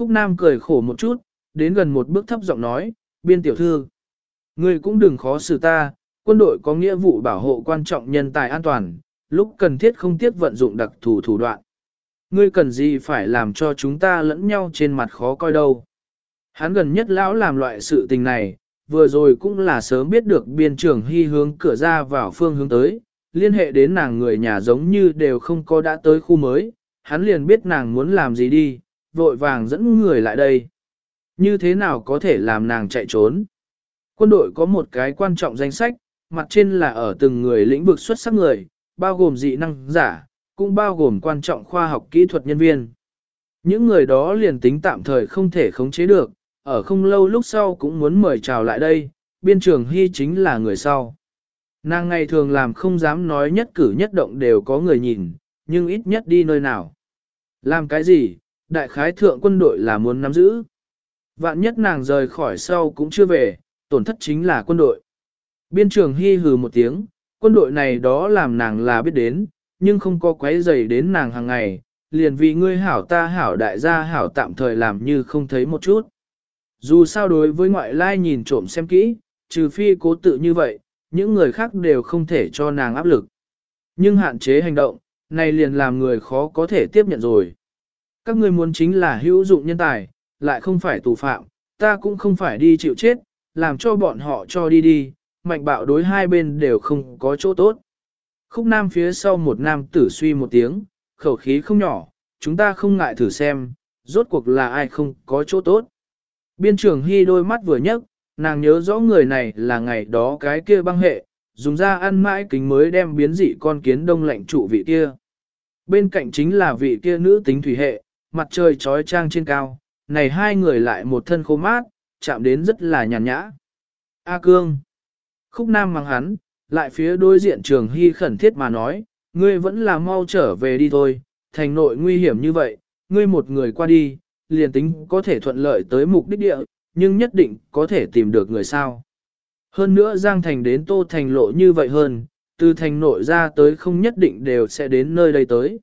Khúc Nam cười khổ một chút, đến gần một bước thấp giọng nói, biên tiểu thư. Ngươi cũng đừng khó xử ta, quân đội có nghĩa vụ bảo hộ quan trọng nhân tài an toàn, lúc cần thiết không tiếc vận dụng đặc thù thủ đoạn. Ngươi cần gì phải làm cho chúng ta lẫn nhau trên mặt khó coi đâu. Hắn gần nhất lão làm loại sự tình này, vừa rồi cũng là sớm biết được biên trưởng hy hướng cửa ra vào phương hướng tới, liên hệ đến nàng người nhà giống như đều không có đã tới khu mới, hắn liền biết nàng muốn làm gì đi, vội vàng dẫn người lại đây. Như thế nào có thể làm nàng chạy trốn? Quân đội có một cái quan trọng danh sách, mặt trên là ở từng người lĩnh vực xuất sắc người, bao gồm dị năng giả, cũng bao gồm quan trọng khoa học kỹ thuật nhân viên. Những người đó liền tính tạm thời không thể khống chế được, ở không lâu lúc sau cũng muốn mời chào lại đây, biên trường hy chính là người sau. Nàng ngày thường làm không dám nói nhất cử nhất động đều có người nhìn, nhưng ít nhất đi nơi nào. Làm cái gì, đại khái thượng quân đội là muốn nắm giữ. Vạn nhất nàng rời khỏi sau cũng chưa về, tổn thất chính là quân đội. Biên trường hy hừ một tiếng, quân đội này đó làm nàng là biết đến, nhưng không có quấy rầy đến nàng hàng ngày, liền vì ngươi hảo ta hảo đại gia hảo tạm thời làm như không thấy một chút. Dù sao đối với ngoại lai nhìn trộm xem kỹ, trừ phi cố tự như vậy, những người khác đều không thể cho nàng áp lực. Nhưng hạn chế hành động, này liền làm người khó có thể tiếp nhận rồi. Các ngươi muốn chính là hữu dụng nhân tài, lại không phải tù phạm, ta cũng không phải đi chịu chết, làm cho bọn họ cho đi đi, mạnh bạo đối hai bên đều không có chỗ tốt. Khúc nam phía sau một nam tử suy một tiếng, khẩu khí không nhỏ, chúng ta không ngại thử xem, rốt cuộc là ai không có chỗ tốt. Biên trưởng hy đôi mắt vừa nhấc, nàng nhớ rõ người này là ngày đó cái kia băng hệ, dùng ra ăn mãi kính mới đem biến dị con kiến đông lạnh trụ vị kia. Bên cạnh chính là vị kia nữ tính thủy hệ, mặt trời trói trang trên cao, này hai người lại một thân khô mát, chạm đến rất là nhàn nhã. A Cương. Khúc Nam mang hắn, lại phía đối diện trường hy khẩn thiết mà nói, ngươi vẫn là mau trở về đi thôi, thành nội nguy hiểm như vậy, ngươi một người qua đi, liền tính có thể thuận lợi tới mục đích địa, nhưng nhất định có thể tìm được người sao. Hơn nữa Giang Thành đến Tô Thành lộ như vậy hơn, từ thành nội ra tới không nhất định đều sẽ đến nơi đây tới.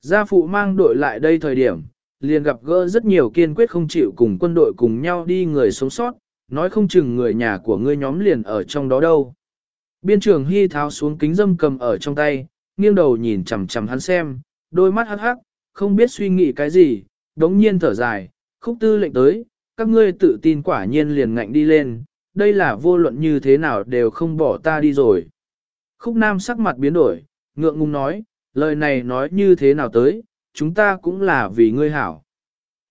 Gia phụ mang đội lại đây thời điểm, liền gặp gỡ rất nhiều kiên quyết không chịu cùng quân đội cùng nhau đi người sống sót, nói không chừng người nhà của ngươi nhóm liền ở trong đó đâu. Biên trưởng Hy tháo xuống kính dâm cầm ở trong tay, nghiêng đầu nhìn chằm chằm hắn xem, đôi mắt hắc hắc, không biết suy nghĩ cái gì, đống nhiên thở dài, khúc tư lệnh tới, các ngươi tự tin quả nhiên liền ngạnh đi lên, đây là vô luận như thế nào đều không bỏ ta đi rồi. Khúc nam sắc mặt biến đổi, ngượng ngùng nói, lời này nói như thế nào tới, chúng ta cũng là vì ngươi hảo.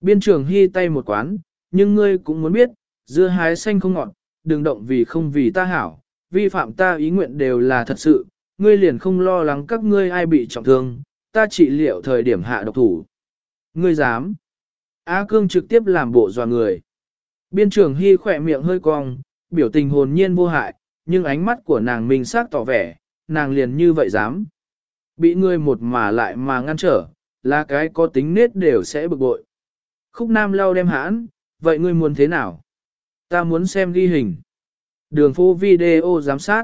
Biên trưởng hy tay một quán, nhưng ngươi cũng muốn biết, dưa hái xanh không ngọt, đừng động vì không vì ta hảo, vi phạm ta ý nguyện đều là thật sự, ngươi liền không lo lắng các ngươi ai bị trọng thương, ta trị liệu thời điểm hạ độc thủ. Ngươi dám. Á cương trực tiếp làm bộ dò người. Biên trưởng hy khỏe miệng hơi cong, biểu tình hồn nhiên vô hại, nhưng ánh mắt của nàng minh xác tỏ vẻ, nàng liền như vậy dám. Bị ngươi một mà lại mà ngăn trở, là cái có tính nết đều sẽ bực bội. Khúc Nam lau đem hãn, vậy ngươi muốn thế nào? Ta muốn xem ghi hình. Đường phố video giám sát.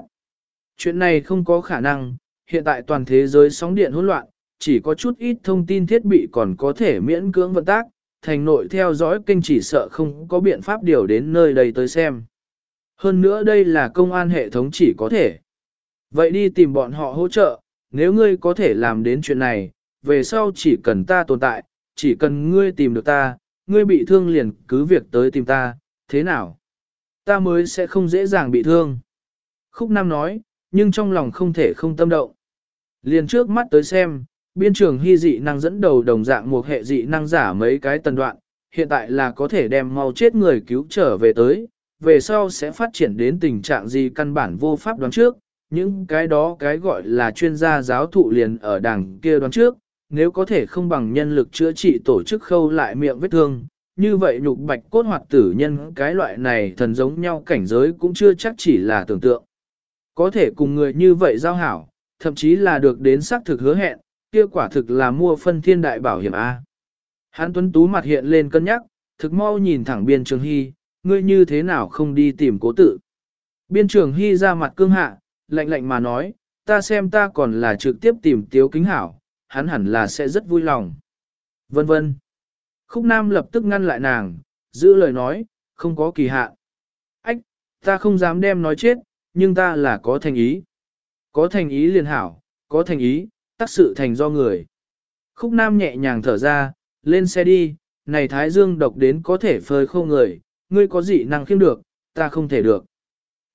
Chuyện này không có khả năng, hiện tại toàn thế giới sóng điện hỗn loạn, chỉ có chút ít thông tin thiết bị còn có thể miễn cưỡng vận tác, thành nội theo dõi kênh chỉ sợ không có biện pháp điều đến nơi đây tới xem. Hơn nữa đây là công an hệ thống chỉ có thể. Vậy đi tìm bọn họ hỗ trợ, nếu ngươi có thể làm đến chuyện này, về sau chỉ cần ta tồn tại, chỉ cần ngươi tìm được ta, ngươi bị thương liền cứ việc tới tìm ta, thế nào? Ta mới sẽ không dễ dàng bị thương. Khúc Nam nói, nhưng trong lòng không thể không tâm động. Liền trước mắt tới xem, biên trường hy dị năng dẫn đầu đồng dạng một hệ dị năng giả mấy cái tần đoạn, hiện tại là có thể đem mau chết người cứu trở về tới, về sau sẽ phát triển đến tình trạng gì căn bản vô pháp đoán trước, những cái đó cái gọi là chuyên gia giáo thụ liền ở đằng kia đoán trước, nếu có thể không bằng nhân lực chữa trị tổ chức khâu lại miệng vết thương, như vậy nhục bạch cốt hoạt tử nhân cái loại này thần giống nhau cảnh giới cũng chưa chắc chỉ là tưởng tượng. Có thể cùng người như vậy giao hảo, thậm chí là được đến xác thực hứa hẹn, kia quả thực là mua phân thiên đại bảo hiểm A. Hán Tuấn Tú mặt hiện lên cân nhắc, thực mau nhìn thẳng biên trường hy, ngươi như thế nào không đi tìm cố tự. Biên trường hy ra mặt cương hạ, lạnh lạnh mà nói, ta xem ta còn là trực tiếp tìm tiếu kính hảo, hắn hẳn là sẽ rất vui lòng. Vân vân. Khúc Nam lập tức ngăn lại nàng, giữ lời nói, không có kỳ hạn. Ách, ta không dám đem nói chết, nhưng ta là có thành ý. Có thành ý liền hảo, có thành ý, tác sự thành do người. Khúc Nam nhẹ nhàng thở ra, lên xe đi, này Thái Dương độc đến có thể phơi khô người, ngươi có dị năng khiêm được, ta không thể được.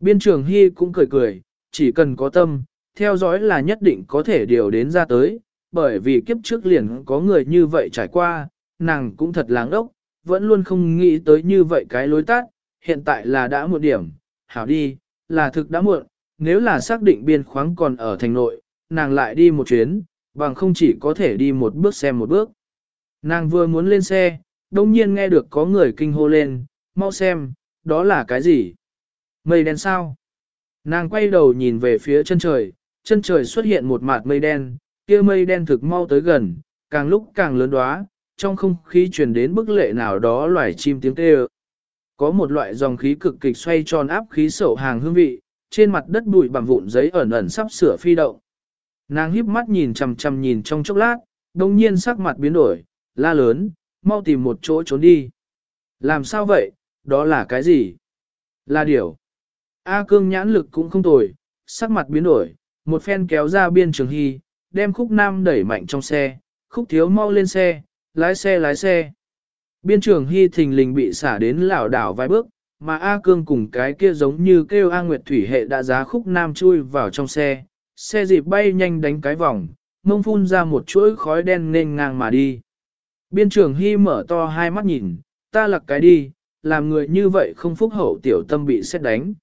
Biên trường Hy cũng cười cười, chỉ cần có tâm, theo dõi là nhất định có thể điều đến ra tới, bởi vì kiếp trước liền có người như vậy trải qua, nàng cũng thật láng ốc, vẫn luôn không nghĩ tới như vậy cái lối tắt, hiện tại là đã một điểm, hảo đi, là thực đã muộn, nếu là xác định biên khoáng còn ở thành nội, nàng lại đi một chuyến, bằng không chỉ có thể đi một bước xem một bước. Nàng vừa muốn lên xe, đông nhiên nghe được có người kinh hô lên, mau xem, đó là cái gì? Mây đen sao? Nàng quay đầu nhìn về phía chân trời, chân trời xuất hiện một mạt mây đen, kia mây đen thực mau tới gần, càng lúc càng lớn đóa, trong không khí truyền đến bức lệ nào đó loài chim tiếng kêu. Có một loại dòng khí cực kịch xoay tròn áp khí sổ hàng hương vị, trên mặt đất bụi bằng vụn giấy ẩn ẩn sắp sửa phi động. Nàng híp mắt nhìn chằm chằm nhìn trong chốc lát, đồng nhiên sắc mặt biến đổi, la lớn, mau tìm một chỗ trốn đi. Làm sao vậy, đó là cái gì? Là điểu. A cương nhãn lực cũng không tồi, sắc mặt biến đổi, một phen kéo ra biên trường hy, đem khúc nam đẩy mạnh trong xe, khúc thiếu mau lên xe, lái xe lái xe. Biên trường hy thình lình bị xả đến lảo đảo vài bước, mà A cương cùng cái kia giống như kêu A Nguyệt Thủy hệ đã giá khúc nam chui vào trong xe, xe dịp bay nhanh đánh cái vòng, mông phun ra một chuỗi khói đen nên ngang mà đi. Biên trường hy mở to hai mắt nhìn, ta lặc cái đi, làm người như vậy không phúc hậu tiểu tâm bị xét đánh.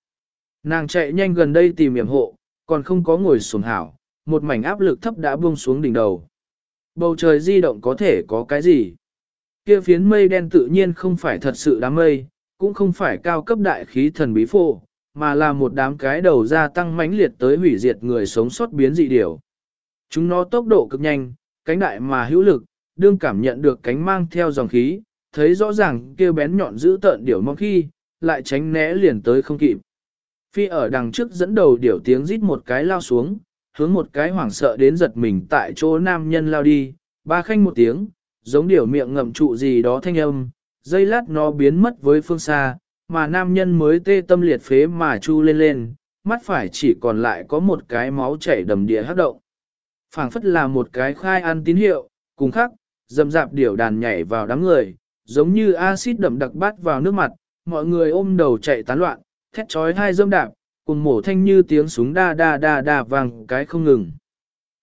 Nàng chạy nhanh gần đây tìm hiểm hộ, còn không có ngồi xuống hảo, một mảnh áp lực thấp đã buông xuống đỉnh đầu. Bầu trời di động có thể có cái gì? Kia phiến mây đen tự nhiên không phải thật sự đám mây, cũng không phải cao cấp đại khí thần bí phô, mà là một đám cái đầu gia tăng mãnh liệt tới hủy diệt người sống sót biến dị điều. Chúng nó tốc độ cực nhanh, cánh đại mà hữu lực, đương cảm nhận được cánh mang theo dòng khí, thấy rõ ràng kia bén nhọn giữ tợn điểu mong khi, lại tránh né liền tới không kịp. Phi ở đằng trước dẫn đầu điểu tiếng rít một cái lao xuống, hướng một cái hoảng sợ đến giật mình tại chỗ nam nhân lao đi, ba khanh một tiếng, giống điểu miệng ngậm trụ gì đó thanh âm, dây lát nó biến mất với phương xa, mà nam nhân mới tê tâm liệt phế mà chu lên lên, mắt phải chỉ còn lại có một cái máu chảy đầm địa hấp động. phảng phất là một cái khai ăn tín hiệu, cùng khác, dầm dạp điểu đàn nhảy vào đám người, giống như axit đậm đặc bát vào nước mặt, mọi người ôm đầu chạy tán loạn, thét trói hai dâm đạp, cùng mổ thanh như tiếng súng đa đa đa đa vang cái không ngừng.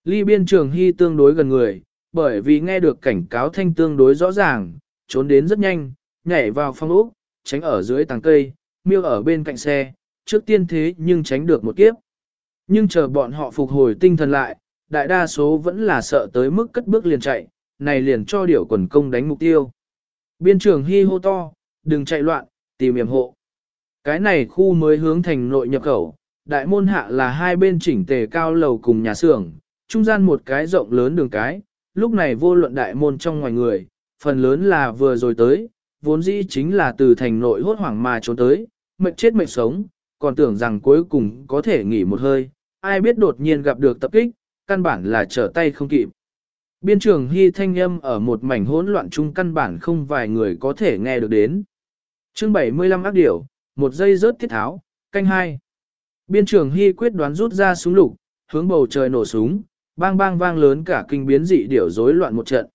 Ly biên trường hy tương đối gần người, bởi vì nghe được cảnh cáo thanh tương đối rõ ràng, trốn đến rất nhanh, nhảy vào phong ốc, tránh ở dưới tàng cây, miêu ở bên cạnh xe, trước tiên thế nhưng tránh được một kiếp. Nhưng chờ bọn họ phục hồi tinh thần lại, đại đa số vẫn là sợ tới mức cất bước liền chạy, này liền cho điểu quần công đánh mục tiêu. Biên trường hy hô to, đừng chạy loạn, tìm yểm hộ. Cái này khu mới hướng thành nội nhập khẩu, đại môn hạ là hai bên chỉnh tề cao lầu cùng nhà xưởng, trung gian một cái rộng lớn đường cái, lúc này vô luận đại môn trong ngoài người, phần lớn là vừa rồi tới, vốn dĩ chính là từ thành nội hốt hoảng mà trốn tới, mệnh chết mệnh sống, còn tưởng rằng cuối cùng có thể nghỉ một hơi, ai biết đột nhiên gặp được tập kích, căn bản là trở tay không kịp. Biên trường hy thanh âm ở một mảnh hỗn loạn chung căn bản không vài người có thể nghe được đến. chương 75 ác điểu, một giây rớt thiết tháo, canh hai. Biên trường hy quyết đoán rút ra súng lục, hướng bầu trời nổ súng, bang bang vang lớn cả kinh biến dị điểu rối loạn một trận.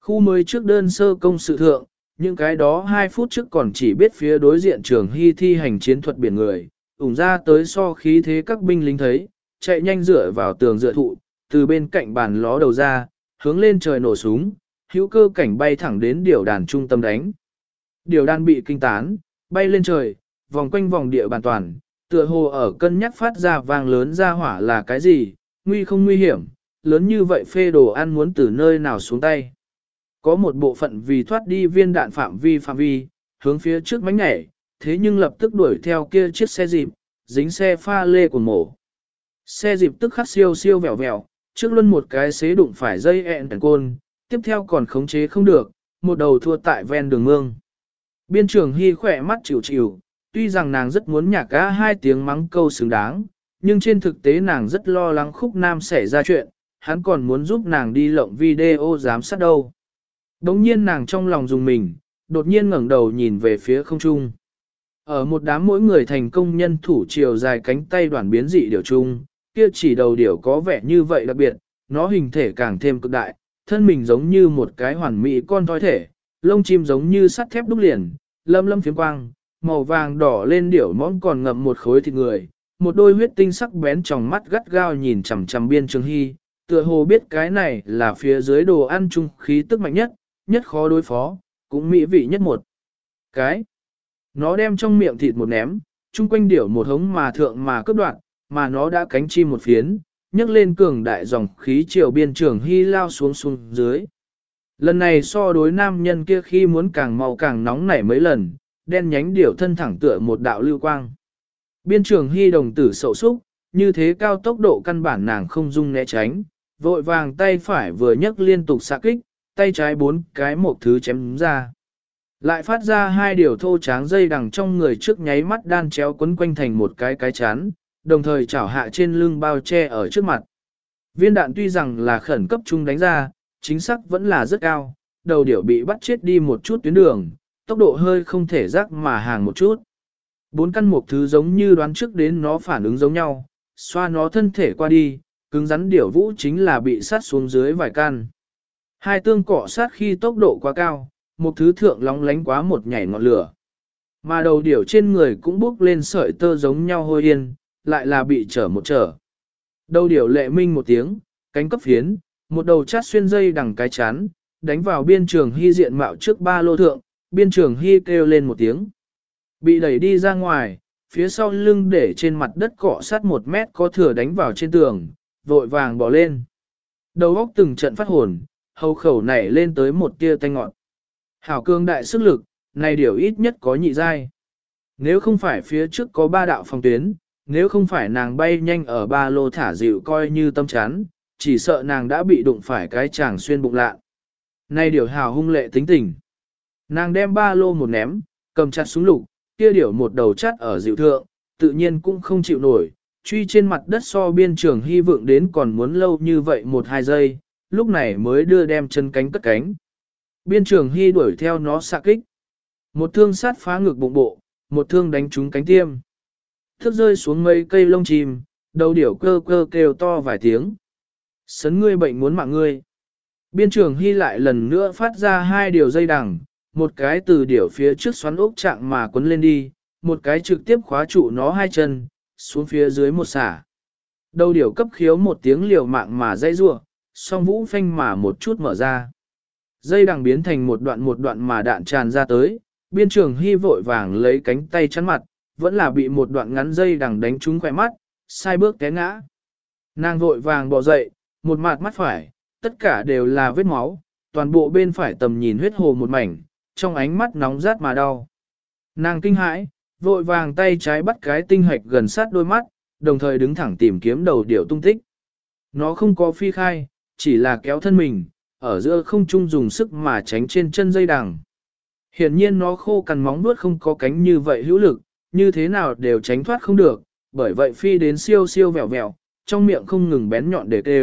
Khu mới trước đơn sơ công sự thượng, những cái đó hai phút trước còn chỉ biết phía đối diện trường hy thi hành chiến thuật biển người, ủng ra tới so khí thế các binh lính thấy, chạy nhanh dựa vào tường dựa thụ, từ bên cạnh bàn ló đầu ra, hướng lên trời nổ súng, hữu cơ cảnh bay thẳng đến điều đàn trung tâm đánh. Điều đàn bị kinh tán, bay lên trời, vòng quanh vòng địa bàn toàn, tựa hồ ở cân nhắc phát ra vang lớn ra hỏa là cái gì, nguy không nguy hiểm, lớn như vậy phê đồ ăn muốn từ nơi nào xuống tay. Có một bộ phận vì thoát đi viên đạn phạm vi phạm vi, hướng phía trước mánh nhảy, thế nhưng lập tức đuổi theo kia chiếc xe dịp, dính xe pha lê của mổ. Xe dịp tức khắc siêu siêu vẹo vẹo, trước luôn một cái xế đụng phải dây ẹn đàn côn, tiếp theo còn khống chế không được, một đầu thua tại ven đường mương. Biên trường hy khỏe mắt chịu chịu, tuy rằng nàng rất muốn nhạc cá hai tiếng mắng câu xứng đáng, nhưng trên thực tế nàng rất lo lắng khúc nam xảy ra chuyện, hắn còn muốn giúp nàng đi lộng video giám sát đâu. Đống nhiên nàng trong lòng dùng mình, đột nhiên ngẩng đầu nhìn về phía không trung. Ở một đám mỗi người thành công nhân thủ chiều dài cánh tay đoàn biến dị điều chung, kia chỉ đầu điểu có vẻ như vậy đặc biệt, nó hình thể càng thêm cực đại, thân mình giống như một cái hoàn mỹ con thoi thể, lông chim giống như sắt thép đúc liền, lâm lâm phiếm quang, màu vàng đỏ lên điểu mõm còn ngậm một khối thịt người, một đôi huyết tinh sắc bén trong mắt gắt gao nhìn chằm chằm biên trường hy, tựa hồ biết cái này là phía dưới đồ ăn chung khí tức mạnh nhất, nhất khó đối phó, cũng mỹ vị nhất một. Cái, nó đem trong miệng thịt một ném, chung quanh điểu một hống mà thượng mà cướp đoạn, mà nó đã cánh chim một phiến, nhấc lên cường đại dòng khí chiều biên trường hy lao xuống xuống dưới. Lần này so đối nam nhân kia khi muốn càng màu càng nóng nảy mấy lần, đen nhánh điểu thân thẳng tựa một đạo lưu quang. Biên trường hy đồng tử sậu súc, như thế cao tốc độ căn bản nàng không dung né tránh, vội vàng tay phải vừa nhấc liên tục xạ kích, tay trái bốn cái một thứ chém ra. Lại phát ra hai điều thô tráng dây đằng trong người trước nháy mắt đan chéo quấn quanh thành một cái cái chán, đồng thời chảo hạ trên lưng bao che ở trước mặt. Viên đạn tuy rằng là khẩn cấp chung đánh ra, chính xác vẫn là rất cao, đầu điểu bị bắt chết đi một chút tuyến đường, tốc độ hơi không thể rắc mà hàng một chút. Bốn căn một thứ giống như đoán trước đến nó phản ứng giống nhau, xoa nó thân thể qua đi, cứng rắn điểu vũ chính là bị sát xuống dưới vài căn. Hai tương cọ sát khi tốc độ quá cao, một thứ thượng lóng lánh quá một nhảy ngọn lửa. Mà đầu điểu trên người cũng bốc lên sợi tơ giống nhau hôi yên, lại là bị trở một trở. Đầu điểu lệ minh một tiếng, cánh cấp phiến, một đầu chát xuyên dây đằng cái chán, đánh vào biên trường hy diện mạo trước ba lô thượng, biên trường hy kêu lên một tiếng. Bị đẩy đi ra ngoài, phía sau lưng để trên mặt đất cọ sát một mét có thừa đánh vào trên tường, vội vàng bỏ lên. Đầu óc từng trận phát hồn, hầu khẩu nảy lên tới một tia tanh ngọn. Hảo cương đại sức lực, này điều ít nhất có nhị giai. Nếu không phải phía trước có ba đạo phòng tuyến, nếu không phải nàng bay nhanh ở ba lô thả dịu coi như tâm chán, chỉ sợ nàng đã bị đụng phải cái chàng xuyên bụng lạ. Này điều hào hung lệ tính tình. Nàng đem ba lô một ném, cầm chặt súng lục, kia điểu một đầu chắt ở dịu thượng, tự nhiên cũng không chịu nổi, truy trên mặt đất so biên trường hy vượng đến còn muốn lâu như vậy một hai giây, lúc này mới đưa đem chân cánh cất cánh. Biên trường hy đuổi theo nó xạ kích. Một thương sát phá ngực bụng bộ, một thương đánh trúng cánh tiêm. Thức rơi xuống mấy cây lông chim, đầu điểu cơ cơ kêu to vài tiếng. Sấn ngươi bệnh muốn mạng ngươi. Biên trường hy lại lần nữa phát ra hai điều dây đằng, một cái từ điểu phía trước xoắn ốc trạng mà quấn lên đi, một cái trực tiếp khóa trụ nó hai chân, xuống phía dưới một xả. Đầu điểu cấp khiếu một tiếng liều mạng mà dây rua, song vũ phanh mà một chút mở ra. Dây đằng biến thành một đoạn một đoạn mà đạn tràn ra tới, biên trường hy vội vàng lấy cánh tay chắn mặt, vẫn là bị một đoạn ngắn dây đằng đánh trúng khỏe mắt, sai bước té ngã. Nàng vội vàng bỏ dậy, một mặt mắt phải, tất cả đều là vết máu, toàn bộ bên phải tầm nhìn huyết hồ một mảnh, trong ánh mắt nóng rát mà đau. Nàng kinh hãi, vội vàng tay trái bắt cái tinh hạch gần sát đôi mắt, đồng thời đứng thẳng tìm kiếm đầu điểu tung tích. Nó không có phi khai, chỉ là kéo thân mình, ở giữa không trung dùng sức mà tránh trên chân dây đằng. Hiển nhiên nó khô cằn móng vuốt không có cánh như vậy hữu lực, như thế nào đều tránh thoát không được, bởi vậy phi đến siêu siêu vẹo vẹo, trong miệng không ngừng bén nhọn để tê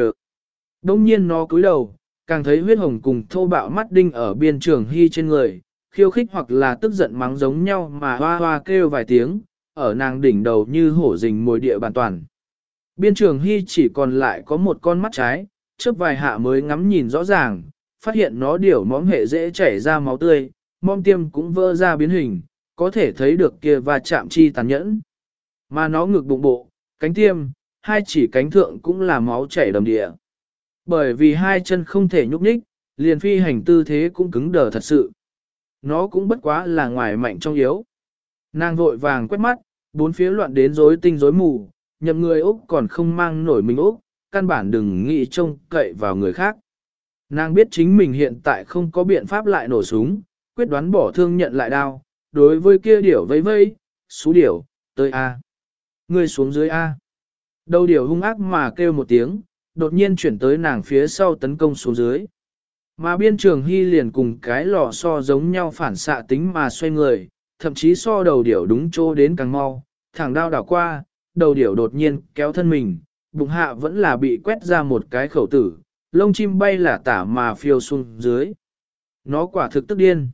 Đông nhiên nó cúi đầu, càng thấy huyết hồng cùng thô bạo mắt đinh ở biên trường hy trên người, khiêu khích hoặc là tức giận mắng giống nhau mà hoa hoa kêu vài tiếng, ở nàng đỉnh đầu như hổ rình mồi địa bàn toàn. Biên trường hy chỉ còn lại có một con mắt trái, trước vài hạ mới ngắm nhìn rõ ràng, phát hiện nó điểu móm hệ dễ chảy ra máu tươi, mom tiêm cũng vỡ ra biến hình, có thể thấy được kia và chạm chi tàn nhẫn. Mà nó ngực bụng bộ, cánh tiêm, hai chỉ cánh thượng cũng là máu chảy đầm địa. Bởi vì hai chân không thể nhúc nhích, liền phi hành tư thế cũng cứng đờ thật sự. Nó cũng bất quá là ngoài mạnh trong yếu. Nàng vội vàng quét mắt, bốn phía loạn đến rối tinh rối mù, nhậm người Úc còn không mang nổi mình Úc, căn bản đừng nghĩ trông cậy vào người khác. Nàng biết chính mình hiện tại không có biện pháp lại nổ súng, quyết đoán bỏ thương nhận lại đao, đối với kia điểu vây vây, xú điểu, tới A. Người xuống dưới A. Đầu điểu hung ác mà kêu một tiếng, đột nhiên chuyển tới nàng phía sau tấn công xuống dưới. Mà biên trường hy liền cùng cái lò so giống nhau phản xạ tính mà xoay người, thậm chí so đầu điểu đúng chỗ đến càng mau, thẳng đao đảo qua, đầu điểu đột nhiên kéo thân mình, bụng hạ vẫn là bị quét ra một cái khẩu tử, lông chim bay là tả mà phiêu xuống dưới. Nó quả thực tức điên.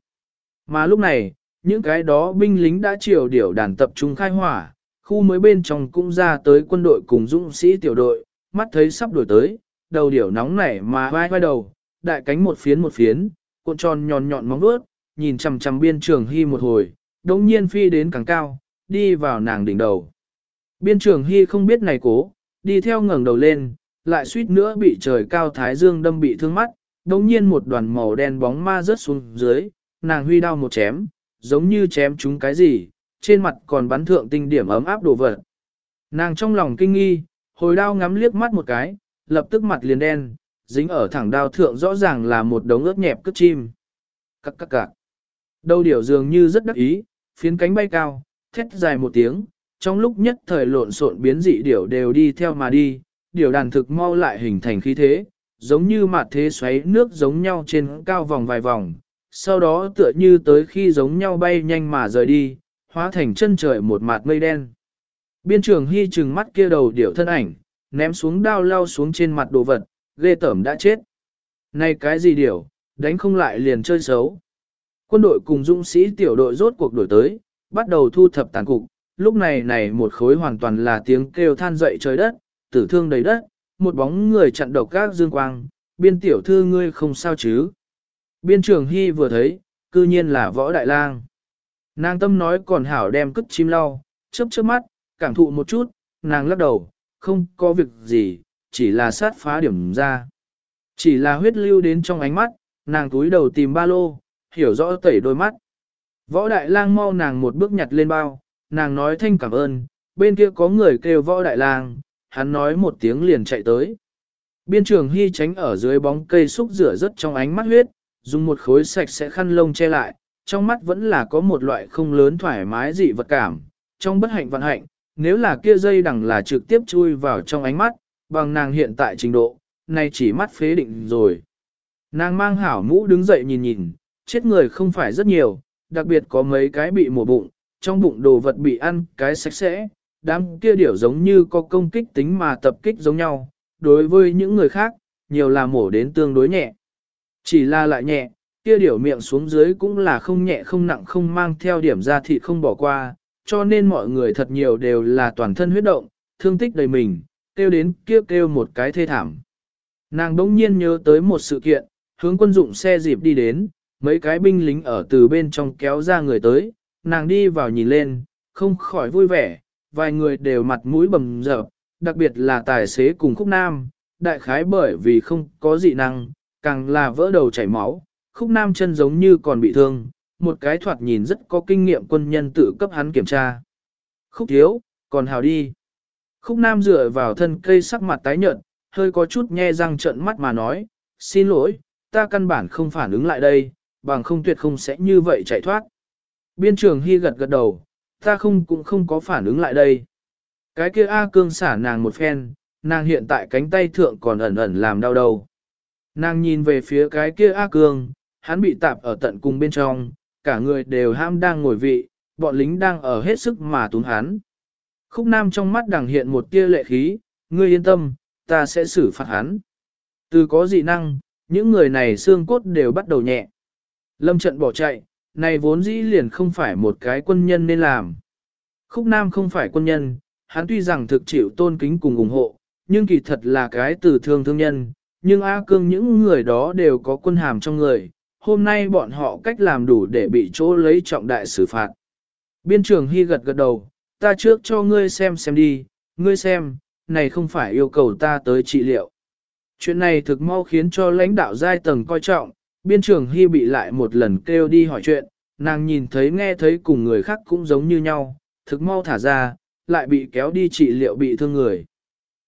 Mà lúc này, những cái đó binh lính đã chiều điểu đàn tập trung khai hỏa, khu mới bên trong cũng ra tới quân đội cùng dũng sĩ tiểu đội, mắt thấy sắp đổi tới, đầu điểu nóng nảy mà vai vai đầu, đại cánh một phiến một phiến, cuộn tròn nhọn nhọn móng vuốt, nhìn chằm chằm biên trường hy một hồi, đống nhiên phi đến càng cao, đi vào nàng đỉnh đầu. Biên trường hy không biết này cố, đi theo ngẩng đầu lên, lại suýt nữa bị trời cao thái dương đâm bị thương mắt, đống nhiên một đoàn màu đen bóng ma rớt xuống dưới, nàng huy đao một chém, giống như chém chúng cái gì, trên mặt còn bắn thượng tinh điểm ấm áp đổ vật. Nàng trong lòng kinh nghi, hồi đao ngắm liếc mắt một cái, lập tức mặt liền đen, dính ở thẳng đao thượng rõ ràng là một đống ướt nhẹp cất chim. Cắc cắc cạc. Đầu điểu dường như rất đắc ý, phiến cánh bay cao, thét dài một tiếng, trong lúc nhất thời lộn xộn biến dị điểu đều đi theo mà đi, điểu đàn thực mau lại hình thành khí thế, giống như mặt thế xoáy nước giống nhau trên cao vòng vài vòng, sau đó tựa như tới khi giống nhau bay nhanh mà rời đi, hóa thành chân trời một mặt mây đen. Biên trường hy trừng mắt kia đầu điểu thân ảnh, ném xuống đao lao xuống trên mặt đồ vật, ghê tởm đã chết. Này cái gì điều đánh không lại liền chơi xấu. Quân đội cùng dũng sĩ tiểu đội rốt cuộc đổi tới, bắt đầu thu thập tàn cục, lúc này này một khối hoàn toàn là tiếng kêu than dậy trời đất, tử thương đầy đất, một bóng người chặn độc các dương quang, biên tiểu thư ngươi không sao chứ. Biên trường hy vừa thấy, cư nhiên là võ đại lang. Nàng tâm nói còn hảo đem cất chim lau, chớp chớp mắt, cảm thụ một chút, nàng lắc đầu, không có việc gì, chỉ là sát phá điểm ra. Chỉ là huyết lưu đến trong ánh mắt, nàng túi đầu tìm ba lô, hiểu rõ tẩy đôi mắt. Võ đại lang mau nàng một bước nhặt lên bao, nàng nói thanh cảm ơn, bên kia có người kêu võ đại lang, hắn nói một tiếng liền chạy tới. Biên trường hy tránh ở dưới bóng cây xúc rửa rất trong ánh mắt huyết, dùng một khối sạch sẽ khăn lông che lại, trong mắt vẫn là có một loại không lớn thoải mái dị vật cảm, trong bất hạnh vận hạnh, nếu là kia dây đằng là trực tiếp chui vào trong ánh mắt, bằng nàng hiện tại trình độ, nay chỉ mắt phế định rồi. Nàng mang hảo mũ đứng dậy nhìn nhìn, chết người không phải rất nhiều, đặc biệt có mấy cái bị mổ bụng, trong bụng đồ vật bị ăn cái sạch sẽ, đám kia điểu giống như có công kích tính mà tập kích giống nhau, đối với những người khác, nhiều là mổ đến tương đối nhẹ. Chỉ là lại nhẹ, kia điểu miệng xuống dưới cũng là không nhẹ không nặng không mang theo điểm ra thịt không bỏ qua, cho nên mọi người thật nhiều đều là toàn thân huyết động, thương tích đầy mình, kêu đến kia kêu một cái thê thảm. Nàng đống nhiên nhớ tới một sự kiện, hướng quân dụng xe dịp đi đến, mấy cái binh lính ở từ bên trong kéo ra người tới, nàng đi vào nhìn lên, không khỏi vui vẻ, vài người đều mặt mũi bầm dập, đặc biệt là tài xế cùng khúc nam, đại khái bởi vì không có dị năng, càng là vỡ đầu chảy máu, khúc nam chân giống như còn bị thương, một cái thoạt nhìn rất có kinh nghiệm quân nhân tự cấp hắn kiểm tra. Khúc thiếu, còn hào đi. Khúc nam dựa vào thân cây sắc mặt tái nhợt, hơi có chút nhe răng trợn mắt mà nói, xin lỗi, ta căn bản không phản ứng lại đây, bằng không tuyệt không sẽ như vậy chạy thoát. Biên trường hy gật gật đầu, ta không cũng không có phản ứng lại đây. Cái kia A cương xả nàng một phen, nàng hiện tại cánh tay thượng còn ẩn ẩn làm đau đầu. Nàng nhìn về phía cái kia A cương, hắn bị tạp ở tận cùng bên trong, cả người đều ham đang ngồi vị, bọn lính đang ở hết sức mà túng hắn. Khúc Nam trong mắt đằng hiện một tia lệ khí, ngươi yên tâm, ta sẽ xử phạt hắn. Từ có dị năng, những người này xương cốt đều bắt đầu nhẹ. Lâm trận bỏ chạy, này vốn dĩ liền không phải một cái quân nhân nên làm. Khúc Nam không phải quân nhân, hắn tuy rằng thực chịu tôn kính cùng ủng hộ, nhưng kỳ thật là cái từ thương thương nhân, nhưng A Cương những người đó đều có quân hàm trong người, hôm nay bọn họ cách làm đủ để bị chỗ lấy trọng đại xử phạt. Biên trường Hy gật gật đầu, ta trước cho ngươi xem xem đi, ngươi xem, này không phải yêu cầu ta tới trị liệu. Chuyện này thực mau khiến cho lãnh đạo giai tầng coi trọng, biên trưởng Hy bị lại một lần kêu đi hỏi chuyện, nàng nhìn thấy nghe thấy cùng người khác cũng giống như nhau, thực mau thả ra, lại bị kéo đi trị liệu bị thương người.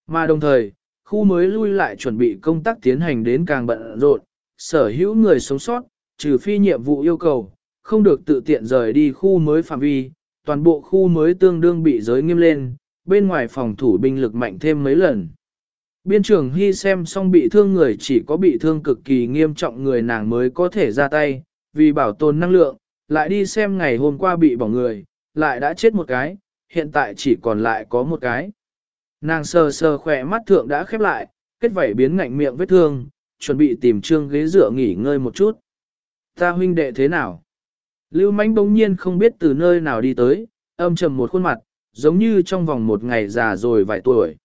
Mà đồng thời, khu mới lui lại chuẩn bị công tác tiến hành đến càng bận rộn, sở hữu người sống sót, trừ phi nhiệm vụ yêu cầu, không được tự tiện rời đi khu mới phạm vi, toàn bộ khu mới tương đương bị giới nghiêm lên, bên ngoài phòng thủ binh lực mạnh thêm mấy lần. Biên trưởng Hy xem xong bị thương người chỉ có bị thương cực kỳ nghiêm trọng người nàng mới có thể ra tay, vì bảo tồn năng lượng, lại đi xem ngày hôm qua bị bỏng người, lại đã chết một cái, hiện tại chỉ còn lại có một cái. Nàng sờ sờ khỏe mắt thượng đã khép lại, kết vảy biến ngạnh miệng vết thương, chuẩn bị tìm trương ghế dựa nghỉ ngơi một chút. Ta huynh đệ thế nào? Lưu mãnh bỗng nhiên không biết từ nơi nào đi tới, âm trầm một khuôn mặt, giống như trong vòng một ngày già rồi vài tuổi.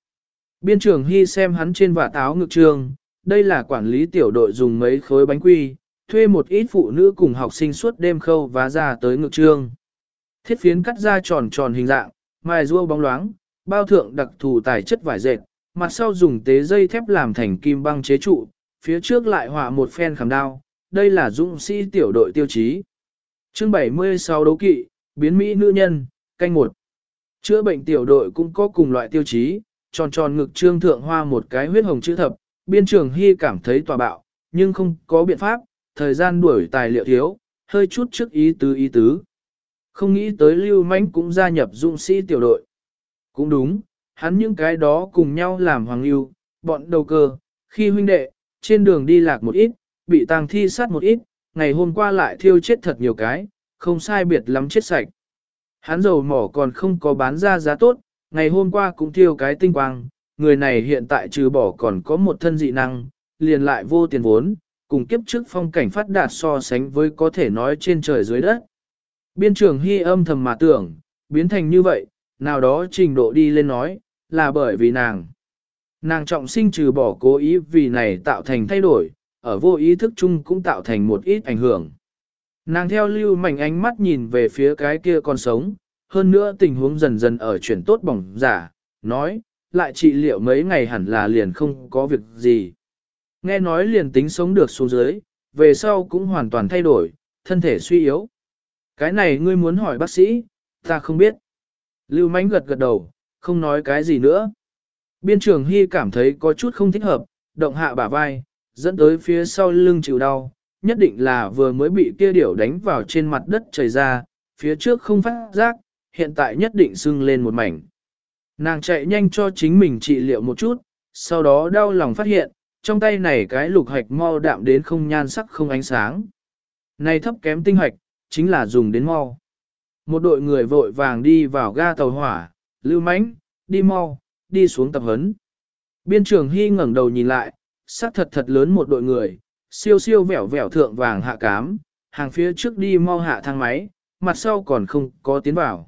Biên trưởng Hy xem hắn trên vả táo ngực trường, đây là quản lý tiểu đội dùng mấy khối bánh quy, thuê một ít phụ nữ cùng học sinh suốt đêm khâu và ra tới ngực trương. Thiết phiến cắt ra tròn tròn hình dạng, mài rua bóng loáng, bao thượng đặc thù tài chất vải dệt, mặt sau dùng tế dây thép làm thành kim băng chế trụ, phía trước lại họa một phen khảm đao, đây là dũng sĩ tiểu đội tiêu chí. Chương 76 đấu kỵ, biến Mỹ nữ nhân, canh một. Chữa bệnh tiểu đội cũng có cùng loại tiêu chí, tròn tròn ngực trương thượng hoa một cái huyết hồng chữ thập, biên trường hy cảm thấy tòa bạo, nhưng không có biện pháp, thời gian đuổi tài liệu thiếu, hơi chút trước ý tứ ý tứ. Không nghĩ tới lưu mãnh cũng gia nhập dũng sĩ tiểu đội. Cũng đúng, hắn những cái đó cùng nhau làm hoàng lưu, bọn đầu cơ, khi huynh đệ, trên đường đi lạc một ít, bị tàng thi sát một ít, ngày hôm qua lại thiêu chết thật nhiều cái, không sai biệt lắm chết sạch. Hắn dầu mỏ còn không có bán ra giá tốt, ngày hôm qua cũng thiêu cái tinh quang, người này hiện tại trừ bỏ còn có một thân dị năng, liền lại vô tiền vốn, cùng kiếp trước phong cảnh phát đạt so sánh với có thể nói trên trời dưới đất. Biên trưởng hy âm thầm mà tưởng, biến thành như vậy, nào đó trình độ đi lên nói, là bởi vì nàng. Nàng trọng sinh trừ bỏ cố ý vì này tạo thành thay đổi, ở vô ý thức chung cũng tạo thành một ít ảnh hưởng. Nàng theo lưu mảnh ánh mắt nhìn về phía cái kia còn sống, hơn nữa tình huống dần dần ở chuyển tốt bỏng giả, nói, lại trị liệu mấy ngày hẳn là liền không có việc gì. Nghe nói liền tính sống được xuống dưới, về sau cũng hoàn toàn thay đổi, thân thể suy yếu. Cái này ngươi muốn hỏi bác sĩ, ta không biết. Lưu mánh gật gật đầu, không nói cái gì nữa. Biên trưởng Hy cảm thấy có chút không thích hợp, động hạ bả vai, dẫn tới phía sau lưng chịu đau, nhất định là vừa mới bị kia điểu đánh vào trên mặt đất chảy ra, phía trước không phát giác, hiện tại nhất định sưng lên một mảnh. Nàng chạy nhanh cho chính mình trị liệu một chút, sau đó đau lòng phát hiện, trong tay này cái lục hạch mau đạm đến không nhan sắc không ánh sáng. Này thấp kém tinh hạch, chính là dùng đến mau. Một đội người vội vàng đi vào ga tàu hỏa, lưu mãnh, đi mau, đi xuống tập huấn. Biên trưởng Hy ngẩng đầu nhìn lại, sát thật thật lớn một đội người, siêu siêu vẻo vẻo thượng vàng hạ cám, hàng phía trước đi mau hạ thang máy, mặt sau còn không có tiến vào.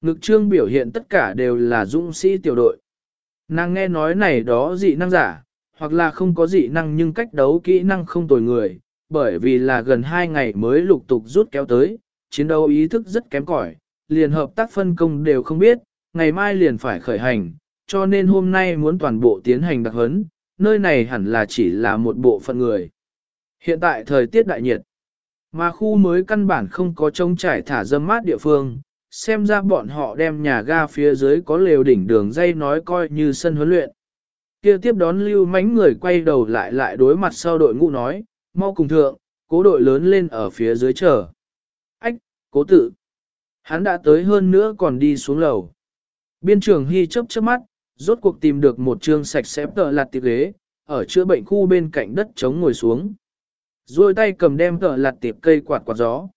Ngực trương biểu hiện tất cả đều là dũng sĩ tiểu đội. Nàng nghe nói này đó dị năng giả, hoặc là không có dị năng nhưng cách đấu kỹ năng không tồi người, bởi vì là gần 2 ngày mới lục tục rút kéo tới, chiến đấu ý thức rất kém cỏi, liền hợp tác phân công đều không biết, ngày mai liền phải khởi hành, cho nên hôm nay muốn toàn bộ tiến hành đặc huấn, nơi này hẳn là chỉ là một bộ phận người. Hiện tại thời tiết đại nhiệt, mà khu mới căn bản không có trông trải thả dâm mát địa phương, xem ra bọn họ đem nhà ga phía dưới có lều đỉnh đường dây nói coi như sân huấn luyện. Kia tiếp đón lưu mánh người quay đầu lại lại đối mặt sau đội ngũ nói, mau cùng thượng, cố đội lớn lên ở phía dưới chờ. Ách, cố tự. Hắn đã tới hơn nữa còn đi xuống lầu. Biên trưởng Hy chớp chớp mắt, rốt cuộc tìm được một trương sạch sẽ tờ lạt tiệp ghế, ở chữa bệnh khu bên cạnh đất trống ngồi xuống. Rồi tay cầm đem tờ lạt tiệp cây quạt quạt gió.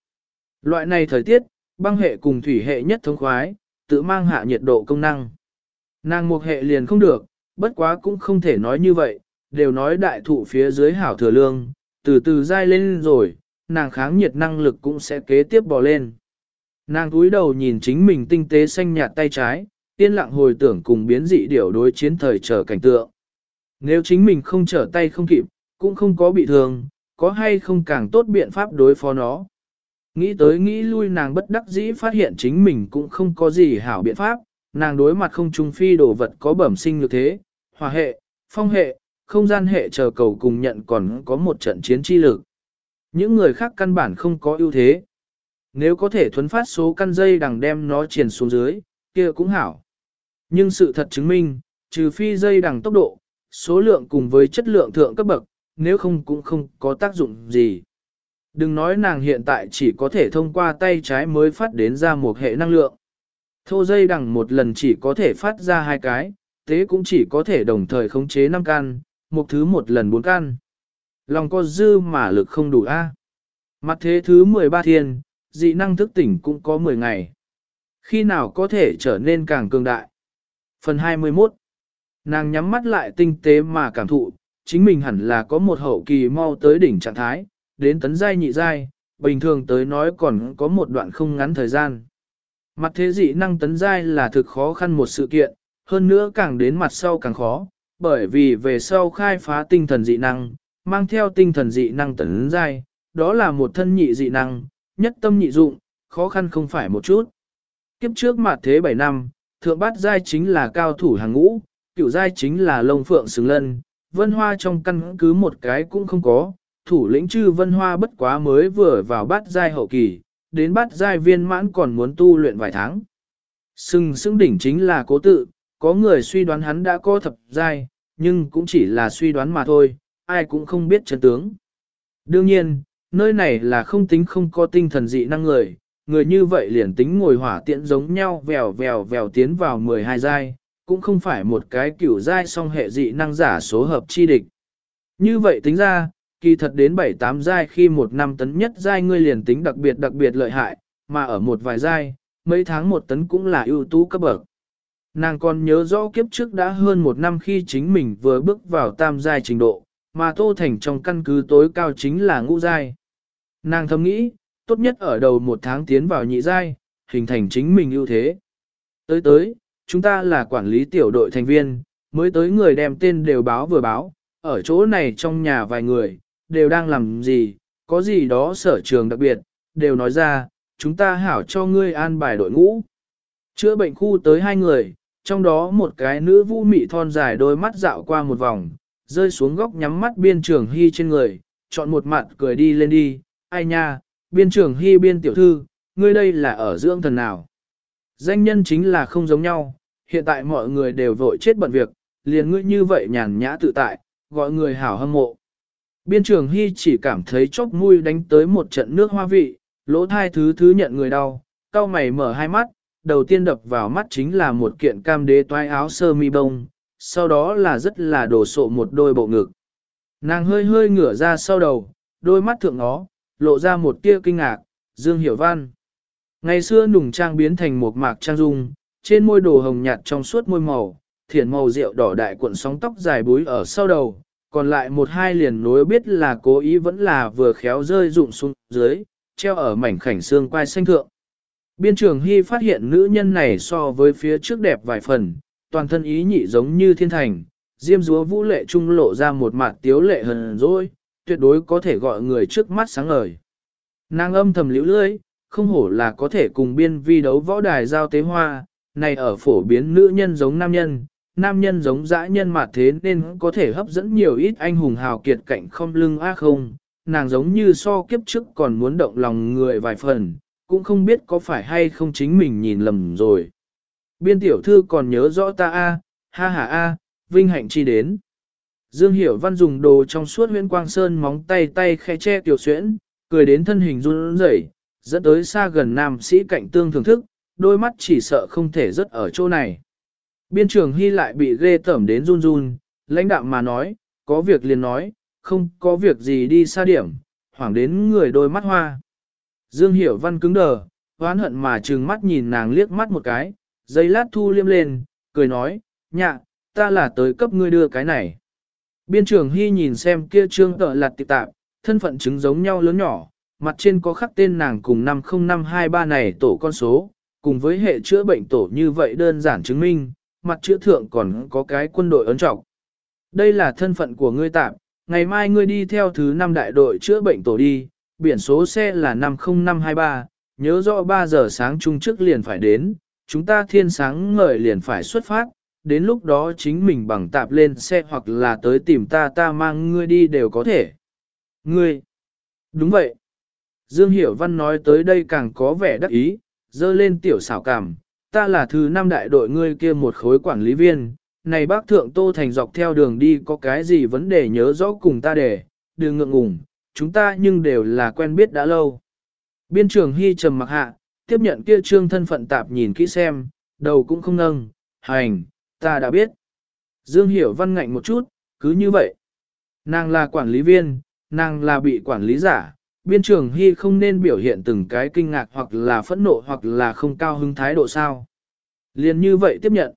Loại này thời tiết, băng hệ cùng thủy hệ nhất thống khoái, tự mang hạ nhiệt độ công năng. Nàng một hệ liền không được, bất quá cũng không thể nói như vậy, đều nói đại thụ phía dưới hảo thừa lương, từ từ dai lên rồi, nàng kháng nhiệt năng lực cũng sẽ kế tiếp bò lên. Nàng túi đầu nhìn chính mình tinh tế xanh nhạt tay trái, yên lặng hồi tưởng cùng biến dị điểu đối chiến thời chờ cảnh tượng. Nếu chính mình không trở tay không kịp, cũng không có bị thương, có hay không càng tốt biện pháp đối phó nó. Nghĩ tới nghĩ lui nàng bất đắc dĩ phát hiện chính mình cũng không có gì hảo biện pháp, nàng đối mặt không trung phi đồ vật có bẩm sinh như thế, hòa hệ, phong hệ, không gian hệ chờ cầu cùng nhận còn có một trận chiến chi lực. Những người khác căn bản không có ưu thế. Nếu có thể thuấn phát số căn dây đằng đem nó triển xuống dưới, kia cũng hảo. Nhưng sự thật chứng minh, trừ phi dây đằng tốc độ, số lượng cùng với chất lượng thượng cấp bậc, nếu không cũng không có tác dụng gì. Đừng nói nàng hiện tại chỉ có thể thông qua tay trái mới phát đến ra một hệ năng lượng. Thô dây đằng một lần chỉ có thể phát ra hai cái, tế cũng chỉ có thể đồng thời khống chế 5 căn, một thứ một lần 4 căn. Lòng có dư mà lực không đủ a. À? Mặt thế thứ 13 thiên, dị năng thức tỉnh cũng có 10 ngày. Khi nào có thể trở nên càng cường đại? Phần 21 Nàng nhắm mắt lại tinh tế mà cảm thụ, chính mình hẳn là có một hậu kỳ mau tới đỉnh trạng thái, đến tấn giai nhị giai, bình thường tới nói còn có một đoạn không ngắn thời gian. Mặt thế dị năng tấn giai là thực khó khăn một sự kiện, hơn nữa càng đến mặt sau càng khó, bởi vì về sau khai phá tinh thần dị năng, mang theo tinh thần dị năng tấn giai, đó là một thân nhị dị năng, nhất tâm nhị dụng, khó khăn không phải một chút. Kiếp trước mặt thế 7 năm, thượng bát giai chính là cao thủ hàng ngũ, Cựu giai chính là lông phượng xứng lân, vân hoa trong căn cứ một cái cũng không có, thủ lĩnh chư vân hoa bất quá mới vừa vào bát giai hậu kỳ, đến bát giai viên mãn còn muốn tu luyện vài tháng. Sừng xứng đỉnh chính là cố tự, có người suy đoán hắn đã có thập giai, nhưng cũng chỉ là suy đoán mà thôi, ai cũng không biết chân tướng. Đương nhiên, nơi này là không tính không có tinh thần dị năng người, người như vậy liền tính ngồi hỏa tiễn giống nhau vèo vèo vèo tiến vào 12 giai, cũng không phải một cái kiểu giai song hệ dị năng giả số hợp chi địch. Như vậy tính ra, kỳ thật đến 7-8 giai khi một năm tấn nhất giai ngươi liền tính đặc biệt đặc biệt lợi hại, mà ở một vài giai, mấy tháng một tấn cũng là ưu tú cấp bậc. Nàng còn nhớ rõ kiếp trước đã hơn một năm khi chính mình vừa bước vào tam giai trình độ, mà Tô Thành trong căn cứ tối cao chính là ngũ giai. Nàng thầm nghĩ, tốt nhất ở đầu một tháng tiến vào nhị giai, hình thành chính mình ưu thế. Tới tới, chúng ta là quản lý tiểu đội thành viên, mới tới người đem tên đều báo vừa báo, ở chỗ này trong nhà vài người, đều đang làm gì, có gì đó sở trường đặc biệt, đều nói ra, chúng ta hảo cho ngươi an bài đội ngũ. Chữa bệnh khu tới hai người, trong đó một cái nữ vũ mị thon dài đôi mắt dạo qua một vòng, rơi xuống góc nhắm mắt biên trường hy trên người, chọn một mặt cười đi lên đi, ai nha, biên trưởng hy biên tiểu thư, ngươi đây là ở dưỡng thần nào. Danh nhân chính là không giống nhau, hiện tại mọi người đều vội chết bận việc, liền ngươi như vậy nhàn nhã tự tại, gọi người hảo hâm mộ. Biên trưởng hy chỉ cảm thấy chốc mũi đánh tới một trận nước hoa vị, lỗ thai thứ thứ nhận người đau, cao mày mở hai mắt, đầu tiên đập vào mắt chính là một kiện cam đế toái áo sơ mi bông, sau đó là rất là đổ sộ một đôi bộ ngực. Nàng hơi hơi ngửa ra sau đầu, đôi mắt thượng nó lộ ra một tia kinh ngạc, Dương Hiểu Văn. Ngày xưa nùng trang biến thành một mạc trang dung, trên môi đồ hồng nhạt trong suốt môi màu, thiển màu rượu đỏ đại cuộn sóng tóc dài búi ở sau đầu, còn lại một hai liền nối biết là cố ý vẫn là vừa khéo rơi rụng xuống dưới, treo ở mảnh khảnh xương quai xanh thượng. Biên trường Hy phát hiện nữ nhân này so với phía trước đẹp vài phần, toàn thân ý nhị giống như thiên thành, diêm dúa vũ lệ trung lộ ra một mặt tiếu lệ hờn rồi, tuyệt đối có thể gọi người trước mắt sáng ngời. Nàng âm thầm liễu lưỡi, không hổ là có thể cùng biên vi đấu võ đài giao tế hoa, này ở phổ biến nữ nhân giống nam nhân, nam nhân giống dã nhân mà thế nên có thể hấp dẫn nhiều ít anh hùng hào kiệt cạnh không lưng a không, nàng giống như so kiếp trước còn muốn động lòng người vài phần, cũng không biết có phải hay không chính mình nhìn lầm rồi. Biên tiểu thư còn nhớ rõ ta a, ha ha a, vinh hạnh chi đến. Dương Hiểu Văn dùng đồ trong suốt huyễn quang sơn móng tay tay khe che tiểu xuyễn, cười đến thân hình run rẩy, dẫn tới xa gần nam sĩ cạnh tương thưởng thức, đôi mắt chỉ sợ không thể rớt ở chỗ này. Biên trường Hy lại bị ghê tẩm đến run run, lãnh đạm mà nói, có việc liền nói, không có việc gì đi xa điểm, hoảng đến người đôi mắt hoa. Dương Hiểu Văn cứng đờ, oán hận mà trừng mắt nhìn nàng liếc mắt một cái, giây lát thu liêm lên, cười nói, nhạ, ta là tới cấp ngươi đưa cái này. Biên trường Hy nhìn xem kia trương tợ lặt tịp tạp, thân phận chứng giống nhau lớn nhỏ, mặt trên có khắc tên nàng cùng 50523 này tổ con số, cùng với hệ chữa bệnh tổ như vậy đơn giản chứng minh, mặt chữa thượng còn có cái quân đội ấn trọng. Đây là thân phận của ngươi tạm, ngày mai ngươi đi theo thứ năm đại đội chữa bệnh tổ đi, biển số xe là 50523, nhớ rõ 3 giờ sáng chung trước liền phải đến, chúng ta thiên sáng ngời liền phải xuất phát, đến lúc đó chính mình bằng tạp lên xe hoặc là tới tìm ta ta mang ngươi đi đều có thể. Ngươi! Đúng vậy! Dương Hiểu Văn nói tới đây càng có vẻ đắc ý, dơ lên tiểu xảo cảm, ta là thứ năm đại đội ngươi kia một khối quản lý viên, này bác thượng Tô Thành dọc theo đường đi có cái gì vấn đề nhớ rõ cùng ta để, đừng ngượng ngùng, chúng ta nhưng đều là quen biết đã lâu. Biên trưởng Hy trầm mặc hạ, tiếp nhận kia trương thân phận tạp nhìn kỹ xem, đầu cũng không nâng, hành, ta đã biết. Dương Hiểu văn ngạnh một chút, cứ như vậy. Nàng là quản lý viên, nàng là bị quản lý giả, biên trưởng Hy không nên biểu hiện từng cái kinh ngạc hoặc là phẫn nộ hoặc là không cao hứng thái độ sao. Liền như vậy tiếp nhận.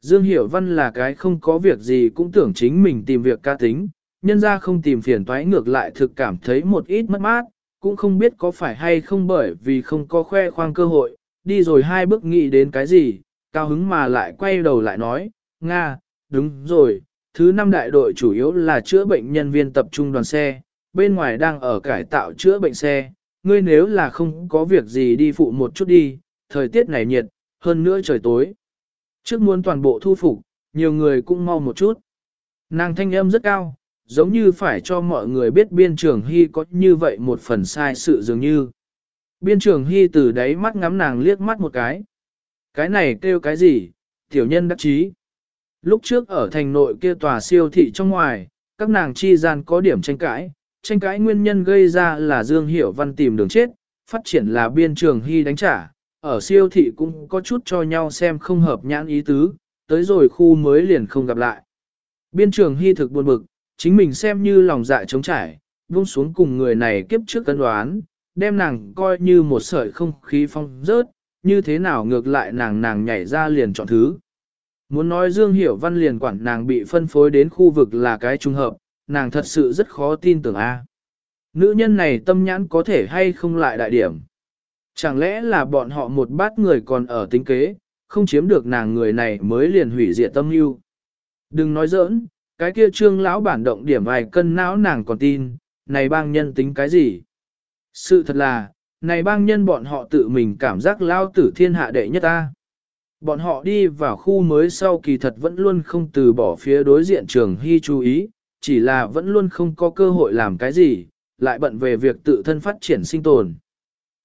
Dương Hiểu Văn là cái không có việc gì cũng tưởng chính mình tìm việc ca tính, nhân ra không tìm phiền toái ngược lại thực cảm thấy một ít mất mát, cũng không biết có phải hay không bởi vì không có khoe khoang cơ hội, đi rồi hai bước nghĩ đến cái gì, cao hứng mà lại quay đầu lại nói, Nga, đúng rồi, thứ năm đại đội chủ yếu là chữa bệnh nhân viên tập trung đoàn xe, bên ngoài đang ở cải tạo chữa bệnh xe, ngươi nếu là không có việc gì đi phụ một chút đi, thời tiết này nhiệt, hơn nữa trời tối. Trước muốn toàn bộ thu phục, nhiều người cũng mau một chút. Nàng thanh âm rất cao, giống như phải cho mọi người biết biên trường hy có như vậy một phần sai sự dường như. Biên trường hy từ đáy mắt ngắm nàng liếc mắt một cái. Cái này kêu cái gì, tiểu nhân đắc chí. Lúc trước ở thành nội kia tòa siêu thị trong ngoài, các nàng chi gian có điểm tranh cãi, tranh cãi nguyên nhân gây ra là Dương Hiểu Văn tìm đường chết, phát triển là biên trường hy đánh trả, ở siêu thị cũng có chút cho nhau xem không hợp nhãn ý tứ, tới rồi khu mới liền không gặp lại. Biên trường hy thực buồn bực, chính mình xem như lòng dạ trống trải, buông xuống cùng người này kiếp trước cân đoán, đem nàng coi như một sợi không khí phong rớt, như thế nào ngược lại nàng nàng nhảy ra liền chọn thứ. Muốn nói Dương Hiểu Văn liền quản nàng bị phân phối đến khu vực là cái trung hợp, nàng thật sự rất khó tin tưởng a. Nữ nhân này tâm nhãn có thể hay không lại đại điểm. Chẳng lẽ là bọn họ một bát người còn ở tính kế, không chiếm được nàng người này mới liền hủy diệt tâm yêu. Đừng nói giỡn, cái kia trương lão bản động điểm vài cân não nàng còn tin, này bang nhân tính cái gì? Sự thật là, này bang nhân bọn họ tự mình cảm giác lao tử thiên hạ đệ nhất ta. Bọn họ đi vào khu mới sau kỳ thật vẫn luôn không từ bỏ phía đối diện trường hy chú ý, chỉ là vẫn luôn không có cơ hội làm cái gì, lại bận về việc tự thân phát triển sinh tồn.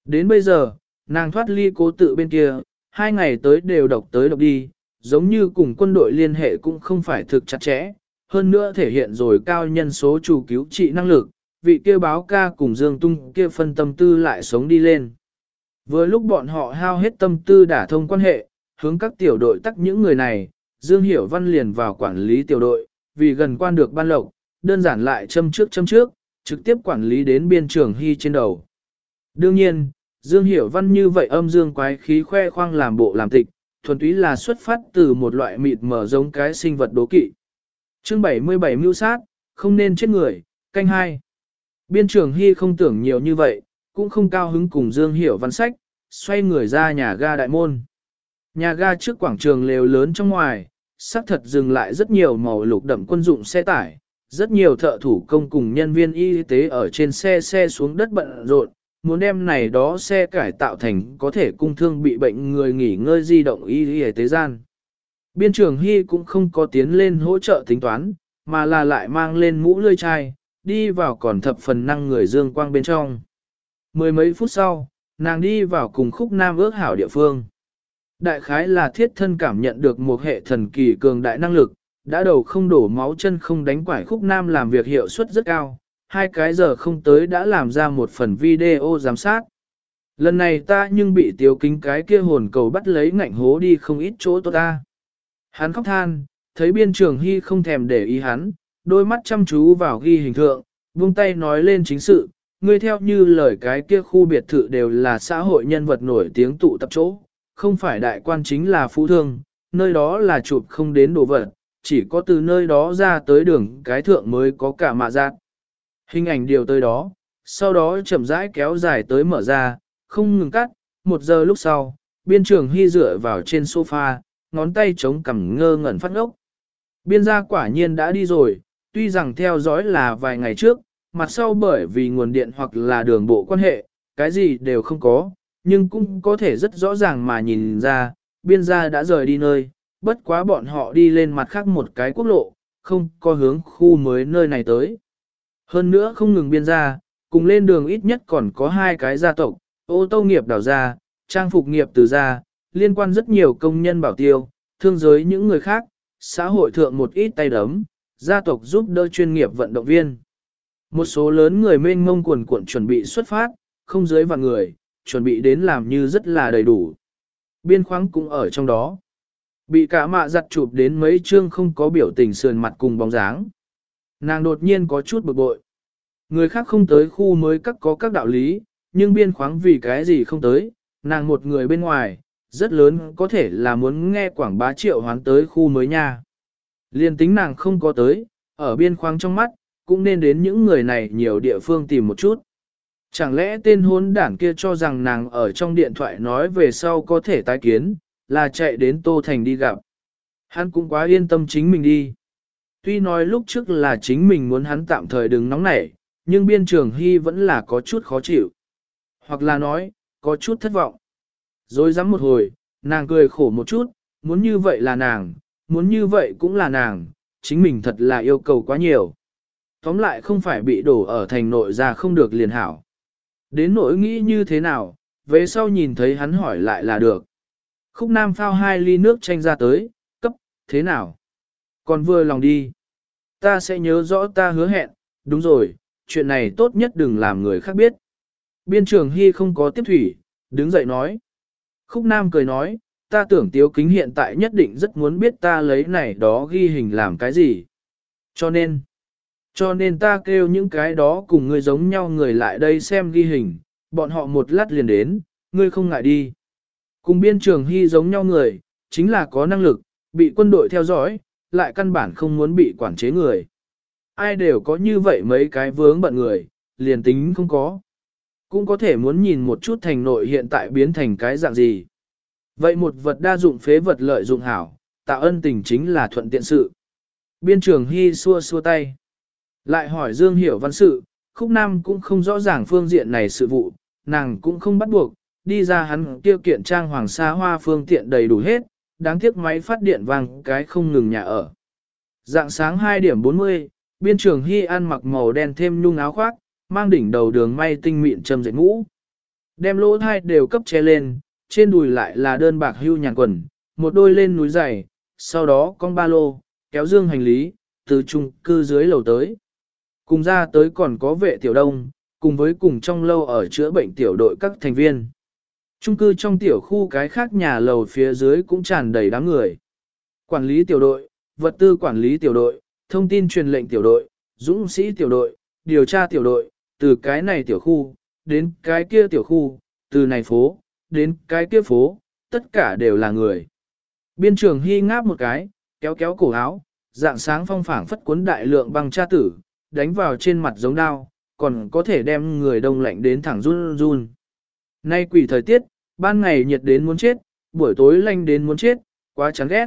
Đến bây giờ, nàng thoát ly cố tự bên kia, hai ngày tới đều độc tới độc đi, giống như cùng quân đội liên hệ cũng không phải thực chặt chẽ, hơn nữa thể hiện rồi cao nhân số chủ cứu trị năng lực, vị kia báo ca cùng Dương Tung kia phân tâm tư lại sống đi lên. Với lúc bọn họ hao hết tâm tư đả thông quan hệ, hướng các tiểu đội tắc những người này, Dương Hiểu Văn liền vào quản lý tiểu đội, vì gần quan được ban lộc, đơn giản lại châm trước châm trước, trực tiếp quản lý đến biên trường hy trên đầu. Đương nhiên, Dương Hiểu Văn như vậy âm dương quái khí khoe khoang làm bộ làm tịch, thuần túy là xuất phát từ một loại mịt mở giống cái sinh vật đố kỵ. Chương 77 mưu sát, không nên chết người, canh hai. Biên trường Hy không tưởng nhiều như vậy, cũng không cao hứng cùng Dương Hiểu Văn sách, xoay người ra nhà ga đại môn. Nhà ga trước quảng trường lều lớn trong ngoài, xác thật dừng lại rất nhiều màu lục đậm quân dụng xe tải, rất nhiều thợ thủ công cùng nhân viên y tế ở trên xe xe xuống đất bận rộn, muốn đem này đó xe cải tạo thành có thể cung thương bị bệnh người nghỉ ngơi di động y y tế gian. Biên trưởng Hy cũng không có tiến lên hỗ trợ tính toán, mà là lại mang lên mũ lươi chai, đi vào còn thập phần năng người dương quang bên trong. Mười mấy phút sau, nàng đi vào cùng khúc nam ước hảo địa phương. Đại khái là thiết thân cảm nhận được một hệ thần kỳ cường đại năng lực, đã đầu không đổ máu chân không đánh quải khúc nam làm việc hiệu suất rất cao, hai cái giờ không tới đã làm ra một phần video giám sát. Lần này ta nhưng bị tiêu kính cái kia hồn cầu bắt lấy ngạnh hố đi không ít chỗ tốt ta. Hắn khóc than, thấy biên trường hy không thèm để ý hắn, đôi mắt chăm chú vào ghi hình thượng, buông tay nói lên chính sự, ngươi theo như lời cái kia khu biệt thự đều là xã hội nhân vật nổi tiếng tụ tập chỗ, không phải đại quan chính là phú thương, nơi đó là chụp không đến đồ vật, chỉ có từ nơi đó ra tới đường cái thượng mới có cả mạ giác. Hình ảnh điều tới đó, sau đó chậm rãi kéo dài tới mở ra, không ngừng cắt, một giờ lúc sau, biên trường hy dựa vào trên sofa, ngón tay chống cằm ngơ ngẩn phát ngốc. Biên gia quả nhiên đã đi rồi, tuy rằng theo dõi là vài ngày trước, mặt sau bởi vì nguồn điện hoặc là đường bộ quan hệ, cái gì đều không có, nhưng cũng có thể rất rõ ràng mà nhìn ra, biên gia đã rời đi nơi, bất quá bọn họ đi lên mặt khác một cái quốc lộ, không có hướng khu mới nơi này tới. Hơn nữa không ngừng biên gia, cùng lên đường ít nhất còn có hai cái gia tộc, ô tô nghiệp đảo gia, trang phục nghiệp từ gia, liên quan rất nhiều công nhân bảo tiêu, thương giới những người khác, xã hội thượng một ít tay đấm, gia tộc giúp đỡ chuyên nghiệp vận động viên. Một số lớn người mênh mông quần cuộn chuẩn bị xuất phát, không dưới vạn người, chuẩn bị đến làm như rất là đầy đủ. Biên khoáng cũng ở trong đó. Bị cả mạ giặt chụp đến mấy chương không có biểu tình sườn mặt cùng bóng dáng. Nàng đột nhiên có chút bực bội. Người khác không tới khu mới các có các đạo lý, nhưng biên khoáng vì cái gì không tới, nàng một người bên ngoài, rất lớn có thể là muốn nghe quảng bá triệu hoán tới khu mới nha. Liên tính nàng không có tới, ở biên khoáng trong mắt, cũng nên đến những người này nhiều địa phương tìm một chút. Chẳng lẽ tên hôn đảng kia cho rằng nàng ở trong điện thoại nói về sau có thể tái kiến, là chạy đến Tô Thành đi gặp. Hắn cũng quá yên tâm chính mình đi. Tuy nói lúc trước là chính mình muốn hắn tạm thời đừng nóng nảy, nhưng biên trường hy vẫn là có chút khó chịu. Hoặc là nói, có chút thất vọng. Rồi dám một hồi, nàng cười khổ một chút, muốn như vậy là nàng, muốn như vậy cũng là nàng, chính mình thật là yêu cầu quá nhiều. Tóm lại không phải bị đổ ở thành nội ra không được liền hảo. Đến nỗi nghĩ như thế nào, về sau nhìn thấy hắn hỏi lại là được. Khúc Nam phao hai ly nước chanh ra tới, cấp, thế nào? Còn vừa lòng đi. Ta sẽ nhớ rõ ta hứa hẹn, đúng rồi, chuyện này tốt nhất đừng làm người khác biết. Biên trường Hy không có tiếp thủy, đứng dậy nói. Khúc Nam cười nói, ta tưởng Tiếu Kính hiện tại nhất định rất muốn biết ta lấy này đó ghi hình làm cái gì. Cho nên, cho nên ta kêu những cái đó cùng người giống nhau người lại đây xem ghi hình, bọn họ một lát liền đến, ngươi không ngại đi. Cùng biên trường hy giống nhau người, chính là có năng lực, bị quân đội theo dõi, lại căn bản không muốn bị quản chế người. Ai đều có như vậy mấy cái vướng bận người, liền tính không có. Cũng có thể muốn nhìn một chút thành nội hiện tại biến thành cái dạng gì. Vậy một vật đa dụng phế vật lợi dụng hảo, tạo ân tình chính là thuận tiện sự. Biên trường hy xua xua tay. Lại hỏi Dương Hiểu văn sự, khúc nam cũng không rõ ràng phương diện này sự vụ, nàng cũng không bắt buộc, đi ra hắn tiêu kiện trang hoàng sa hoa phương tiện đầy đủ hết, đáng tiếc máy phát điện vang cái không ngừng nhà ở. Dạng sáng 2 điểm 40, biên trường Hy ăn mặc màu đen thêm nhung áo khoác, mang đỉnh đầu đường may tinh mịn châm dệt ngũ. Đem lỗ thai đều cấp che lên, trên đùi lại là đơn bạc hưu nhàn quần, một đôi lên núi dày, sau đó con ba lô, kéo dương hành lý, từ trung cư dưới lầu tới. Cùng ra tới còn có vệ tiểu đông, cùng với cùng trong lâu ở chữa bệnh tiểu đội các thành viên. Trung cư trong tiểu khu cái khác nhà lầu phía dưới cũng tràn đầy đám người. Quản lý tiểu đội, vật tư quản lý tiểu đội, thông tin truyền lệnh tiểu đội, dũng sĩ tiểu đội, điều tra tiểu đội, từ cái này tiểu khu, đến cái kia tiểu khu, từ này phố, đến cái kia phố, tất cả đều là người. Biên trường hy ngáp một cái, kéo kéo cổ áo, dạng sáng phong phảng phất cuốn đại lượng băng cha tử, đánh vào trên mặt giống đao, còn có thể đem người đông lạnh đến thẳng run run. Nay quỷ thời tiết, ban ngày nhiệt đến muốn chết, buổi tối lạnh đến muốn chết, quá chán ghét.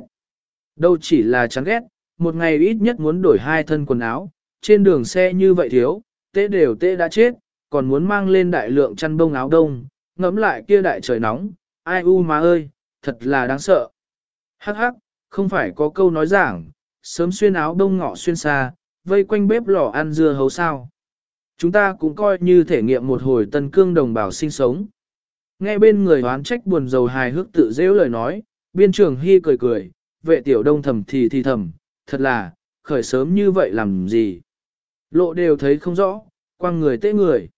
Đâu chỉ là chán ghét, một ngày ít nhất muốn đổi hai thân quần áo, trên đường xe như vậy thiếu, tê đều tê đã chết, còn muốn mang lên đại lượng chăn bông áo đông, ngẫm lại kia đại trời nóng, ai u má ơi, thật là đáng sợ. Hắc hắc, không phải có câu nói giảng, sớm xuyên áo đông ngọ xuyên xa, vây quanh bếp lò ăn dưa hấu sao. Chúng ta cũng coi như thể nghiệm một hồi tân cương đồng bào sinh sống. Nghe bên người hoán trách buồn dầu hài hước tự dễ lời nói, biên trường hy cười cười, vệ tiểu đông thầm thì thì thầm, thật là, khởi sớm như vậy làm gì. Lộ đều thấy không rõ, quăng người tê người.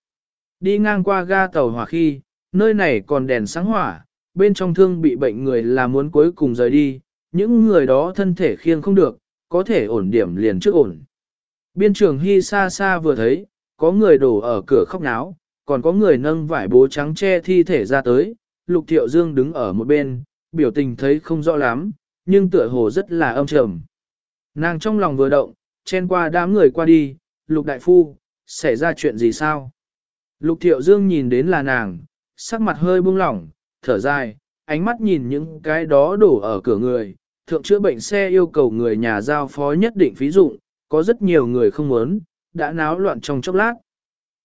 Đi ngang qua ga tàu hỏa khi, nơi này còn đèn sáng hỏa, bên trong thương bị bệnh người là muốn cuối cùng rời đi, những người đó thân thể khiêng không được, có thể ổn điểm liền trước ổn. Biên trường Hy xa xa vừa thấy, có người đổ ở cửa khóc náo, còn có người nâng vải bố trắng che thi thể ra tới, Lục Thiệu Dương đứng ở một bên, biểu tình thấy không rõ lắm, nhưng tựa hồ rất là âm trầm. Nàng trong lòng vừa động, chen qua đám người qua đi, Lục Đại Phu, xảy ra chuyện gì sao? Lục Thiệu Dương nhìn đến là nàng, sắc mặt hơi buông lỏng, thở dài, ánh mắt nhìn những cái đó đổ ở cửa người, thượng chữa bệnh xe yêu cầu người nhà giao phó nhất định phí dụng, có rất nhiều người không muốn, đã náo loạn trong chốc lát.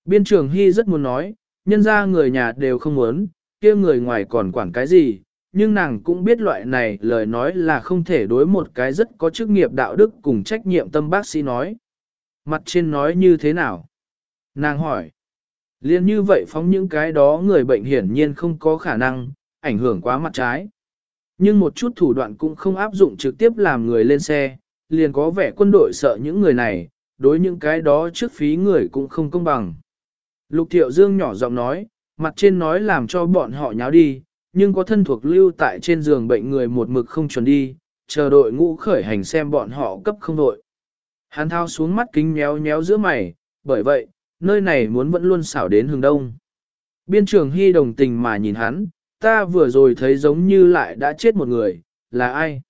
Biên trường Hy rất muốn nói, nhân ra người nhà đều không muốn, kia người ngoài còn quản cái gì, nhưng nàng cũng biết loại này lời nói là không thể đối một cái rất có chức nghiệp đạo đức cùng trách nhiệm tâm bác sĩ nói. Mặt trên nói như thế nào? Nàng hỏi. Liên như vậy phóng những cái đó người bệnh hiển nhiên không có khả năng, ảnh hưởng quá mặt trái. Nhưng một chút thủ đoạn cũng không áp dụng trực tiếp làm người lên xe, liền có vẻ quân đội sợ những người này, đối những cái đó trước phí người cũng không công bằng. Lục Thiệu Dương nhỏ giọng nói, mặt trên nói làm cho bọn họ nháo đi, nhưng có thân thuộc lưu tại trên giường bệnh người một mực không chuẩn đi, chờ đội ngũ khởi hành xem bọn họ cấp không đội. Hắn thao xuống mắt kính nhéo nhéo giữa mày, bởi vậy, nơi này muốn vẫn luôn xảo đến hướng đông. Biên trường hy đồng tình mà nhìn hắn, ta vừa rồi thấy giống như lại đã chết một người, là ai?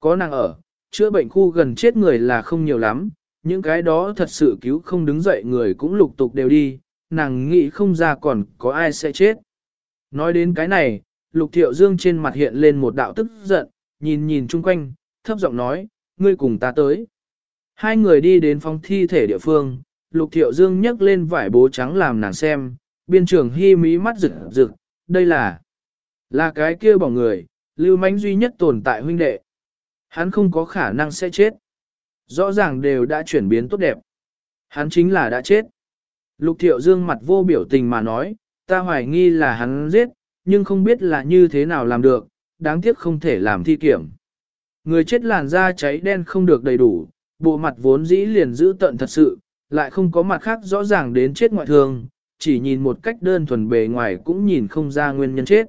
Có nàng ở, chữa bệnh khu gần chết người là không nhiều lắm, những cái đó thật sự cứu không đứng dậy người cũng lục tục đều đi, nàng nghĩ không ra còn có ai sẽ chết. Nói đến cái này, lục thiệu dương trên mặt hiện lên một đạo tức giận, nhìn nhìn chung quanh, thấp giọng nói, ngươi cùng ta tới. Hai người đi đến phòng thi thể địa phương, lục thiệu dương nhấc lên vải bố trắng làm nàng xem, biên trưởng hy mí mắt rực rực, đây là, là cái kia bỏ người, lưu mánh duy nhất tồn tại huynh đệ. Hắn không có khả năng sẽ chết. Rõ ràng đều đã chuyển biến tốt đẹp. Hắn chính là đã chết. Lục thiệu dương mặt vô biểu tình mà nói, ta hoài nghi là hắn giết, nhưng không biết là như thế nào làm được, đáng tiếc không thể làm thi kiểm. Người chết làn da cháy đen không được đầy đủ, bộ mặt vốn dĩ liền giữ tận thật sự, lại không có mặt khác rõ ràng đến chết ngoại thường, chỉ nhìn một cách đơn thuần bề ngoài cũng nhìn không ra nguyên nhân chết.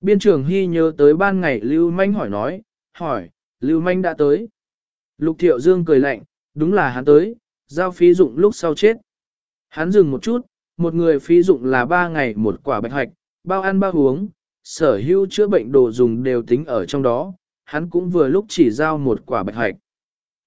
Biên trưởng Hy nhớ tới ban ngày Lưu Manh hỏi nói, hỏi, Lưu Manh đã tới. Lục Thiệu Dương cười lạnh, đúng là hắn tới, giao phí dụng lúc sau chết. Hắn dừng một chút, một người phí dụng là ba ngày một quả bạch hoạch, bao ăn bao uống, sở hữu chữa bệnh đồ dùng đều tính ở trong đó, hắn cũng vừa lúc chỉ giao một quả bạch hoạch.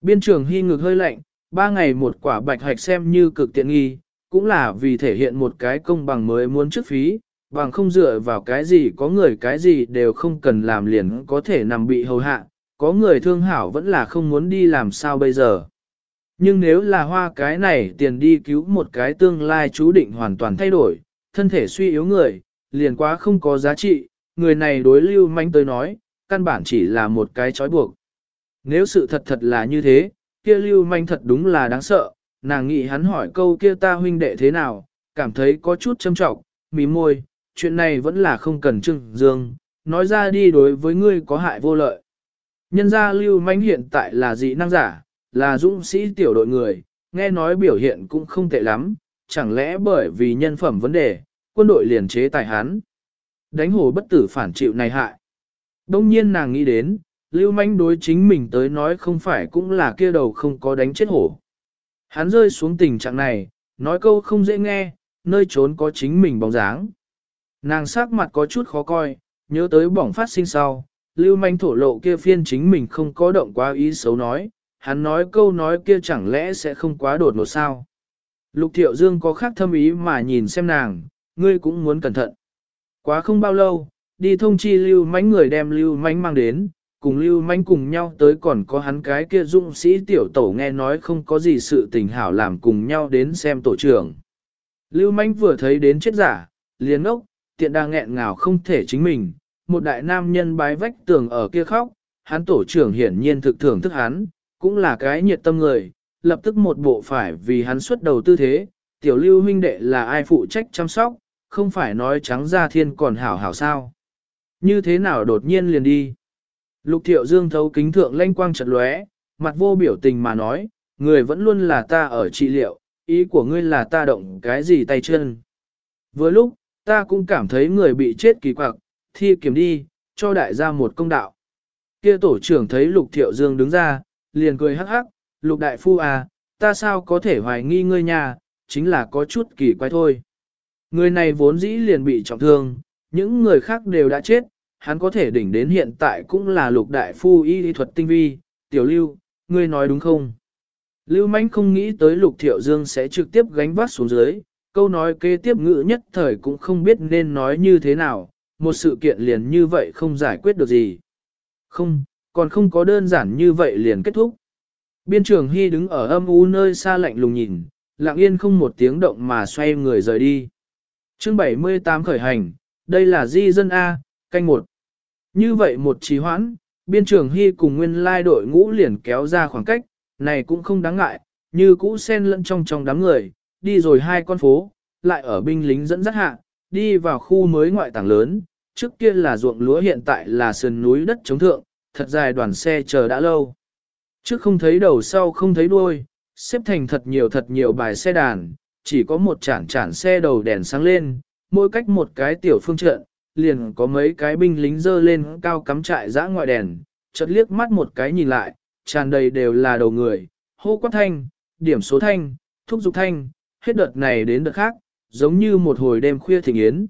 Biên trưởng Hy ngực hơi lạnh, ba ngày một quả bạch hạch xem như cực tiện nghi, cũng là vì thể hiện một cái công bằng mới muốn trước phí, bằng không dựa vào cái gì có người cái gì đều không cần làm liền có thể nằm bị hầu hạ, có người thương hảo vẫn là không muốn đi làm sao bây giờ. Nhưng nếu là hoa cái này tiền đi cứu một cái tương lai chú định hoàn toàn thay đổi, thân thể suy yếu người, liền quá không có giá trị, người này đối lưu manh tới nói, căn bản chỉ là một cái trói buộc. Nếu sự thật thật là như thế, kia lưu manh thật đúng là đáng sợ, nàng nghĩ hắn hỏi câu kia ta huynh đệ thế nào, cảm thấy có chút châm trọng, mí môi, chuyện này vẫn là không cần trưng dương, nói ra đi đối với ngươi có hại vô lợi. Nhân gia lưu manh hiện tại là dị năng giả, là dũng sĩ tiểu đội người, nghe nói biểu hiện cũng không tệ lắm, chẳng lẽ bởi vì nhân phẩm vấn đề, quân đội liền chế tài hắn. Đánh hồ bất tử phản chịu này hại. Đông nhiên nàng nghĩ đến, lưu manh đối chính mình tới nói không phải cũng là kia đầu không có đánh chết hổ. Hắn rơi xuống tình trạng này, nói câu không dễ nghe, nơi trốn có chính mình bóng dáng. Nàng sắc mặt có chút khó coi, nhớ tới bỏng phát sinh sau, lưu manh thổ lộ kia phiên chính mình không có động quá ý xấu nói, hắn nói câu nói kia chẳng lẽ sẽ không quá đột ngột sao. Lục thiệu dương có khác thâm ý mà nhìn xem nàng, ngươi cũng muốn cẩn thận. Quá không bao lâu, đi thông chi lưu mánh người đem lưu mánh mang đến, cùng lưu manh cùng nhau tới còn có hắn cái kia dũng sĩ tiểu tổ nghe nói không có gì sự tình hảo làm cùng nhau đến xem tổ trưởng. Lưu manh vừa thấy đến chết giả, liền ốc, tiện đang nghẹn ngào không thể chính mình, một đại nam nhân bái vách tường ở kia khóc, hắn tổ trưởng hiển nhiên thực thưởng thức hắn, cũng là cái nhiệt tâm người, lập tức một bộ phải vì hắn xuất đầu tư thế, tiểu lưu huynh đệ là ai phụ trách chăm sóc, không phải nói trắng ra thiên còn hảo hảo sao. Như thế nào đột nhiên liền đi. Lục thiệu dương thấu kính thượng lanh quang chật lóe, mặt vô biểu tình mà nói, người vẫn luôn là ta ở trị liệu, ý của ngươi là ta động cái gì tay chân. Vừa lúc, ta cũng cảm thấy người bị chết kỳ quặc, thi kiểm đi, cho đại gia một công đạo. Kia tổ trưởng thấy lục thiệu dương đứng ra, liền cười hắc hắc, lục đại phu à, ta sao có thể hoài nghi ngươi nhà, chính là có chút kỳ quái thôi. Người này vốn dĩ liền bị trọng thương, những người khác đều đã chết, hắn có thể đỉnh đến hiện tại cũng là lục đại phu y thuật tinh vi, tiểu lưu, ngươi nói đúng không? Lưu mãnh không nghĩ tới lục thiệu dương sẽ trực tiếp gánh vác xuống dưới, câu nói kế tiếp ngữ nhất thời cũng không biết nên nói như thế nào, một sự kiện liền như vậy không giải quyết được gì. Không, còn không có đơn giản như vậy liền kết thúc. Biên trưởng Hy đứng ở âm u nơi xa lạnh lùng nhìn, lặng yên không một tiếng động mà xoay người rời đi. chương 78 khởi hành, đây là di dân A, canh một. Như vậy một trì hoãn, biên trưởng Hy cùng nguyên lai đội ngũ liền kéo ra khoảng cách, này cũng không đáng ngại, như cũ sen lẫn trong trong đám người, đi rồi hai con phố, lại ở binh lính dẫn dắt hạ, đi vào khu mới ngoại tảng lớn, trước kia là ruộng lúa hiện tại là sườn núi đất chống thượng, thật dài đoàn xe chờ đã lâu. Trước không thấy đầu sau không thấy đuôi, xếp thành thật nhiều thật nhiều bài xe đàn, chỉ có một chản chản xe đầu đèn sáng lên, mỗi cách một cái tiểu phương trận, liền có mấy cái binh lính dơ lên cao cắm trại dã ngoại đèn, chợt liếc mắt một cái nhìn lại, tràn đầy đều là đầu người, hô quát thanh, điểm số thanh, thúc dục thanh, hết đợt này đến đợt khác, giống như một hồi đêm khuya thịnh yến.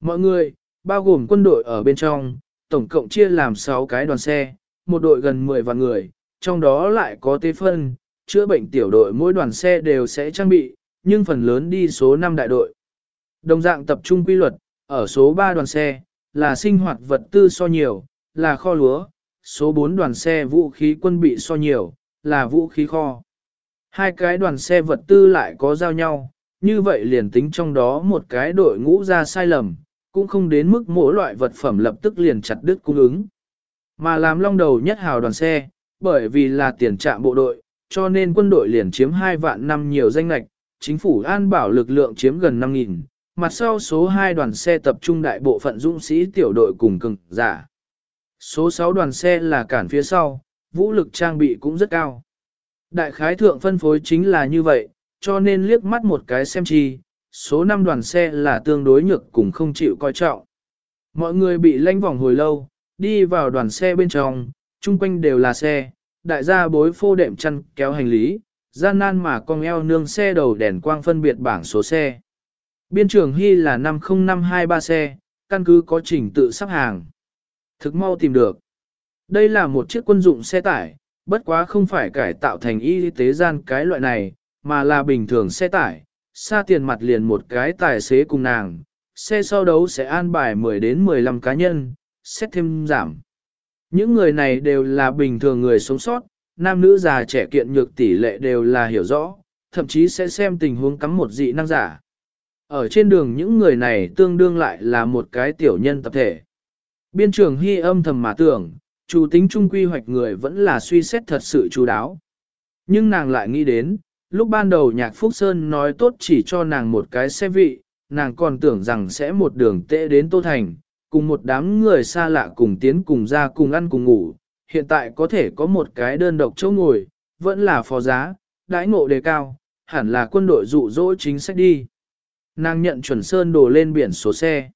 Mọi người, bao gồm quân đội ở bên trong, tổng cộng chia làm 6 cái đoàn xe, một đội gần 10 vạn người, trong đó lại có tế phân, chữa bệnh tiểu đội mỗi đoàn xe đều sẽ trang bị, nhưng phần lớn đi số 5 đại đội. Đồng dạng tập trung quy luật, ở số 3 đoàn xe, là sinh hoạt vật tư so nhiều, là kho lúa, số 4 đoàn xe vũ khí quân bị so nhiều, là vũ khí kho. Hai cái đoàn xe vật tư lại có giao nhau, như vậy liền tính trong đó một cái đội ngũ ra sai lầm, cũng không đến mức mỗi loại vật phẩm lập tức liền chặt đứt cung ứng. Mà làm long đầu nhất hào đoàn xe, bởi vì là tiền trạm bộ đội, cho nên quân đội liền chiếm 2 vạn năm nhiều danh lạch, chính phủ an bảo lực lượng chiếm gần 5.000, mặt sau số 2 đoàn xe tập trung đại bộ phận dũng sĩ tiểu đội cùng cường giả. Số 6 đoàn xe là cản phía sau, vũ lực trang bị cũng rất cao. Đại khái thượng phân phối chính là như vậy, cho nên liếc mắt một cái xem chi, số 5 đoàn xe là tương đối nhược cùng không chịu coi trọng. Mọi người bị lanh vòng hồi lâu, đi vào đoàn xe bên trong, chung quanh đều là xe, đại gia bối phô đệm chăn kéo hành lý, gian nan mà con eo nương xe đầu đèn quang phân biệt bảng số xe. Biên trường Hy là 50523 xe, căn cứ có trình tự sắp hàng. Thực mau tìm được. Đây là một chiếc quân dụng xe tải, bất quá không phải cải tạo thành y tế gian cái loại này, mà là bình thường xe tải, xa tiền mặt liền một cái tài xế cùng nàng, xe sau đấu sẽ an bài 10 đến 15 cá nhân, xét thêm giảm. Những người này đều là bình thường người sống sót, nam nữ già trẻ kiện nhược tỷ lệ đều là hiểu rõ, thậm chí sẽ xem tình huống cắm một dị năng giả. Ở trên đường những người này tương đương lại là một cái tiểu nhân tập thể. Biên trường hy âm thầm mà tưởng, chủ tính trung quy hoạch người vẫn là suy xét thật sự chú đáo. Nhưng nàng lại nghĩ đến, lúc ban đầu nhạc Phúc Sơn nói tốt chỉ cho nàng một cái xe vị, nàng còn tưởng rằng sẽ một đường tệ đến Tô Thành, cùng một đám người xa lạ cùng tiến cùng ra cùng ăn cùng ngủ, hiện tại có thể có một cái đơn độc chỗ ngồi, vẫn là phó giá, đãi ngộ đề cao, hẳn là quân đội dụ dỗ chính sách đi. Nàng nhận chuẩn sơn đồ lên biển số xe.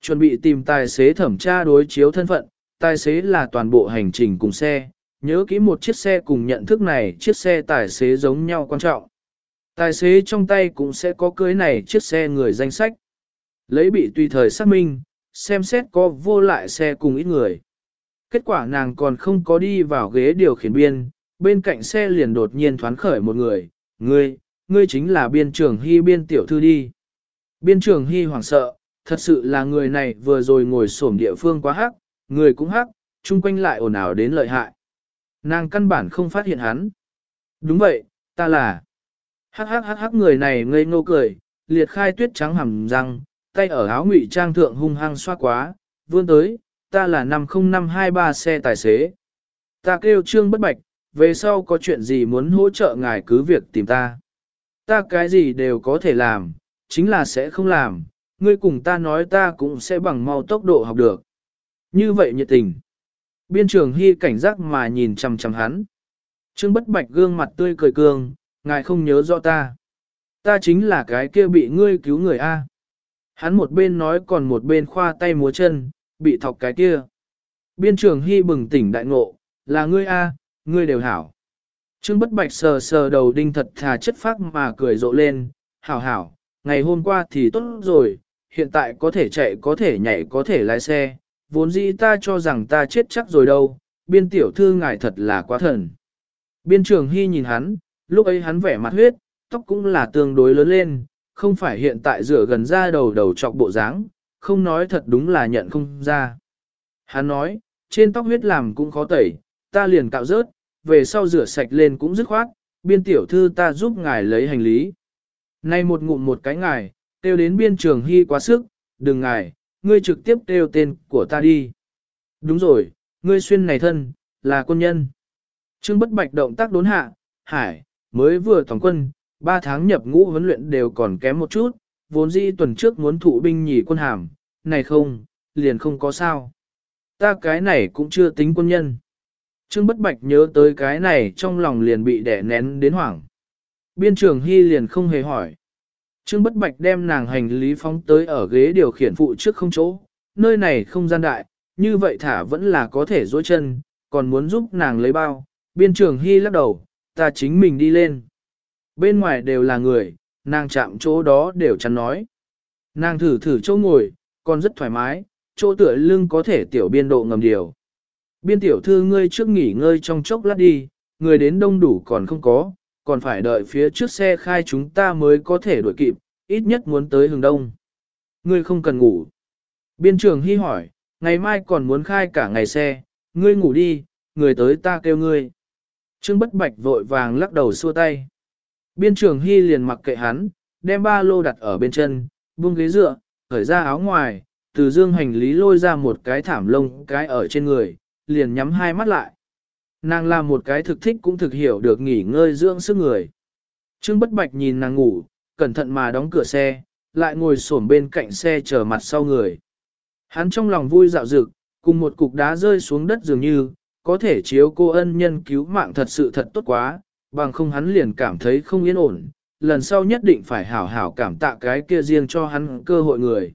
Chuẩn bị tìm tài xế thẩm tra đối chiếu thân phận, tài xế là toàn bộ hành trình cùng xe, nhớ kỹ một chiếc xe cùng nhận thức này chiếc xe tài xế giống nhau quan trọng. Tài xế trong tay cũng sẽ có cưới này chiếc xe người danh sách. Lấy bị tùy thời xác minh, xem xét có vô lại xe cùng ít người. Kết quả nàng còn không có đi vào ghế điều khiển biên, bên cạnh xe liền đột nhiên thoán khởi một người, ngươi, ngươi chính là biên trưởng hy biên tiểu thư đi. Biên trưởng hy hoảng sợ, thật sự là người này vừa rồi ngồi xổm địa phương quá hắc, người cũng hắc, chung quanh lại ồn ào đến lợi hại. Nàng căn bản không phát hiện hắn. Đúng vậy, ta là. Hắc hắc hắc hắc người này ngây ngô cười, liệt khai tuyết trắng hầm răng, tay ở áo ngụy trang thượng hung hăng xoa quá, vươn tới, ta là 50523 xe tài xế. Ta kêu trương bất bạch, về sau có chuyện gì muốn hỗ trợ ngài cứ việc tìm ta. Ta cái gì đều có thể làm, chính là sẽ không làm, ngươi cùng ta nói ta cũng sẽ bằng mau tốc độ học được. Như vậy nhiệt tình. Biên trường hy cảnh giác mà nhìn chằm chằm hắn. Trương bất bạch gương mặt tươi cười cường, ngài không nhớ rõ ta. Ta chính là cái kia bị ngươi cứu người A. Hắn một bên nói còn một bên khoa tay múa chân, bị thọc cái kia. Biên trường hy bừng tỉnh đại ngộ, là ngươi A, ngươi đều hảo. Trương bất bạch sờ sờ đầu đinh thật thà chất phác mà cười rộ lên, hảo hảo, ngày hôm qua thì tốt rồi, hiện tại có thể chạy có thể nhảy có thể lái xe, vốn dĩ ta cho rằng ta chết chắc rồi đâu, biên tiểu thư ngài thật là quá thần. Biên trường hy nhìn hắn, lúc ấy hắn vẻ mặt huyết, tóc cũng là tương đối lớn lên, không phải hiện tại rửa gần ra đầu đầu trọc bộ dáng, không nói thật đúng là nhận không ra. Hắn nói, trên tóc huyết làm cũng khó tẩy, ta liền cạo rớt, về sau rửa sạch lên cũng dứt khoát, biên tiểu thư ta giúp ngài lấy hành lý. Nay một ngụm một cái ngài, tiêu đến biên trường hy quá sức, đừng ngài, ngươi trực tiếp kêu tên của ta đi. Đúng rồi, ngươi xuyên này thân, là quân nhân. Trương bất bạch động tác đốn hạ, hải, mới vừa tổng quân, ba tháng nhập ngũ huấn luyện đều còn kém một chút, vốn dĩ tuần trước muốn thụ binh nhì quân hàm, này không, liền không có sao. Ta cái này cũng chưa tính quân nhân. Trương bất bạch nhớ tới cái này trong lòng liền bị đẻ nén đến hoảng. Biên trưởng Hy liền không hề hỏi. Trương Bất Bạch đem nàng hành lý phóng tới ở ghế điều khiển phụ trước không chỗ, nơi này không gian đại, như vậy thả vẫn là có thể dối chân, còn muốn giúp nàng lấy bao. Biên trưởng Hy lắc đầu, ta chính mình đi lên. Bên ngoài đều là người, nàng chạm chỗ đó đều chắn nói. Nàng thử thử chỗ ngồi, còn rất thoải mái, chỗ tựa lưng có thể tiểu biên độ ngầm điều. Biên tiểu thư ngươi trước nghỉ ngơi trong chốc lát đi, người đến đông đủ còn không có, còn phải đợi phía trước xe khai chúng ta mới có thể đuổi kịp, ít nhất muốn tới hướng đông. Ngươi không cần ngủ. Biên trường hy hỏi, ngày mai còn muốn khai cả ngày xe, ngươi ngủ đi, người tới ta kêu ngươi. Trương Bất Bạch vội vàng lắc đầu xua tay. Biên trường hy liền mặc kệ hắn, đem ba lô đặt ở bên chân, buông ghế dựa, khởi ra áo ngoài, từ dương hành lý lôi ra một cái thảm lông cái ở trên người, liền nhắm hai mắt lại. Nàng là một cái thực thích cũng thực hiểu được nghỉ ngơi dưỡng sức người. Trương Bất Bạch nhìn nàng ngủ, cẩn thận mà đóng cửa xe, lại ngồi xổm bên cạnh xe chờ mặt sau người. Hắn trong lòng vui dạo dực, cùng một cục đá rơi xuống đất dường như, có thể chiếu cô ân nhân cứu mạng thật sự thật tốt quá, bằng không hắn liền cảm thấy không yên ổn, lần sau nhất định phải hảo hảo cảm tạ cái kia riêng cho hắn cơ hội người.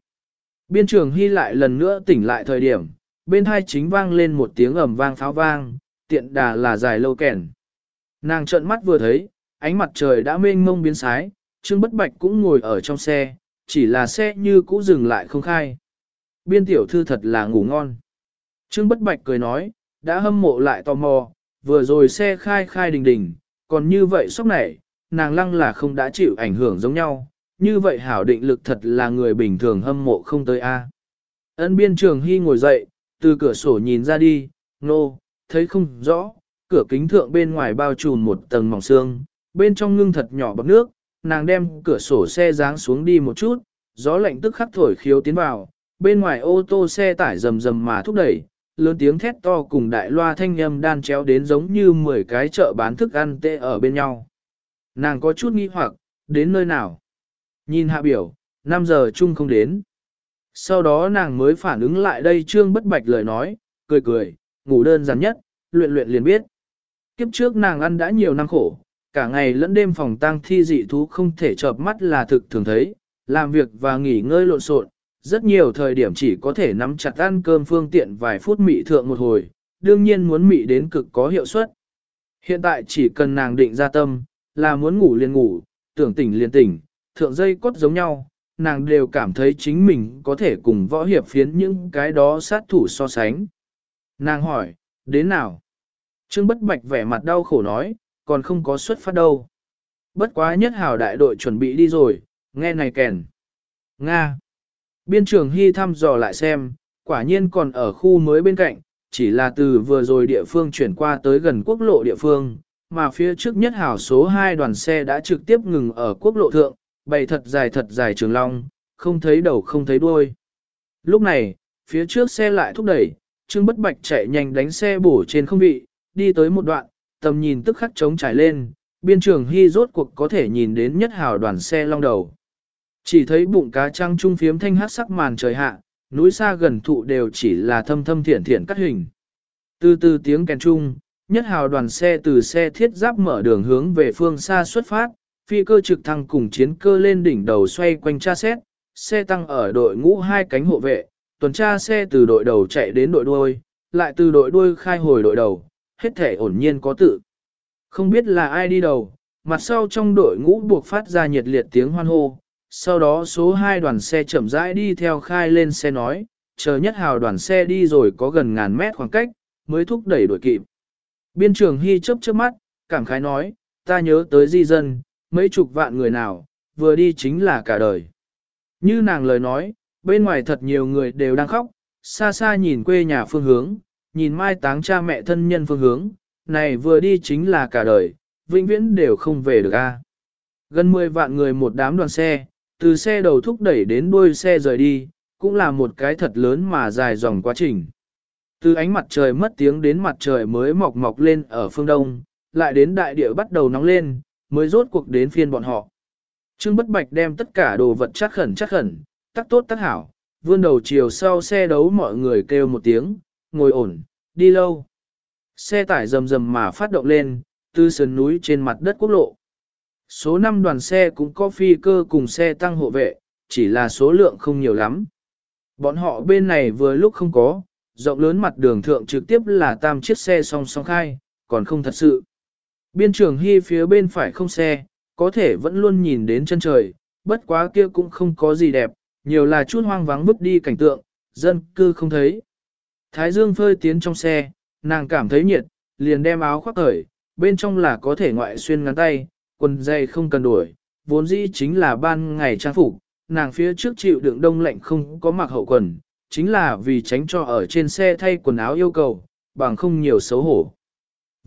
Biên trường hy lại lần nữa tỉnh lại thời điểm, bên hai chính vang lên một tiếng ầm vang pháo vang, tiện đà là dài lâu kèn. Nàng trợn mắt vừa thấy, ánh mặt trời đã mênh mông biến sái, Trương Bất Bạch cũng ngồi ở trong xe, chỉ là xe như cũ dừng lại không khai. Biên tiểu thư thật là ngủ ngon. Trương Bất Bạch cười nói, đã hâm mộ lại tò mò, vừa rồi xe khai khai đình đình, còn như vậy sốc này, nàng lăng là không đã chịu ảnh hưởng giống nhau, như vậy hảo định lực thật là người bình thường hâm mộ không tới a. Ân biên trường hy ngồi dậy, từ cửa sổ nhìn ra đi, nô, no, thấy không rõ, cửa kính thượng bên ngoài bao trùm một tầng mỏng xương, bên trong ngưng thật nhỏ bọc nước, nàng đem cửa sổ xe giáng xuống đi một chút, gió lạnh tức khắc thổi khiếu tiến vào, bên ngoài ô tô xe tải rầm rầm mà thúc đẩy, lớn tiếng thét to cùng đại loa thanh âm đan chéo đến giống như 10 cái chợ bán thức ăn tê ở bên nhau. Nàng có chút nghi hoặc, đến nơi nào? Nhìn hạ biểu, 5 giờ chung không đến. Sau đó nàng mới phản ứng lại đây trương bất bạch lời nói, cười cười, ngủ đơn giản nhất, luyện luyện liền biết. Kiếp trước nàng ăn đã nhiều năm khổ, cả ngày lẫn đêm phòng tang thi dị thú không thể chợp mắt là thực thường thấy, làm việc và nghỉ ngơi lộn xộn, rất nhiều thời điểm chỉ có thể nắm chặt ăn cơm phương tiện vài phút mị thượng một hồi, đương nhiên muốn mị đến cực có hiệu suất. Hiện tại chỉ cần nàng định ra tâm, là muốn ngủ liền ngủ, tưởng tỉnh liền tỉnh, thượng dây cốt giống nhau, nàng đều cảm thấy chính mình có thể cùng võ hiệp phiến những cái đó sát thủ so sánh. Nàng hỏi, đến nào? Trương Bất Bạch vẻ mặt đau khổ nói, còn không có xuất phát đâu. Bất quá nhất hào đại đội chuẩn bị đi rồi, nghe này kèn. Nga. Biên trưởng Hy thăm dò lại xem, quả nhiên còn ở khu mới bên cạnh, chỉ là từ vừa rồi địa phương chuyển qua tới gần quốc lộ địa phương, mà phía trước nhất hảo số 2 đoàn xe đã trực tiếp ngừng ở quốc lộ thượng, bày thật dài thật dài trường long, không thấy đầu không thấy đuôi. Lúc này, phía trước xe lại thúc đẩy, Trương Bất Bạch chạy nhanh đánh xe bổ trên không vị, đi tới một đoạn, tầm nhìn tức khắc trống trải lên, biên trường hy rốt cuộc có thể nhìn đến nhất hào đoàn xe long đầu. Chỉ thấy bụng cá trăng trung phiếm thanh hát sắc màn trời hạ, núi xa gần thụ đều chỉ là thâm thâm thiển thiển cắt hình. Từ từ tiếng kèn trung, nhất hào đoàn xe từ xe thiết giáp mở đường hướng về phương xa xuất phát, phi cơ trực thăng cùng chiến cơ lên đỉnh đầu xoay quanh tra xét, xe tăng ở đội ngũ hai cánh hộ vệ, tuần tra xe từ đội đầu chạy đến đội đuôi, lại từ đội đuôi khai hồi đội đầu, hết thể ổn nhiên có tự. Không biết là ai đi đầu, mặt sau trong đội ngũ buộc phát ra nhiệt liệt tiếng hoan hô, sau đó số 2 đoàn xe chậm rãi đi theo khai lên xe nói, chờ nhất hào đoàn xe đi rồi có gần ngàn mét khoảng cách, mới thúc đẩy đội kịp. Biên trưởng Hy chớp chớp mắt, cảm khái nói, ta nhớ tới di dân, mấy chục vạn người nào, vừa đi chính là cả đời. Như nàng lời nói, bên ngoài thật nhiều người đều đang khóc, xa xa nhìn quê nhà phương hướng, nhìn mai táng cha mẹ thân nhân phương hướng, này vừa đi chính là cả đời, vĩnh viễn đều không về được a. Gần 10 vạn người một đám đoàn xe, từ xe đầu thúc đẩy đến đuôi xe rời đi, cũng là một cái thật lớn mà dài dòng quá trình. Từ ánh mặt trời mất tiếng đến mặt trời mới mọc mọc lên ở phương đông, lại đến đại địa bắt đầu nóng lên, mới rốt cuộc đến phiên bọn họ. Trương Bất Bạch đem tất cả đồ vật chắc khẩn chắc khẩn, tắc tốt tắc hảo, vươn đầu chiều sau xe đấu mọi người kêu một tiếng, ngồi ổn, đi lâu. Xe tải rầm rầm mà phát động lên, từ sườn núi trên mặt đất quốc lộ. Số 5 đoàn xe cũng có phi cơ cùng xe tăng hộ vệ, chỉ là số lượng không nhiều lắm. Bọn họ bên này vừa lúc không có, rộng lớn mặt đường thượng trực tiếp là tam chiếc xe song song khai, còn không thật sự. Biên trường hy phía bên phải không xe, có thể vẫn luôn nhìn đến chân trời, bất quá kia cũng không có gì đẹp, nhiều là chút hoang vắng vứt đi cảnh tượng, dân cư không thấy. Thái dương phơi tiến trong xe, nàng cảm thấy nhiệt, liền đem áo khoác cởi, bên trong là có thể ngoại xuyên ngắn tay, quần dây không cần đổi, vốn dĩ chính là ban ngày trang phục, nàng phía trước chịu đựng đông lạnh không có mặc hậu quần, chính là vì tránh cho ở trên xe thay quần áo yêu cầu, bằng không nhiều xấu hổ.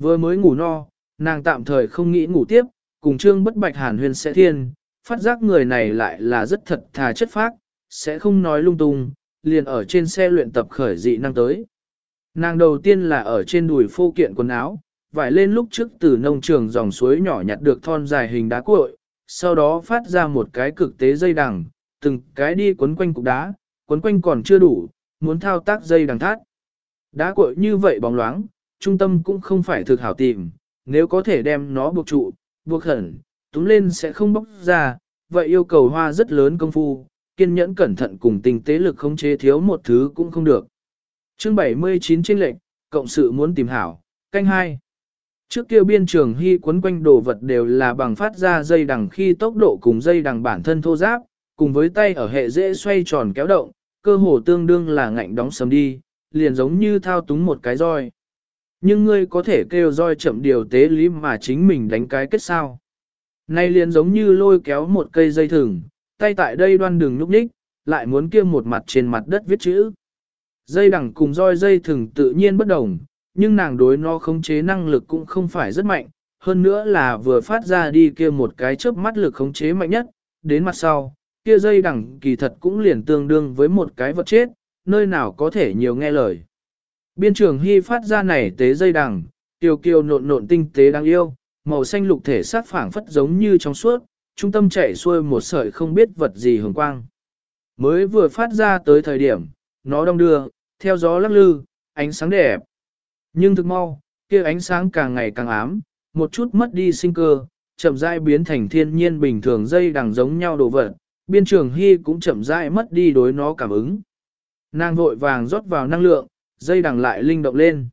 Vừa mới ngủ no, nàng tạm thời không nghĩ ngủ tiếp, cùng trương bất bạch hàn huyền sẽ thiên, phát giác người này lại là rất thật thà chất phác, sẽ không nói lung tung, liền ở trên xe luyện tập khởi dị năng tới. Nàng đầu tiên là ở trên đùi phô kiện quần áo, vải lên lúc trước từ nông trường dòng suối nhỏ nhặt được thon dài hình đá cuội, sau đó phát ra một cái cực tế dây đằng, từng cái đi quấn quanh cục đá, quấn quanh còn chưa đủ, muốn thao tác dây đằng thắt. Đá cuội như vậy bóng loáng, trung tâm cũng không phải thực hảo tìm, nếu có thể đem nó buộc trụ, buộc khẩn, túm lên sẽ không bóc ra, vậy yêu cầu hoa rất lớn công phu, kiên nhẫn cẩn thận cùng tình tế lực không chế thiếu một thứ cũng không được. Chương 79 trên lệnh, cộng sự muốn tìm hảo, canh hai. Trước kia biên trường hy quấn quanh đồ vật đều là bằng phát ra dây đằng khi tốc độ cùng dây đằng bản thân thô giáp, cùng với tay ở hệ dễ xoay tròn kéo động, cơ hồ tương đương là ngạnh đóng sầm đi, liền giống như thao túng một cái roi. Nhưng ngươi có thể kêu roi chậm điều tế lý mà chính mình đánh cái kết sao. Nay liền giống như lôi kéo một cây dây thừng, tay tại đây đoan đường nhúc nhích, lại muốn kia một mặt trên mặt đất viết chữ. Dây đằng cùng roi dây thừng tự nhiên bất đồng, nhưng nàng đối nó khống chế năng lực cũng không phải rất mạnh, hơn nữa là vừa phát ra đi kia một cái chớp mắt lực khống chế mạnh nhất, đến mặt sau, kia dây đằng kỳ thật cũng liền tương đương với một cái vật chết, nơi nào có thể nhiều nghe lời. Biên trường hy phát ra này tế dây đằng, kiều kiều nộn nộn tinh tế đáng yêu, màu xanh lục thể sát phảng phất giống như trong suốt, trung tâm chạy xuôi một sợi không biết vật gì hồng quang. Mới vừa phát ra tới thời điểm, nó đông đưa, theo gió lắc lư, ánh sáng đẹp. Nhưng thực mau, kia ánh sáng càng ngày càng ám, một chút mất đi sinh cơ, chậm rãi biến thành thiên nhiên bình thường dây đằng giống nhau đồ vật, biên trường hy cũng chậm rãi mất đi đối nó cảm ứng. Nàng vội vàng rót vào năng lượng, dây đằng lại linh động lên.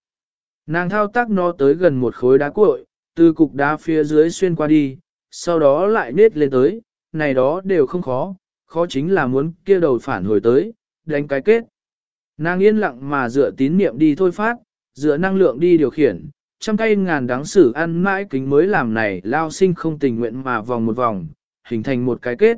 Nàng thao tác nó tới gần một khối đá cuội, từ cục đá phía dưới xuyên qua đi, sau đó lại nết lên tới, này đó đều không khó, khó chính là muốn kia đầu phản hồi tới, đánh cái kết. Nàng yên lặng mà dựa tín niệm đi thôi phát, dựa năng lượng đi điều khiển, trăm cây ngàn đáng xử ăn mãi kính mới làm này lao sinh không tình nguyện mà vòng một vòng, hình thành một cái kết.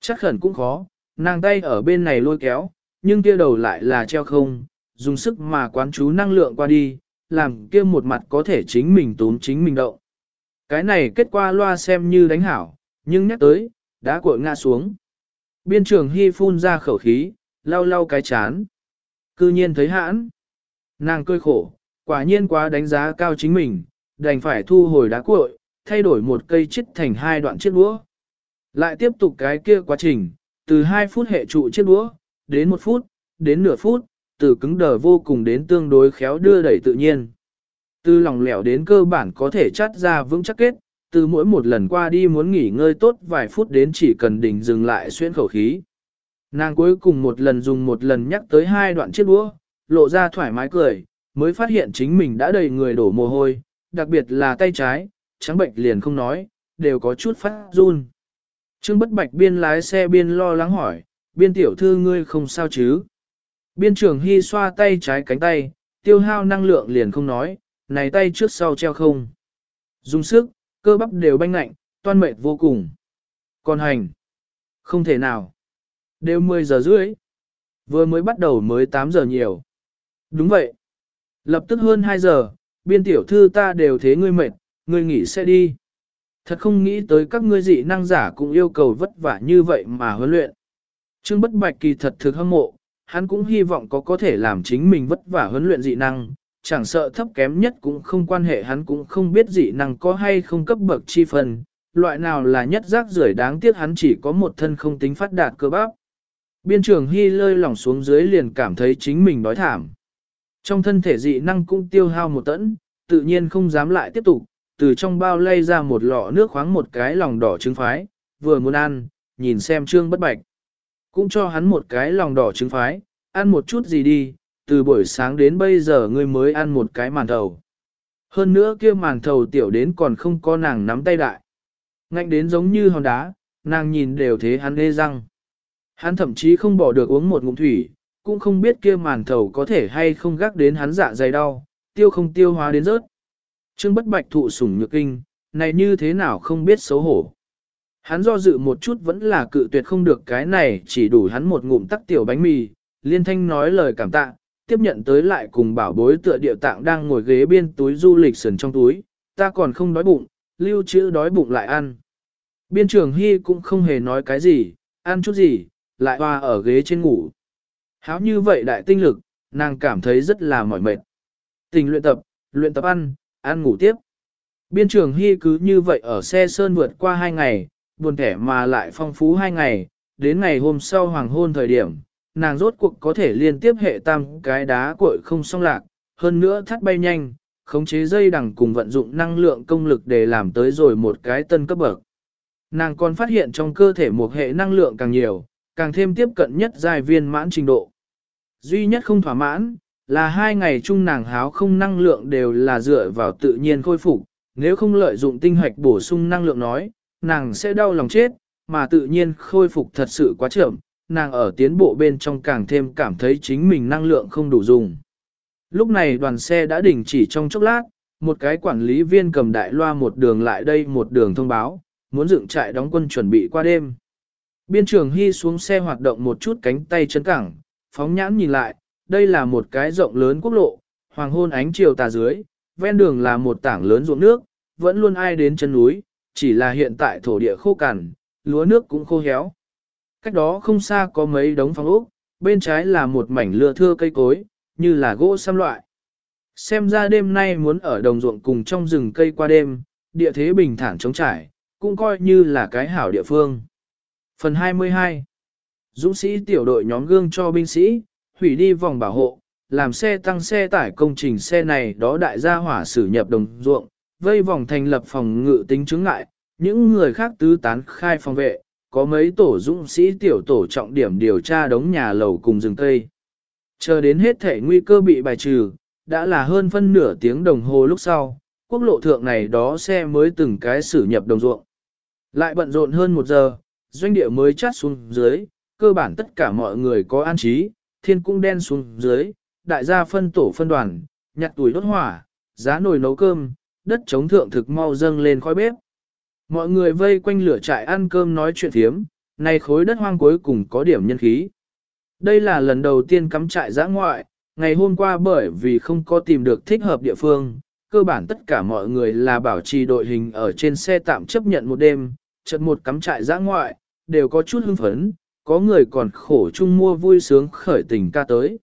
Chắc khẩn cũng khó, nàng tay ở bên này lôi kéo, nhưng kia đầu lại là treo không, dùng sức mà quán chú năng lượng qua đi, làm kia một mặt có thể chính mình tốn chính mình động. Cái này kết qua loa xem như đánh hảo, nhưng nhắc tới, đã cuội ngã xuống. Biên trường hy phun ra khẩu khí, lau lau cái chán. Cư nhiên thấy hãn. Nàng cười khổ, quả nhiên quá đánh giá cao chính mình, đành phải thu hồi đá cuội, thay đổi một cây chít thành hai đoạn chiếc đũa. Lại tiếp tục cái kia quá trình, từ 2 phút hệ trụ chiếc đũa, đến 1 phút, đến nửa phút, từ cứng đờ vô cùng đến tương đối khéo đưa đẩy tự nhiên. Từ lòng lẻo đến cơ bản có thể chắt ra vững chắc kết, từ mỗi một lần qua đi muốn nghỉ ngơi tốt vài phút đến chỉ cần đỉnh dừng lại xuyên khẩu khí. Nàng cuối cùng một lần dùng một lần nhắc tới hai đoạn chiếc đũa, lộ ra thoải mái cười, mới phát hiện chính mình đã đầy người đổ mồ hôi, đặc biệt là tay trái, trắng bệnh liền không nói, đều có chút phát run. Trương bất bạch biên lái xe biên lo lắng hỏi, biên tiểu thư ngươi không sao chứ? Biên trưởng hy xoa tay trái cánh tay, tiêu hao năng lượng liền không nói, này tay trước sau treo không. Dùng sức, cơ bắp đều banh lạnh, toan mệt vô cùng. Còn hành, không thể nào. Đều 10 giờ rưỡi. Vừa mới bắt đầu mới 8 giờ nhiều. Đúng vậy. Lập tức hơn 2 giờ, biên tiểu thư ta đều thế ngươi mệt, ngươi nghỉ sẽ đi. Thật không nghĩ tới các ngươi dị năng giả cũng yêu cầu vất vả như vậy mà huấn luyện. Trương Bất Bạch kỳ thật thực hâm mộ, hắn cũng hy vọng có có thể làm chính mình vất vả huấn luyện dị năng, chẳng sợ thấp kém nhất cũng không quan hệ hắn cũng không biết dị năng có hay không cấp bậc chi phần, loại nào là nhất rác rưởi đáng tiếc hắn chỉ có một thân không tính phát đạt cơ bắp. Biên trường hy lơi lỏng xuống dưới liền cảm thấy chính mình đói thảm. Trong thân thể dị năng cũng tiêu hao một tẫn, tự nhiên không dám lại tiếp tục, từ trong bao lay ra một lọ nước khoáng một cái lòng đỏ trứng phái, vừa muốn ăn, nhìn xem trương bất bạch. Cũng cho hắn một cái lòng đỏ trứng phái, ăn một chút gì đi, từ buổi sáng đến bây giờ ngươi mới ăn một cái màn thầu. Hơn nữa kia màn thầu tiểu đến còn không có nàng nắm tay đại. Ngạnh đến giống như hòn đá, nàng nhìn đều thế hắn lê răng. Hắn thậm chí không bỏ được uống một ngụm thủy, cũng không biết kia màn thầu có thể hay không gác đến hắn dạ dày đau, tiêu không tiêu hóa đến rớt. Trương bất bạch thụ sủng nhược kinh, này như thế nào không biết xấu hổ. Hắn do dự một chút vẫn là cự tuyệt không được cái này chỉ đủ hắn một ngụm tắc tiểu bánh mì, liên thanh nói lời cảm tạ, tiếp nhận tới lại cùng bảo bối tựa điệu tạng đang ngồi ghế bên túi du lịch sườn trong túi, ta còn không đói bụng, lưu trữ đói bụng lại ăn. Biên trường Hy cũng không hề nói cái gì, ăn chút gì, lại hoa ở ghế trên ngủ. Háo như vậy đại tinh lực, nàng cảm thấy rất là mỏi mệt. Tình luyện tập, luyện tập ăn, ăn ngủ tiếp. Biên trường Hy cứ như vậy ở xe sơn vượt qua hai ngày, buồn thẻ mà lại phong phú hai ngày, đến ngày hôm sau hoàng hôn thời điểm, nàng rốt cuộc có thể liên tiếp hệ tam cái đá cội không song lạc, hơn nữa thắt bay nhanh, khống chế dây đằng cùng vận dụng năng lượng công lực để làm tới rồi một cái tân cấp bậc. Nàng còn phát hiện trong cơ thể một hệ năng lượng càng nhiều, càng thêm tiếp cận nhất giai viên mãn trình độ. Duy nhất không thỏa mãn, là hai ngày chung nàng háo không năng lượng đều là dựa vào tự nhiên khôi phục, nếu không lợi dụng tinh hoạch bổ sung năng lượng nói, nàng sẽ đau lòng chết, mà tự nhiên khôi phục thật sự quá chậm, nàng ở tiến bộ bên trong càng thêm cảm thấy chính mình năng lượng không đủ dùng. Lúc này đoàn xe đã đình chỉ trong chốc lát, một cái quản lý viên cầm đại loa một đường lại đây một đường thông báo, muốn dựng trại đóng quân chuẩn bị qua đêm. Biên trường Hy xuống xe hoạt động một chút cánh tay chân cẳng, phóng nhãn nhìn lại, đây là một cái rộng lớn quốc lộ, hoàng hôn ánh chiều tà dưới, ven đường là một tảng lớn ruộng nước, vẫn luôn ai đến chân núi, chỉ là hiện tại thổ địa khô cằn, lúa nước cũng khô héo. Cách đó không xa có mấy đống phong ốc, bên trái là một mảnh lưa thưa cây cối, như là gỗ xăm loại. Xem ra đêm nay muốn ở đồng ruộng cùng trong rừng cây qua đêm, địa thế bình thản trống trải, cũng coi như là cái hảo địa phương. Phần 22 Dũng sĩ tiểu đội nhóm gương cho binh sĩ, hủy đi vòng bảo hộ, làm xe tăng xe tải công trình xe này đó đại gia hỏa sử nhập đồng ruộng, vây vòng thành lập phòng ngự tính chứng ngại, những người khác tứ tán khai phòng vệ, có mấy tổ dũng sĩ tiểu tổ trọng điểm điều tra đống nhà lầu cùng rừng cây. Chờ đến hết thể nguy cơ bị bài trừ, đã là hơn phân nửa tiếng đồng hồ lúc sau, quốc lộ thượng này đó xe mới từng cái xử nhập đồng ruộng. Lại bận rộn hơn một giờ, doanh địa mới chát xuống dưới, cơ bản tất cả mọi người có an trí, thiên cung đen xuống dưới, đại gia phân tổ phân đoàn, nhặt tuổi đốt hỏa, giá nồi nấu cơm, đất chống thượng thực mau dâng lên khói bếp. Mọi người vây quanh lửa trại ăn cơm nói chuyện thiếm, này khối đất hoang cuối cùng có điểm nhân khí. Đây là lần đầu tiên cắm trại giã ngoại, ngày hôm qua bởi vì không có tìm được thích hợp địa phương, cơ bản tất cả mọi người là bảo trì đội hình ở trên xe tạm chấp nhận một đêm, chợt một cắm trại giã ngoại, đều có chút hưng phấn, có người còn khổ chung mua vui sướng khởi tình ca tới.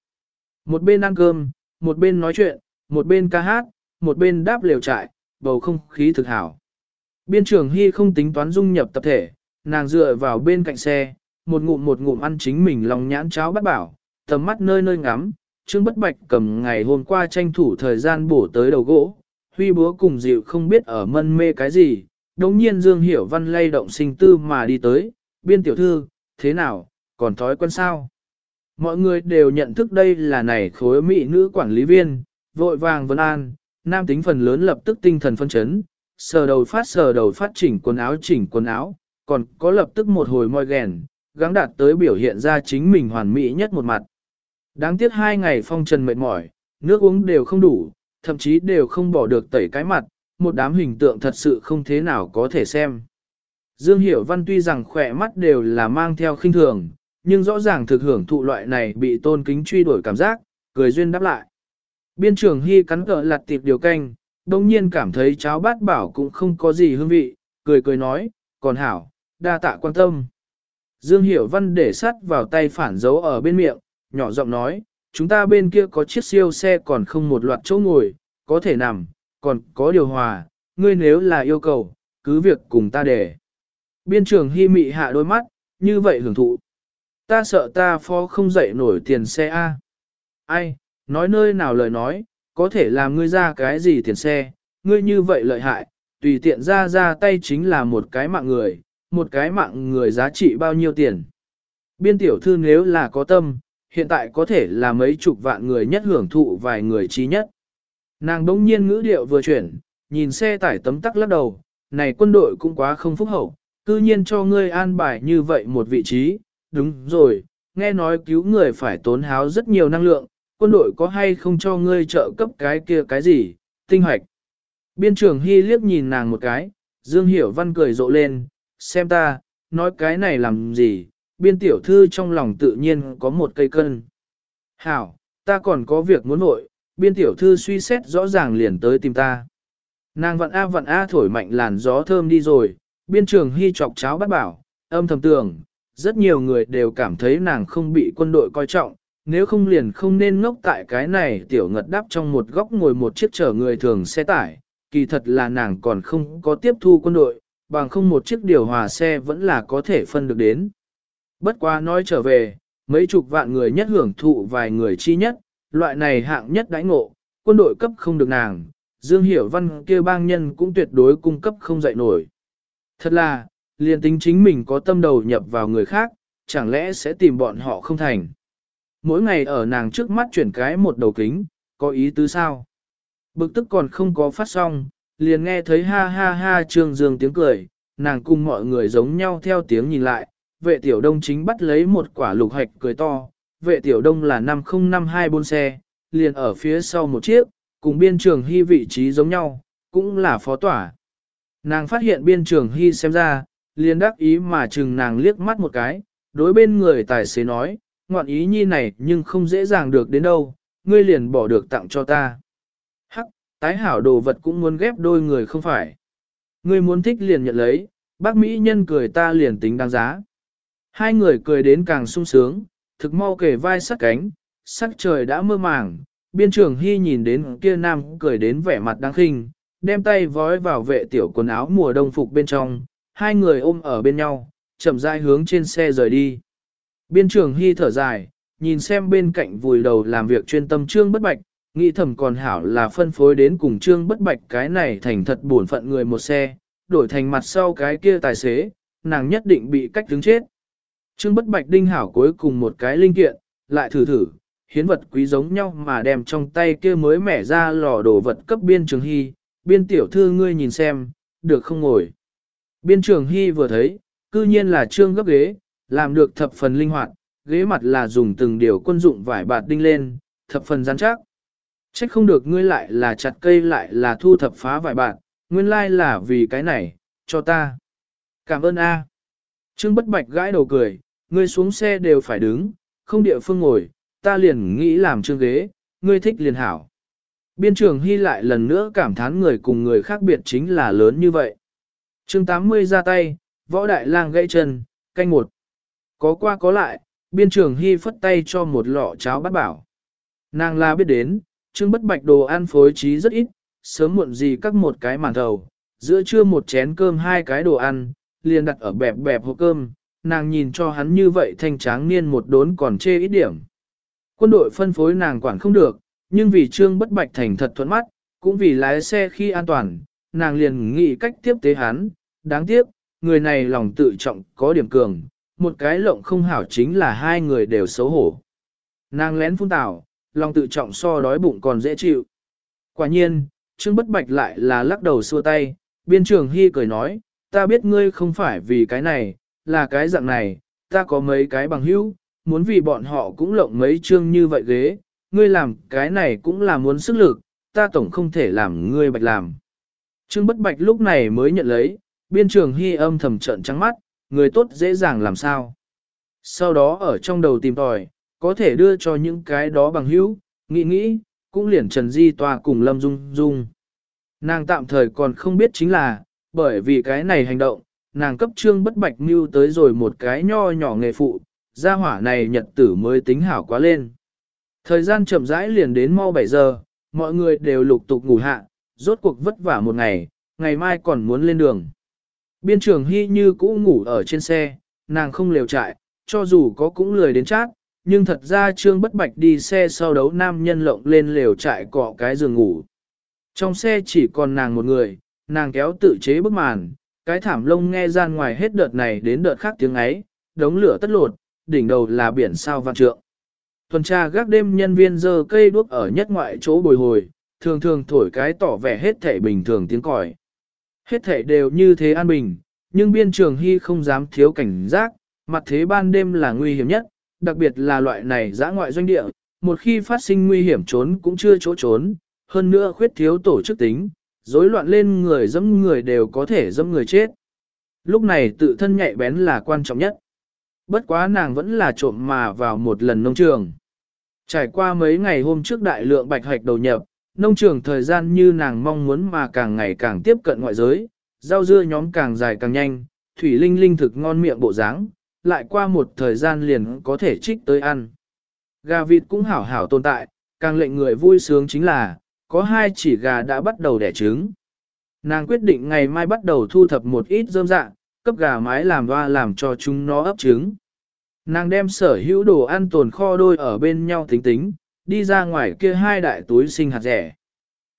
Một bên ăn cơm, một bên nói chuyện, một bên ca hát, một bên đáp liều trại, bầu không khí thực hảo. Biên trưởng Hy không tính toán dung nhập tập thể, nàng dựa vào bên cạnh xe, một ngụm một ngụm ăn chính mình lòng nhãn cháo bắt bảo, tầm mắt nơi nơi ngắm, Trương Bất Bạch cầm ngày hôm qua tranh thủ thời gian bổ tới đầu gỗ, huy búa cùng dịu không biết ở mân mê cái gì, đồng nhiên Dương Hiểu Văn lay động sinh tư mà đi tới, biên tiểu thư, thế nào, còn thói quen sao? Mọi người đều nhận thức đây là này khối mỹ nữ quản lý viên, vội vàng vấn an, nam tính phần lớn lập tức tinh thần phân chấn, sờ đầu phát sờ đầu phát chỉnh quần áo chỉnh quần áo, còn có lập tức một hồi môi ghèn, gắng đạt tới biểu hiện ra chính mình hoàn mỹ nhất một mặt. Đáng tiếc hai ngày phong trần mệt mỏi, nước uống đều không đủ, thậm chí đều không bỏ được tẩy cái mặt, một đám hình tượng thật sự không thế nào có thể xem. Dương Hiểu Văn tuy rằng khỏe mắt đều là mang theo khinh thường, nhưng rõ ràng thực hưởng thụ loại này bị tôn kính truy đuổi cảm giác, cười duyên đáp lại. Biên trưởng Hy cắn cỡ lặt tiệp điều canh, đồng nhiên cảm thấy cháo bát bảo cũng không có gì hương vị, cười cười nói, còn hảo, đa tạ quan tâm. Dương Hiểu Văn để sắt vào tay phản dấu ở bên miệng, nhỏ giọng nói, chúng ta bên kia có chiếc siêu xe còn không một loạt chỗ ngồi, có thể nằm, còn có điều hòa, ngươi nếu là yêu cầu, cứ việc cùng ta để. Biên trưởng Hy mị hạ đôi mắt, như vậy hưởng thụ. Ta sợ ta phó không dậy nổi tiền xe A. Ai, nói nơi nào lời nói, có thể làm ngươi ra cái gì tiền xe, ngươi như vậy lợi hại, tùy tiện ra ra tay chính là một cái mạng người, một cái mạng người giá trị bao nhiêu tiền. Biên tiểu thư nếu là có tâm, hiện tại có thể là mấy chục vạn người nhất hưởng thụ vài người trí nhất. Nàng đống nhiên ngữ điệu vừa chuyển, nhìn xe tải tấm tắc lắc đầu, này quân đội cũng quá không phúc hậu, cư nhiên cho ngươi an bài như vậy một vị trí, đúng rồi, nghe nói cứu người phải tốn háo rất nhiều năng lượng, quân đội có hay không cho ngươi trợ cấp cái kia cái gì, tinh hoạch. Biên trưởng Hy liếc nhìn nàng một cái, Dương Hiểu Văn cười rộ lên, xem ta, nói cái này làm gì, biên tiểu thư trong lòng tự nhiên có một cây cân. Hảo, ta còn có việc muốn nội, biên tiểu thư suy xét rõ ràng liền tới tìm ta. Nàng vặn A vặn A thổi mạnh làn gió thơm đi rồi, biên trường hy chọc cháo bắt bảo, âm thầm tưởng, rất nhiều người đều cảm thấy nàng không bị quân đội coi trọng, nếu không liền không nên ngốc tại cái này tiểu ngật đáp trong một góc ngồi một chiếc chở người thường xe tải, kỳ thật là nàng còn không có tiếp thu quân đội, bằng không một chiếc điều hòa xe vẫn là có thể phân được đến. Bất quá nói trở về, mấy chục vạn người nhất hưởng thụ vài người chi nhất, loại này hạng nhất đãi ngộ, quân đội cấp không được nàng, Dương Hiểu Văn kia bang nhân cũng tuyệt đối cung cấp không dậy nổi. Thật là, liền tính chính mình có tâm đầu nhập vào người khác, chẳng lẽ sẽ tìm bọn họ không thành. Mỗi ngày ở nàng trước mắt chuyển cái một đầu kính, có ý tứ sao? Bực tức còn không có phát xong, liền nghe thấy ha ha ha trương dương tiếng cười, nàng cùng mọi người giống nhau theo tiếng nhìn lại, vệ tiểu đông chính bắt lấy một quả lục hạch cười to, vệ tiểu đông là 50524 xe, liền ở phía sau một chiếc, cùng biên trường hy vị trí giống nhau, cũng là phó tỏa. Nàng phát hiện biên trường hy xem ra, liền đắc ý mà chừng nàng liếc mắt một cái, đối bên người tài xế nói, ngoạn ý nhi này nhưng không dễ dàng được đến đâu, ngươi liền bỏ được tặng cho ta. Hắc, tái hảo đồ vật cũng muốn ghép đôi người không phải. Ngươi muốn thích liền nhận lấy, bác Mỹ nhân cười ta liền tính đáng giá. Hai người cười đến càng sung sướng, thực mau kề vai sát cánh, sắc trời đã mơ màng, biên trường hy nhìn đến kia nam cười đến vẻ mặt đáng khinh, đem tay vói vào vệ tiểu quần áo mùa đông phục bên trong, hai người ôm ở bên nhau, chậm rãi hướng trên xe rời đi. Biên trường hy thở dài, nhìn xem bên cạnh vùi đầu làm việc chuyên tâm trương bất bạch, nghĩ thầm còn hảo là phân phối đến cùng trương bất bạch cái này thành thật buồn phận người một xe, đổi thành mặt sau cái kia tài xế, nàng nhất định bị cách đứng chết. Trương bất bạch đinh hảo cuối cùng một cái linh kiện, lại thử thử, hiến vật quý giống nhau mà đem trong tay kia mới mẻ ra lò đồ vật cấp biên trường hy, biên tiểu thư ngươi nhìn xem, được không ngồi. Biên trường hy vừa thấy, cư nhiên là trương gấp ghế, làm được thập phần linh hoạt, ghế mặt là dùng từng điều quân dụng vải bạt đinh lên, thập phần rắn chắc. Trách không được ngươi lại là chặt cây lại là thu thập phá vải bạt, nguyên lai là vì cái này, cho ta. Cảm ơn A. Trương bất bạch gãi đầu cười, ngươi xuống xe đều phải đứng, không địa phương ngồi, ta liền nghĩ làm trương ghế, ngươi thích liền hảo. Biên trường Hy lại lần nữa cảm thán người cùng người khác biệt chính là lớn như vậy. chương 80 ra tay, võ đại lang gãy chân, canh một. Có qua có lại, biên trường Hy phất tay cho một lọ cháo bát bảo. Nàng la biết đến, trương bất bạch đồ ăn phối trí rất ít, sớm muộn gì các một cái màn thầu, giữa trưa một chén cơm hai cái đồ ăn, liền đặt ở bẹp bẹp hộp cơm, nàng nhìn cho hắn như vậy thanh tráng niên một đốn còn chê ít điểm. Quân đội phân phối nàng quản không được, nhưng vì trương bất bạch thành thật thuận mắt, cũng vì lái xe khi an toàn, nàng liền nghĩ cách tiếp tế hắn, đáng tiếc, người này lòng tự trọng có điểm cường, một cái lộng không hảo chính là hai người đều xấu hổ. Nàng lén phun tảo, lòng tự trọng so đói bụng còn dễ chịu. Quả nhiên, Trương Bất Bạch lại là lắc đầu xua tay, biên trường hy cười nói, ta biết ngươi không phải vì cái này, là cái dạng này, ta có mấy cái bằng hữu, muốn vì bọn họ cũng lộng mấy chương như vậy ghế, ngươi làm cái này cũng là muốn sức lực, ta tổng không thể làm ngươi bạch làm. Trương bất bạch lúc này mới nhận lấy, biên trường hy âm thầm trợn trắng mắt, người tốt dễ dàng làm sao. Sau đó ở trong đầu tìm tòi, có thể đưa cho những cái đó bằng hữu, nghĩ nghĩ, cũng liền Trần Di Tòa cùng Lâm Dung Dung. Nàng tạm thời còn không biết chính là, bởi vì cái này hành động, nàng cấp trương bất bạch mưu tới rồi một cái nho nhỏ nghề phụ, gia hỏa này nhật tử mới tính hảo quá lên. Thời gian chậm rãi liền đến mau 7 giờ, mọi người đều lục tục ngủ hạ, rốt cuộc vất vả một ngày, ngày mai còn muốn lên đường. Biên trưởng Hy như cũ ngủ ở trên xe, nàng không lều trại, cho dù có cũng lười đến chát, nhưng thật ra Trương Bất Bạch đi xe sau đấu nam nhân lộng lên lều trại cọ cái giường ngủ. Trong xe chỉ còn nàng một người, nàng kéo tự chế bức màn, cái thảm lông nghe gian ngoài hết đợt này đến đợt khác tiếng ấy, đống lửa tất lột, đỉnh đầu là biển sao vạn trượng. Tuần tra gác đêm nhân viên dơ cây đuốc ở nhất ngoại chỗ bồi hồi, thường thường thổi cái tỏ vẻ hết thể bình thường tiếng còi. Hết thể đều như thế an bình, nhưng biên trường hy không dám thiếu cảnh giác, mặt thế ban đêm là nguy hiểm nhất, đặc biệt là loại này giã ngoại doanh địa, một khi phát sinh nguy hiểm trốn cũng chưa chỗ trốn, hơn nữa khuyết thiếu tổ chức tính, Rối loạn lên người dẫm người đều có thể dẫm người chết. Lúc này tự thân nhạy bén là quan trọng nhất. Bất quá nàng vẫn là trộm mà vào một lần nông trường. Trải qua mấy ngày hôm trước đại lượng bạch hạch đầu nhập, nông trường thời gian như nàng mong muốn mà càng ngày càng tiếp cận ngoại giới, rau dưa nhóm càng dài càng nhanh, thủy linh linh thực ngon miệng bộ dáng, lại qua một thời gian liền có thể trích tới ăn. Gà vịt cũng hảo hảo tồn tại, càng lệnh người vui sướng chính là, có hai chỉ gà đã bắt đầu đẻ trứng. Nàng quyết định ngày mai bắt đầu thu thập một ít rơm dạ, cấp gà mái làm hoa làm cho chúng nó ấp trứng. Nàng đem sở hữu đồ ăn tồn kho đôi ở bên nhau tính tính, đi ra ngoài kia hai đại túi sinh hạt rẻ.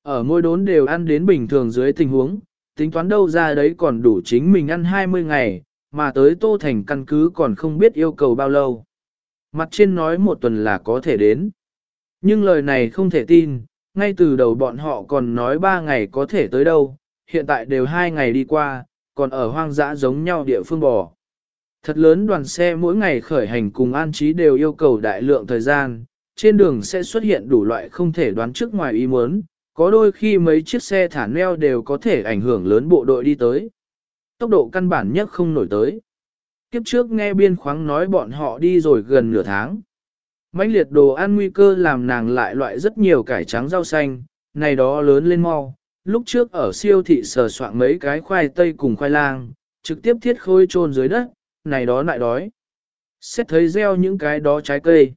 Ở ngôi đốn đều ăn đến bình thường dưới tình huống, tính toán đâu ra đấy còn đủ chính mình ăn 20 ngày, mà tới Tô Thành căn cứ còn không biết yêu cầu bao lâu. Mặt trên nói một tuần là có thể đến. Nhưng lời này không thể tin, ngay từ đầu bọn họ còn nói ba ngày có thể tới đâu, hiện tại đều hai ngày đi qua, còn ở hoang dã giống nhau địa phương bò. Thật lớn đoàn xe mỗi ngày khởi hành cùng an trí đều yêu cầu đại lượng thời gian, trên đường sẽ xuất hiện đủ loại không thể đoán trước ngoài ý muốn, có đôi khi mấy chiếc xe thả neo đều có thể ảnh hưởng lớn bộ đội đi tới. Tốc độ căn bản nhất không nổi tới. Kiếp trước nghe biên khoáng nói bọn họ đi rồi gần nửa tháng. mãnh liệt đồ ăn nguy cơ làm nàng lại loại rất nhiều cải trắng rau xanh, này đó lớn lên mau. Lúc trước ở siêu thị sờ soạn mấy cái khoai tây cùng khoai lang, trực tiếp thiết khôi trôn dưới đất, này đó lại đói. Xét thấy gieo những cái đó trái cây.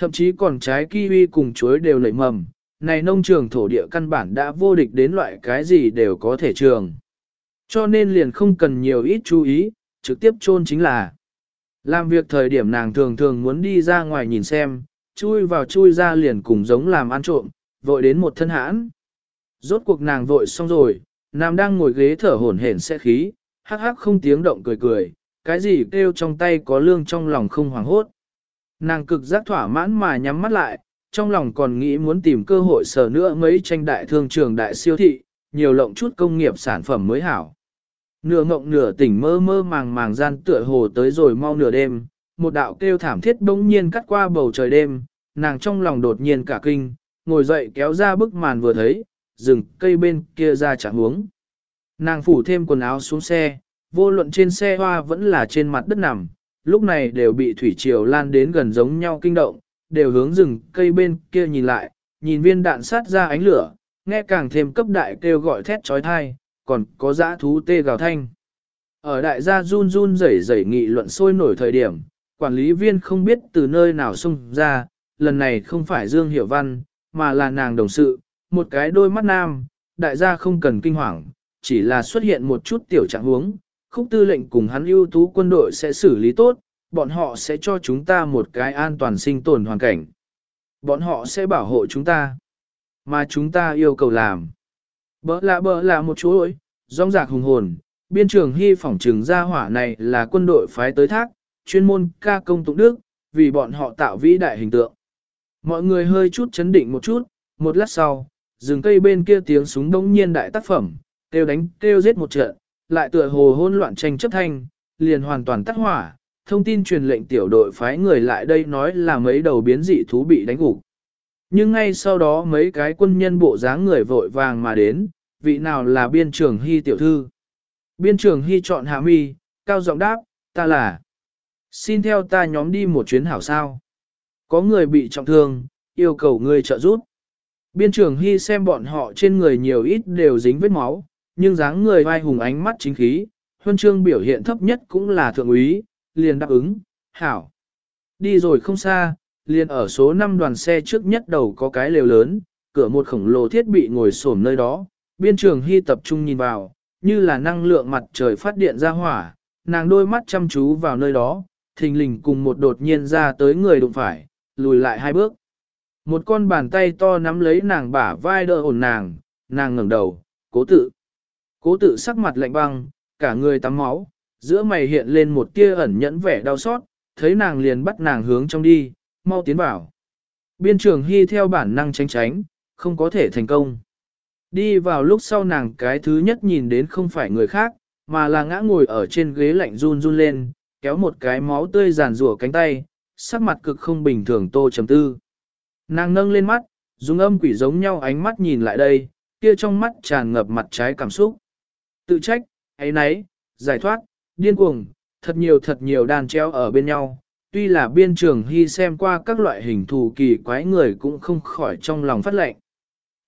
Thậm chí còn trái kiwi cùng chuối đều nảy mầm, này nông trường thổ địa căn bản đã vô địch đến loại cái gì đều có thể trường. Cho nên liền không cần nhiều ít chú ý, trực tiếp chôn chính là. Làm việc thời điểm nàng thường thường muốn đi ra ngoài nhìn xem, chui vào chui ra liền cùng giống làm ăn trộm, vội đến một thân hãn. Rốt cuộc nàng vội xong rồi, nàng đang ngồi ghế thở hổn hển xe khí, hắc hắc không tiếng động cười cười, cái gì kêu trong tay có lương trong lòng không hoảng hốt. Nàng cực giác thỏa mãn mà nhắm mắt lại, trong lòng còn nghĩ muốn tìm cơ hội sở nữa mấy tranh đại thương trường đại siêu thị, nhiều lộng chút công nghiệp sản phẩm mới hảo. Nửa ngộng nửa tỉnh mơ mơ màng màng gian tựa hồ tới rồi mau nửa đêm, một đạo kêu thảm thiết bỗng nhiên cắt qua bầu trời đêm, nàng trong lòng đột nhiên cả kinh, ngồi dậy kéo ra bức màn vừa thấy, rừng cây bên kia ra chả hướng. Nàng phủ thêm quần áo xuống xe, vô luận trên xe hoa vẫn là trên mặt đất nằm, lúc này đều bị thủy triều lan đến gần giống nhau kinh động, đều hướng rừng cây bên kia nhìn lại, nhìn viên đạn sát ra ánh lửa, nghe càng thêm cấp đại kêu gọi thét trói thai, còn có dã thú tê gào thanh. Ở đại gia run run rẩy rẩy nghị luận sôi nổi thời điểm, quản lý viên không biết từ nơi nào xung ra, lần này không phải Dương Hiểu Văn, mà là nàng đồng sự, một cái đôi mắt nam, đại gia không cần kinh hoàng, chỉ là xuất hiện một chút tiểu trạng huống, khúc tư lệnh cùng hắn ưu tú quân đội sẽ xử lý tốt, bọn họ sẽ cho chúng ta một cái an toàn sinh tồn hoàn cảnh. Bọn họ sẽ bảo hộ chúng ta, mà chúng ta yêu cầu làm. Bỡ lạ bỡ lạ một chú ơi, rong rạc hùng hồn, biên trường hy phỏng trừng gia hỏa này là quân đội phái tới thác, chuyên môn ca công tụng đức, vì bọn họ tạo vĩ đại hình tượng. Mọi người hơi chút chấn định một chút, một lát sau, rừng cây bên kia tiếng súng đông nhiên đại tác phẩm, kêu đánh kêu giết một trận, lại tựa hồ hỗn loạn tranh chấp thanh, liền hoàn toàn tắt hỏa, thông tin truyền lệnh tiểu đội phái người lại đây nói là mấy đầu biến dị thú bị đánh gục. Nhưng ngay sau đó mấy cái quân nhân bộ dáng người vội vàng mà đến, vị nào là biên trưởng hy tiểu thư. Biên trưởng hy chọn hạ mi, cao giọng đáp, ta là. Xin theo ta nhóm đi một chuyến hảo sao. Có người bị trọng thương, yêu cầu người trợ giúp. Biên trưởng hy xem bọn họ trên người nhiều ít đều dính vết máu, nhưng dáng người vai hùng ánh mắt chính khí, huân chương biểu hiện thấp nhất cũng là thượng úy, liền đáp ứng, hảo. Đi rồi không xa, liền ở số 5 đoàn xe trước nhất đầu có cái lều lớn, cửa một khổng lồ thiết bị ngồi xổm nơi đó, biên trường hy tập trung nhìn vào, như là năng lượng mặt trời phát điện ra hỏa, nàng đôi mắt chăm chú vào nơi đó, thình lình cùng một đột nhiên ra tới người đụng phải, lùi lại hai bước. Một con bàn tay to nắm lấy nàng bả vai đỡ ổn nàng, nàng ngẩng đầu, cố tự. Cố tự sắc mặt lạnh băng, cả người tắm máu, giữa mày hiện lên một tia ẩn nhẫn vẻ đau xót, thấy nàng liền bắt nàng hướng trong đi, mau tiến vào. Biên trường hy theo bản năng tránh tránh, không có thể thành công. Đi vào lúc sau nàng cái thứ nhất nhìn đến không phải người khác, mà là ngã ngồi ở trên ghế lạnh run run lên, kéo một cái máu tươi giàn rủa cánh tay, sắc mặt cực không bình thường tô chấm tư. Nàng nâng lên mắt, dùng âm quỷ giống nhau ánh mắt nhìn lại đây, kia trong mắt tràn ngập mặt trái cảm xúc. Tự trách, ấy nấy, giải thoát, điên cuồng, thật nhiều thật nhiều đàn treo ở bên nhau. Tuy là biên trường hy xem qua các loại hình thù kỳ quái người cũng không khỏi trong lòng phát lệnh.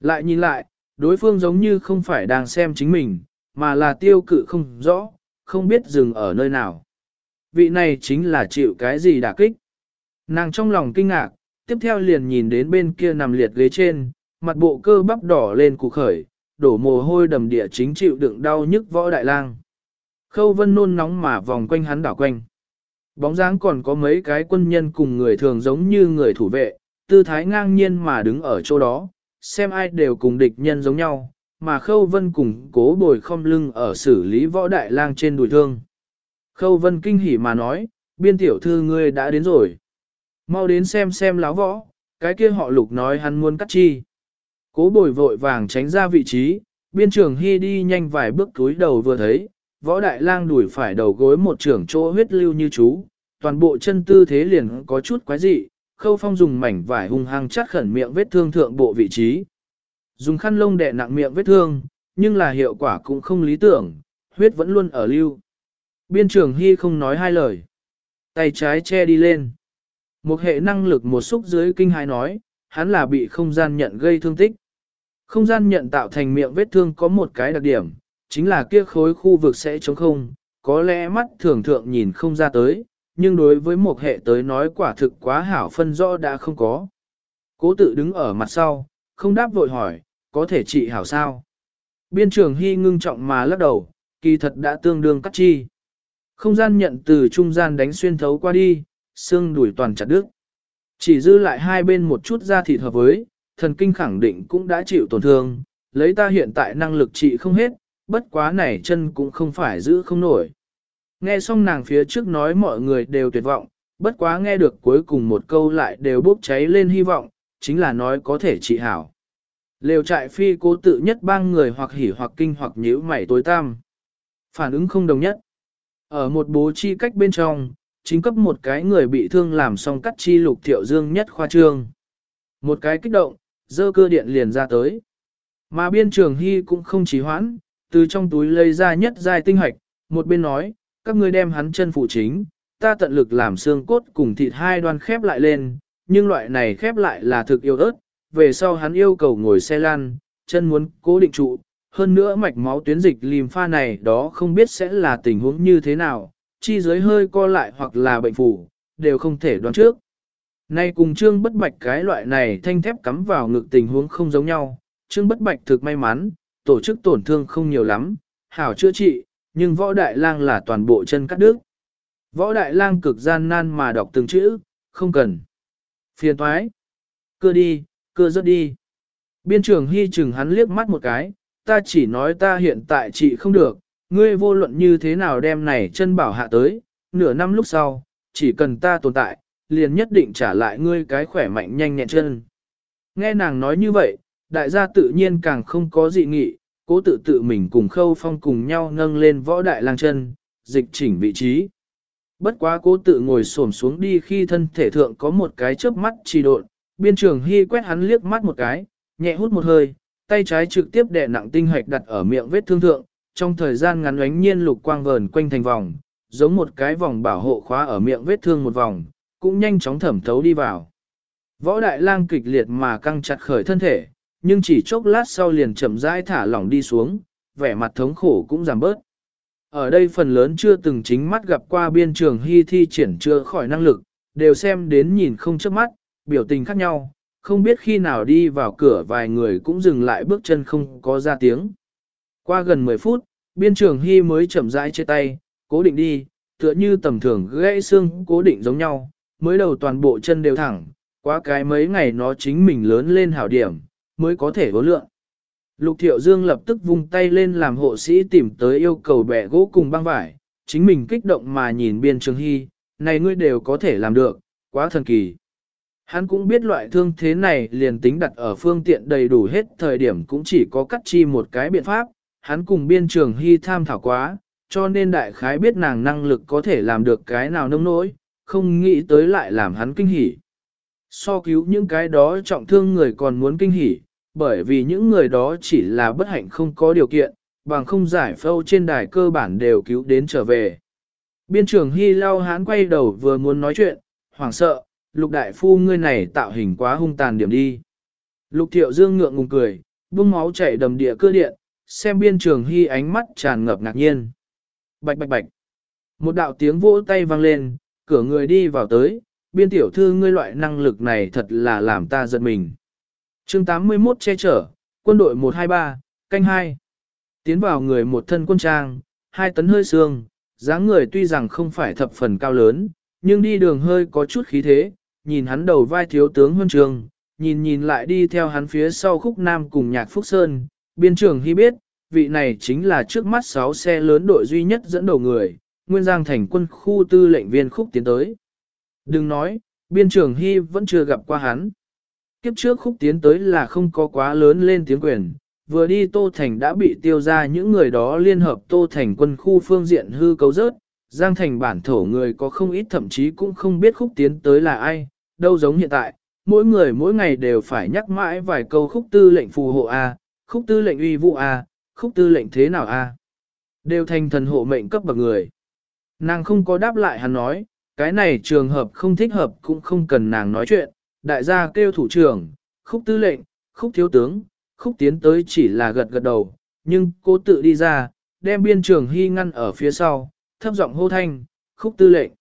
Lại nhìn lại, đối phương giống như không phải đang xem chính mình, mà là tiêu cự không rõ, không biết dừng ở nơi nào. Vị này chính là chịu cái gì đả kích. Nàng trong lòng kinh ngạc, tiếp theo liền nhìn đến bên kia nằm liệt ghế trên, mặt bộ cơ bắp đỏ lên cụ khởi, đổ mồ hôi đầm địa chính chịu đựng đau nhức võ đại lang. Khâu vân nôn nóng mà vòng quanh hắn đảo quanh. Bóng dáng còn có mấy cái quân nhân cùng người thường giống như người thủ vệ, tư thái ngang nhiên mà đứng ở chỗ đó, xem ai đều cùng địch nhân giống nhau, mà Khâu Vân cùng cố bồi không lưng ở xử lý võ đại lang trên đùi thương. Khâu Vân kinh hỉ mà nói, biên tiểu thư ngươi đã đến rồi. Mau đến xem xem láo võ, cái kia họ lục nói hắn muốn cắt chi. Cố bồi vội vàng tránh ra vị trí, biên trưởng hy đi nhanh vài bước túi đầu vừa thấy, võ đại lang đuổi phải đầu gối một trưởng chỗ huyết lưu như chú, toàn bộ chân tư thế liền có chút quái dị, khâu phong dùng mảnh vải hung hăng chắt khẩn miệng vết thương thượng bộ vị trí. Dùng khăn lông đè nặng miệng vết thương, nhưng là hiệu quả cũng không lý tưởng, huyết vẫn luôn ở lưu. Biên trưởng hy không nói hai lời. Tay trái che đi lên. Một hệ năng lực một xúc dưới kinh hài nói, hắn là bị không gian nhận gây thương tích. Không gian nhận tạo thành miệng vết thương có một cái đặc điểm, chính là kia khối khu vực sẽ trống không, có lẽ mắt thường thượng nhìn không ra tới, nhưng đối với một hệ tới nói quả thực quá hảo phân rõ đã không có. Cố tự đứng ở mặt sau, không đáp vội hỏi, có thể trị hảo sao? Biên trường hy ngưng trọng mà lắc đầu, kỳ thật đã tương đương cắt chi. Không gian nhận từ trung gian đánh xuyên thấu qua đi, xương đuổi toàn chặt đứt. Chỉ dư lại hai bên một chút da thịt hợp với, thần kinh khẳng định cũng đã chịu tổn thương, lấy ta hiện tại năng lực trị không hết, bất quá này chân cũng không phải giữ không nổi. Nghe xong nàng phía trước nói mọi người đều tuyệt vọng, bất quá nghe được cuối cùng một câu lại đều bốc cháy lên hy vọng, chính là nói có thể trị hảo. Lều trại phi cố tự nhất bang người hoặc hỉ hoặc kinh hoặc nhíu mảy tối tam. Phản ứng không đồng nhất. Ở một bố chi cách bên trong, chính cấp một cái người bị thương làm xong cắt chi lục thiệu dương nhất khoa trương. Một cái kích động, dơ cơ điện liền ra tới. Mà biên trường hy cũng không chỉ hoãn, từ trong túi lấy ra nhất giai tinh hạch, một bên nói, các ngươi đem hắn chân phụ chính, ta tận lực làm xương cốt cùng thịt hai đoan khép lại lên, nhưng loại này khép lại là thực yêu ớt, về sau hắn yêu cầu ngồi xe lan, chân muốn cố định trụ, hơn nữa mạch máu tuyến dịch lìm pha này đó không biết sẽ là tình huống như thế nào, chi dưới hơi co lại hoặc là bệnh phủ, đều không thể đoán trước. Nay cùng Trương Bất Bạch cái loại này thanh thép cắm vào ngực tình huống không giống nhau, Trương Bất Bạch thực may mắn, tổ chức tổn thương không nhiều lắm, hảo chữa trị, nhưng võ đại lang là toàn bộ chân cắt đứt. Võ đại lang cực gian nan mà đọc từng chữ, không cần. Phiền thoái. Cưa đi, cưa rớt đi. Biên trưởng hy chừng hắn liếc mắt một cái, ta chỉ nói ta hiện tại trị không được, ngươi vô luận như thế nào đem này chân bảo hạ tới, nửa năm lúc sau, chỉ cần ta tồn tại, liền nhất định trả lại ngươi cái khỏe mạnh nhanh nhẹn chân. Nghe nàng nói như vậy, đại gia tự nhiên càng không có dị nghị, cố tự tự mình cùng khâu phong cùng nhau nâng lên võ đại lang chân, dịch chỉnh vị trí. Bất quá cố tự ngồi xổm xuống đi khi thân thể thượng có một cái chớp mắt trì độn, biên trường hy quét hắn liếc mắt một cái, nhẹ hút một hơi, tay trái trực tiếp đè nặng tinh hạch đặt ở miệng vết thương thượng, trong thời gian ngắn ánh nhiên lục quang vờn quanh thành vòng, giống một cái vòng bảo hộ khóa ở miệng vết thương một vòng, cũng nhanh chóng thẩm thấu đi vào. Võ đại lang kịch liệt mà căng chặt khởi thân thể, nhưng chỉ chốc lát sau liền chậm rãi thả lỏng đi xuống, vẻ mặt thống khổ cũng giảm bớt. Ở đây phần lớn chưa từng chính mắt gặp qua biên trường hy thi triển chưa khỏi năng lực, đều xem đến nhìn không chớp mắt, biểu tình khác nhau, không biết khi nào đi vào cửa vài người cũng dừng lại bước chân không có ra tiếng. Qua gần 10 phút, biên trường hy mới chậm rãi chia tay, cố định đi, tựa như tầm thường gãy xương cố định giống nhau, mới đầu toàn bộ chân đều thẳng, quá cái mấy ngày nó chính mình lớn lên hảo điểm, mới có thể vô lượng. Lục Thiệu Dương lập tức vung tay lên làm hộ sĩ tìm tới yêu cầu bẻ gỗ cùng băng vải, chính mình kích động mà nhìn biên trường hy, này ngươi đều có thể làm được, quá thần kỳ. Hắn cũng biết loại thương thế này liền tính đặt ở phương tiện đầy đủ hết thời điểm cũng chỉ có cắt chi một cái biện pháp, hắn cùng biên trường hy tham thảo quá, cho nên đại khái biết nàng năng lực có thể làm được cái nào nông nỗi, không nghĩ tới lại làm hắn kinh hỉ. So cứu những cái đó trọng thương người còn muốn kinh hỉ, bởi vì những người đó chỉ là bất hạnh không có điều kiện, bằng không giải phâu trên đài cơ bản đều cứu đến trở về. Biên trưởng Hy Lao hán quay đầu vừa muốn nói chuyện, hoảng sợ, lục đại phu ngươi này tạo hình quá hung tàn điểm đi. Lục thiệu dương ngượng ngùng cười, buông máu chảy đầm địa cơ điện, xem biên trường hy ánh mắt tràn ngập ngạc nhiên. Bạch bạch bạch. Một đạo tiếng vỗ tay vang lên, cửa người đi vào tới, biên tiểu thư ngươi loại năng lực này thật là làm ta giật mình. chương 81 che chở, quân đội 123, canh 2. Tiến vào người một thân quân trang, hai tấn hơi xương, dáng người tuy rằng không phải thập phần cao lớn, nhưng đi đường hơi có chút khí thế, nhìn hắn đầu vai thiếu tướng huân trường, nhìn nhìn lại đi theo hắn phía sau khúc nam cùng nhạc Phúc Sơn, biên trưởng hy biết, vị này chính là trước mắt 6 xe lớn đội duy nhất dẫn đầu người, Nguyên Giang thành quân khu tư lệnh viên khúc tiến tới. Đừng nói, biên trưởng hy vẫn chưa gặp qua hắn. Kiếp trước khúc tiến tới là không có quá lớn lên tiếng quyền, vừa đi Tô Thành đã bị tiêu ra những người đó liên hợp Tô Thành quân khu phương diện hư cấu rớt, Giang Thành bản thổ người có không ít thậm chí cũng không biết khúc tiến tới là ai, đâu giống hiện tại, mỗi người mỗi ngày đều phải nhắc mãi vài câu khúc tư lệnh phù hộ A, khúc tư lệnh uy vụ A, khúc tư lệnh thế nào A. Đều thành thần hộ mệnh cấp bậc người. Nàng không có đáp lại hắn nói, cái này trường hợp không thích hợp cũng không cần nàng nói chuyện, đại gia kêu thủ trưởng, khúc tư lệnh, khúc thiếu tướng, khúc tiến tới chỉ là gật gật đầu, nhưng cô tự đi ra, đem biên trường hy ngăn ở phía sau, thấp giọng hô thanh, khúc tư lệnh.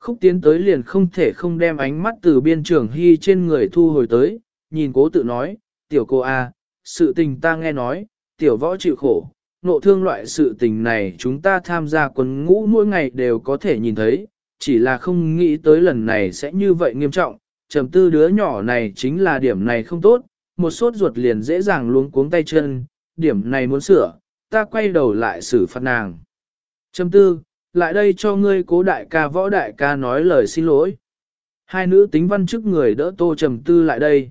Khúc tiến tới liền không thể không đem ánh mắt từ biên trường hy trên người thu hồi tới, nhìn cố tự nói, tiểu cô A, sự tình ta nghe nói, tiểu võ chịu khổ, nộ thương loại sự tình này chúng ta tham gia quân ngũ mỗi ngày đều có thể nhìn thấy, chỉ là không nghĩ tới lần này sẽ như vậy nghiêm trọng, trầm tư đứa nhỏ này chính là điểm này không tốt, một sốt ruột liền dễ dàng luống cuống tay chân, điểm này muốn sửa, ta quay đầu lại xử phạt nàng. Trầm tư, lại đây cho ngươi cố đại ca võ đại ca nói lời xin lỗi. Hai nữ tính văn chức người đỡ tô trầm tư lại đây.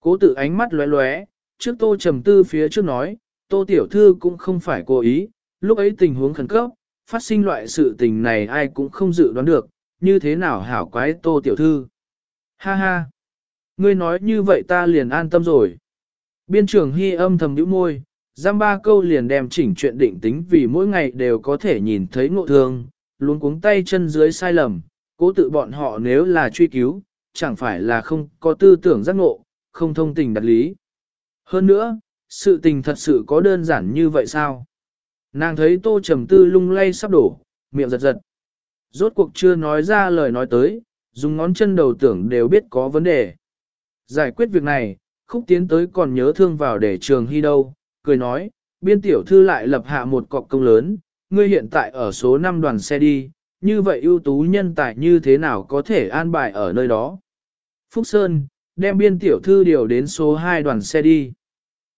Cố tự ánh mắt lóe lóe, trước tô trầm tư phía trước nói, tô tiểu thư cũng không phải cố ý, lúc ấy tình huống khẩn cấp, phát sinh loại sự tình này ai cũng không dự đoán được, như thế nào hảo quái tô tiểu thư. Ha ha! Ngươi nói như vậy ta liền an tâm rồi. Biên trưởng hy âm thầm nhíu môi, giam ba câu liền đem chỉnh chuyện định tính vì mỗi ngày đều có thể nhìn thấy ngộ thương, luôn cuống tay chân dưới sai lầm, cố tự bọn họ nếu là truy cứu, chẳng phải là không có tư tưởng giác ngộ, không thông tình đặt lý. Hơn nữa, sự tình thật sự có đơn giản như vậy sao? Nàng thấy tô trầm tư lung lay sắp đổ, miệng giật giật. Rốt cuộc chưa nói ra lời nói tới, dùng ngón chân đầu tưởng đều biết có vấn đề. Giải quyết việc này, khúc tiến tới còn nhớ thương vào để trường hy đâu, cười nói, biên tiểu thư lại lập hạ một cọc công lớn, ngươi hiện tại ở số 5 đoàn xe đi, như vậy ưu tú nhân tài như thế nào có thể an bài ở nơi đó. Phúc Sơn, đem biên tiểu thư điều đến số 2 đoàn xe đi.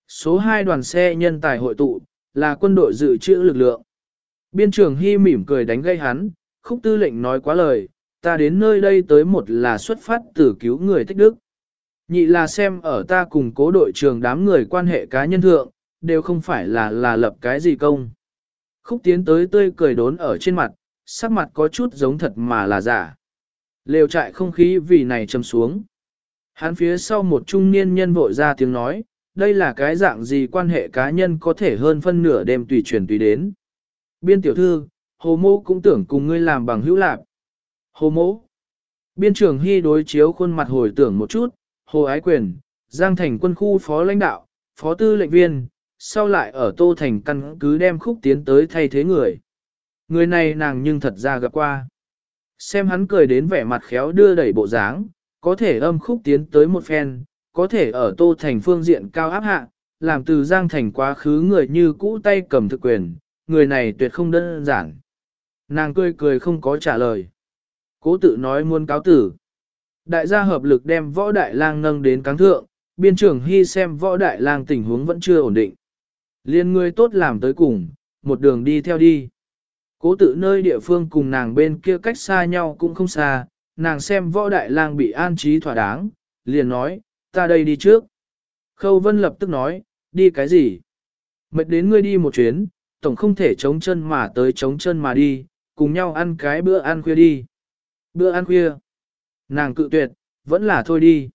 Số 2 đoàn xe nhân tài hội tụ, là quân đội dự trữ lực lượng. Biên trưởng Hy mỉm cười đánh gây hắn, khúc tư lệnh nói quá lời, ta đến nơi đây tới một là xuất phát từ cứu người tích đức. Nhị là xem ở ta cùng cố đội trường đám người quan hệ cá nhân thượng, đều không phải là là lập cái gì công. Khúc tiến tới tươi cười đốn ở trên mặt, sắc mặt có chút giống thật mà là giả. Lều trại không khí vì này châm xuống. Hắn phía sau một trung niên nhân vội ra tiếng nói, đây là cái dạng gì quan hệ cá nhân có thể hơn phân nửa đêm tùy truyền tùy đến. Biên tiểu thư, hồ mô cũng tưởng cùng ngươi làm bằng hữu lạc. Hồ mô. Biên trưởng hy đối chiếu khuôn mặt hồi tưởng một chút, hồ ái quyền, giang thành quân khu phó lãnh đạo, phó tư lệnh viên, sau lại ở Tô Thành căn cứ đem khúc tiến tới thay thế người. Người này nàng nhưng thật ra gặp qua. Xem hắn cười đến vẻ mặt khéo đưa đẩy bộ dáng, có thể âm khúc tiến tới một phen, có thể ở Tô Thành phương diện cao áp hạ, làm từ Giang Thành quá khứ người như cũ tay cầm thực quyền, người này tuyệt không đơn giản. Nàng cười cười không có trả lời. Cố tự nói muốn cáo tử. Đại gia hợp lực đem võ đại lang nâng đến cáng thượng, biên trưởng hy xem võ đại lang tình huống vẫn chưa ổn định. Liên người tốt làm tới cùng, một đường đi theo đi. Cố tự nơi địa phương cùng nàng bên kia cách xa nhau cũng không xa, nàng xem võ đại lang bị an trí thỏa đáng, liền nói, ta đây đi trước. Khâu Vân lập tức nói, đi cái gì? Mệt đến ngươi đi một chuyến, tổng không thể chống chân mà tới chống chân mà đi, cùng nhau ăn cái bữa ăn khuya đi. Bữa ăn khuya. Nàng cự tuyệt, vẫn là thôi đi.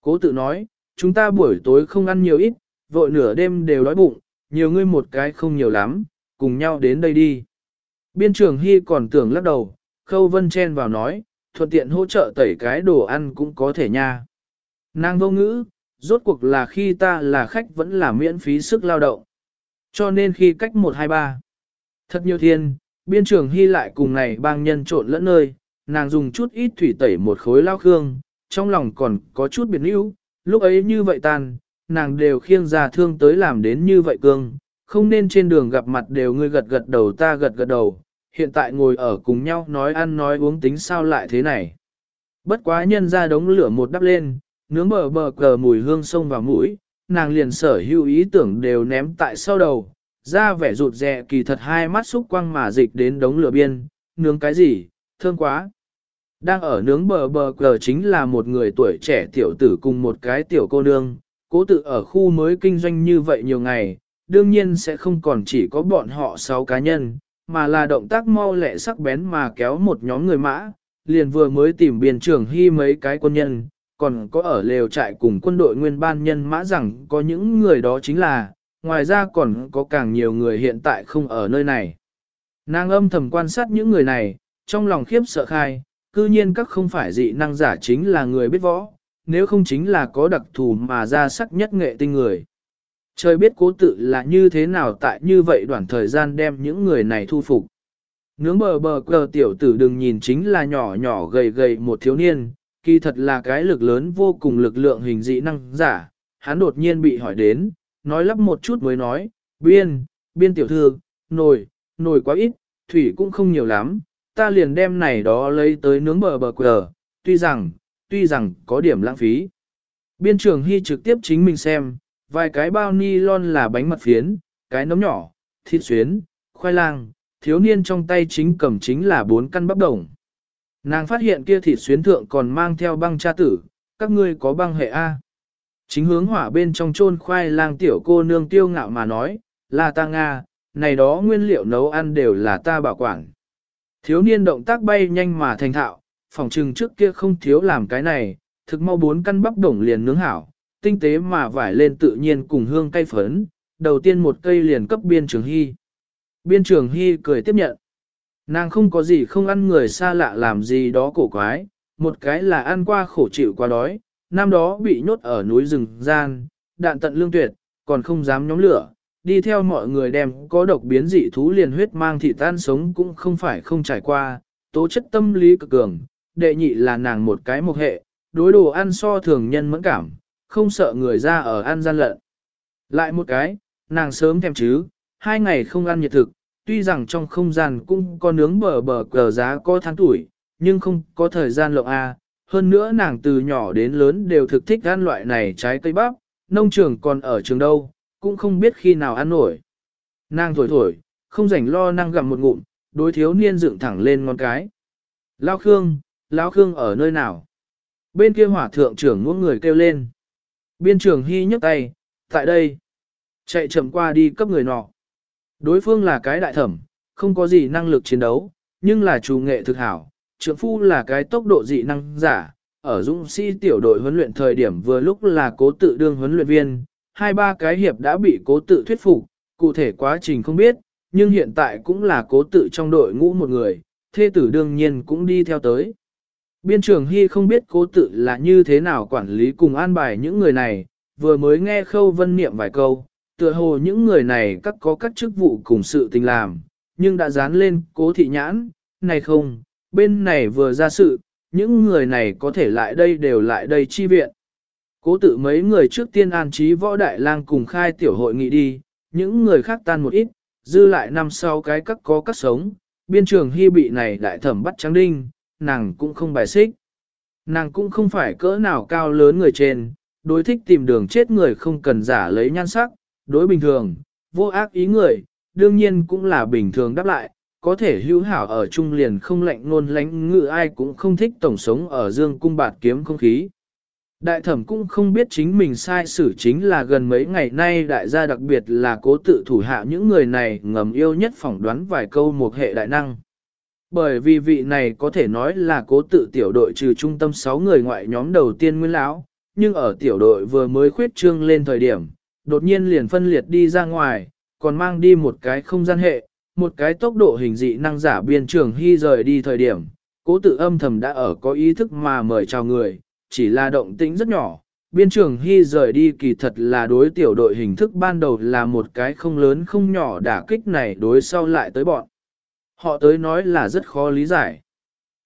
Cố tự nói, chúng ta buổi tối không ăn nhiều ít, vội nửa đêm đều đói bụng, nhiều ngươi một cái không nhiều lắm, cùng nhau đến đây đi. Biên trưởng Hy còn tưởng lắc đầu, Khâu Vân chen vào nói, thuận tiện hỗ trợ tẩy cái đồ ăn cũng có thể nha. Nàng vô ngữ, rốt cuộc là khi ta là khách vẫn là miễn phí sức lao động. Cho nên khi cách 123, thật nhiều thiên, biên trưởng Hy lại cùng này bang nhân trộn lẫn nơi, nàng dùng chút ít thủy tẩy một khối lao khương, trong lòng còn có chút biệt níu, lúc ấy như vậy tàn, nàng đều khiêng ra thương tới làm đến như vậy cương, không nên trên đường gặp mặt đều ngươi gật gật đầu ta gật gật đầu, hiện tại ngồi ở cùng nhau nói ăn nói uống tính sao lại thế này. Bất quá nhân ra đống lửa một đắp lên, nướng bờ bờ cờ mùi hương sông vào mũi, nàng liền sở hữu ý tưởng đều ném tại sau đầu, ra vẻ rụt rè kỳ thật hai mắt xúc quăng mà dịch đến đống lửa biên, nướng cái gì, thương quá. Đang ở nướng bờ bờ cờ chính là một người tuổi trẻ tiểu tử cùng một cái tiểu cô nương, cố tự ở khu mới kinh doanh như vậy nhiều ngày, đương nhiên sẽ không còn chỉ có bọn họ sáu cá nhân, mà là động tác mau lẹ sắc bén mà kéo một nhóm người mã, liền vừa mới tìm biên trưởng hy mấy cái quân nhân, còn có ở lều trại cùng quân đội nguyên ban nhân mã rằng có những người đó chính là, ngoài ra còn có càng nhiều người hiện tại không ở nơi này. Nàng âm thầm quan sát những người này, trong lòng khiếp sợ khai, cư nhiên các không phải dị năng giả chính là người biết võ, nếu không chính là có đặc thù mà ra sắc nhất nghệ tinh người. Trời biết cố tự là như thế nào tại như vậy đoạn thời gian đem những người này thu phục. Nướng bờ bờ cờ tiểu tử đừng nhìn chính là nhỏ nhỏ gầy gầy một thiếu niên, kỳ thật là cái lực lớn vô cùng lực lượng hình dị năng giả. Hắn đột nhiên bị hỏi đến, nói lắp một chút mới nói, biên, biên tiểu thư, nồi, nồi quá ít, thủy cũng không nhiều lắm, ta liền đem này đó lấy tới nướng bờ bờ quờ, tuy rằng, tuy rằng có điểm lãng phí. Biên trưởng hy trực tiếp chính mình xem, vài cái bao ni lon là bánh mật phiến, cái nấm nhỏ, thịt xuyến, khoai lang, thiếu niên trong tay chính cầm chính là bốn căn bắp đồng. Nàng phát hiện kia thịt xuyến thượng còn mang theo băng cha tử, các ngươi có băng hệ A. Chính hướng hỏa bên trong chôn khoai lang tiểu cô nương tiêu ngạo mà nói, là ta Nga, này đó nguyên liệu nấu ăn đều là ta bảo quản. Thiếu niên động tác bay nhanh mà thành thạo, phòng trừng trước kia không thiếu làm cái này, thực mau bốn căn bắp đồng liền nướng hảo, tinh tế mà vải lên tự nhiên cùng hương cay phấn, đầu tiên một cây liền cấp biên trường hy. Biên trường hy cười tiếp nhận. Nàng không có gì không ăn người xa lạ làm gì đó cổ quái, một cái là ăn qua khổ chịu qua đói, năm đó bị nhốt ở núi rừng gian, đạn tận lương tuyệt, còn không dám nhóm lửa, đi theo mọi người đem có độc biến dị thú liền huyết mang thị tan sống cũng không phải không trải qua, tố chất tâm lý cực cường, đệ nhị là nàng một cái một hệ, đối đồ ăn so thường nhân mẫn cảm, không sợ người ra ở ăn gian lận. Lại một cái, nàng sớm thèm chứ, hai ngày không ăn nhiệt thực, tuy rằng trong không gian cũng có nướng bờ bờ cờ giá có tháng tuổi, nhưng không có thời gian lộng A. Hơn nữa nàng từ nhỏ đến lớn đều thực thích ăn loại này trái cây bắp, nông trường còn ở trường đâu, cũng không biết khi nào ăn nổi. Nàng thổi thổi, không rảnh lo năng gặm một ngụm, đối thiếu niên dựng thẳng lên ngón cái. Lao Khương, Lao Khương ở nơi nào? Bên kia hỏa thượng trưởng ngũ người kêu lên. Biên trưởng hy nhấc tay, tại đây. Chạy chậm qua đi cấp người nọ. Đối phương là cái đại thẩm, không có gì năng lực chiến đấu, nhưng là chủ nghệ thực hảo. Trưởng phu là cái tốc độ dị năng giả, ở dũng sĩ tiểu đội huấn luyện thời điểm vừa lúc là cố tự đương huấn luyện viên, hai ba cái hiệp đã bị cố tự thuyết phục, cụ thể quá trình không biết, nhưng hiện tại cũng là cố tự trong đội ngũ một người, thê tử đương nhiên cũng đi theo tới. Biên trưởng Hy không biết cố tự là như thế nào quản lý cùng an bài những người này, vừa mới nghe khâu vân niệm vài câu, tựa hồ những người này các có các chức vụ cùng sự tình làm, nhưng đã dán lên cố thị nhãn, này không, bên này vừa ra sự, những người này có thể lại đây đều lại đây chi viện. Cố tự mấy người trước tiên an trí võ đại lang cùng khai tiểu hội nghị đi, những người khác tan một ít, dư lại năm sau cái các có các sống, biên trường hy bị này đại thẩm bắt trắng đinh, nàng cũng không bài xích. Nàng cũng không phải cỡ nào cao lớn người trên, đối thích tìm đường chết người không cần giả lấy nhan sắc, đối bình thường, vô ác ý người, đương nhiên cũng là bình thường đáp lại, có thể hữu hảo ở chung liền không lạnh ngôn lánh ngự ai cũng không thích tổng sống ở dương cung bạt kiếm không khí. Đại thẩm cũng không biết chính mình sai xử chính là gần mấy ngày nay đại gia đặc biệt là cố tự thủ hạ những người này ngầm yêu nhất phỏng đoán vài câu một hệ đại năng. Bởi vì vị này có thể nói là cố tự tiểu đội trừ trung tâm 6 người ngoại nhóm đầu tiên nguyên lão, nhưng ở tiểu đội vừa mới khuyết trương lên thời điểm, đột nhiên liền phân liệt đi ra ngoài, còn mang đi một cái không gian hệ, một cái tốc độ hình dị năng giả biên trường hy rời đi thời điểm, cố tự âm thầm đã ở có ý thức mà mời chào người, chỉ là động tĩnh rất nhỏ. Biên trường Hy rời đi kỳ thật là đối tiểu đội hình thức ban đầu là một cái không lớn không nhỏ đả kích này đối sau lại tới bọn. Họ tới nói là rất khó lý giải.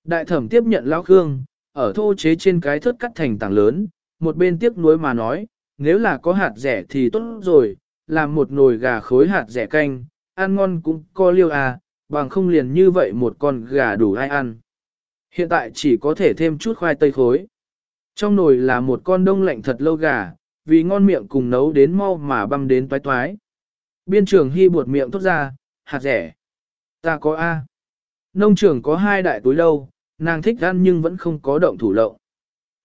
Đại thẩm tiếp nhận lão Khương, ở thô chế trên cái thớt cắt thành tảng lớn, một bên tiếc nuối mà nói, nếu là có hạt rẻ thì tốt rồi, làm một nồi gà khối hạt rẻ canh, ăn ngon cũng co liêu à, bằng không liền như vậy một con gà đủ ai ăn. Hiện tại chỉ có thể thêm chút khoai tây khối. Trong nồi là một con đông lạnh thật lâu gà, vì ngon miệng cùng nấu đến mau mà băm đến toái toái. Biên trường hy buột miệng tốt ra, hạt rẻ. Ta có A. Nông trường có hai đại túi lâu, nàng thích ăn nhưng vẫn không có động thủ lộng.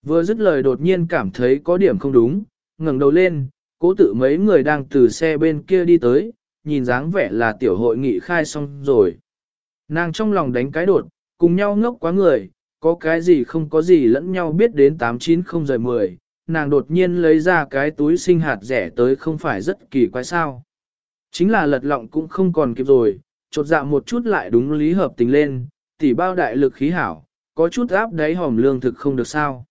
Vừa dứt lời đột nhiên cảm thấy có điểm không đúng, ngẩng đầu lên, cố tự mấy người đang từ xe bên kia đi tới, nhìn dáng vẻ là tiểu hội nghị khai xong rồi. Nàng trong lòng đánh cái đột, cùng nhau ngốc quá người, có cái gì không có gì lẫn nhau biết đến 890 giờ 10, nàng đột nhiên lấy ra cái túi sinh hạt rẻ tới không phải rất kỳ quái sao. Chính là lật lọng cũng không còn kịp rồi, chột dạ một chút lại đúng lý hợp tình lên, tỉ bao đại lực khí hảo, có chút áp đáy hòm lương thực không được sao.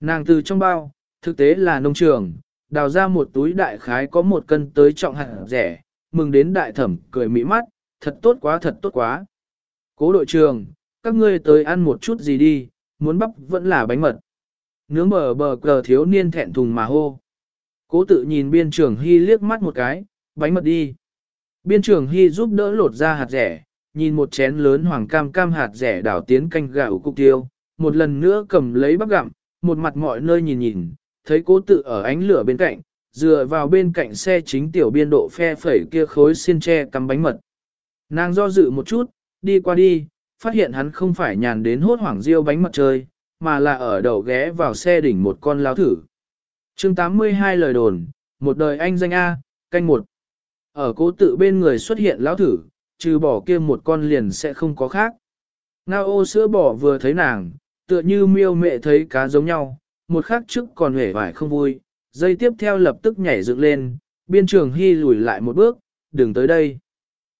Nàng từ trong bao, thực tế là nông trường, đào ra một túi đại khái có một cân tới trọng hạt rẻ, mừng đến đại thẩm cười mỹ mắt, thật tốt quá thật tốt quá. Cố đội trường, các ngươi tới ăn một chút gì đi, muốn bắp vẫn là bánh mật. Nướng bờ bờ cờ thiếu niên thẹn thùng mà hô. Cố tự nhìn biên trưởng hy liếc mắt một cái, bánh mật đi. Biên trưởng hy giúp đỡ lột ra hạt rẻ, nhìn một chén lớn hoàng cam cam hạt rẻ đảo tiến canh gạo cục tiêu, một lần nữa cầm lấy bắp gặm, một mặt mọi nơi nhìn nhìn, thấy cố tự ở ánh lửa bên cạnh, dựa vào bên cạnh xe chính tiểu biên độ phe phẩy kia khối xiên tre cắm bánh mật. Nàng do dự một chút, đi qua đi, phát hiện hắn không phải nhàn đến hốt hoảng riêu bánh mật chơi, mà là ở đầu ghé vào xe đỉnh một con lao thử. chương 82 lời đồn, một đời anh danh A, canh một. Ở cố tự bên người xuất hiện lão thử, trừ bỏ kia một con liền sẽ không có khác. Ngao ô sữa bỏ vừa thấy nàng, tựa như miêu mẹ thấy cá giống nhau, một khắc trước còn hề vải không vui, dây tiếp theo lập tức nhảy dựng lên, biên trường hy lùi lại một bước, đừng tới đây.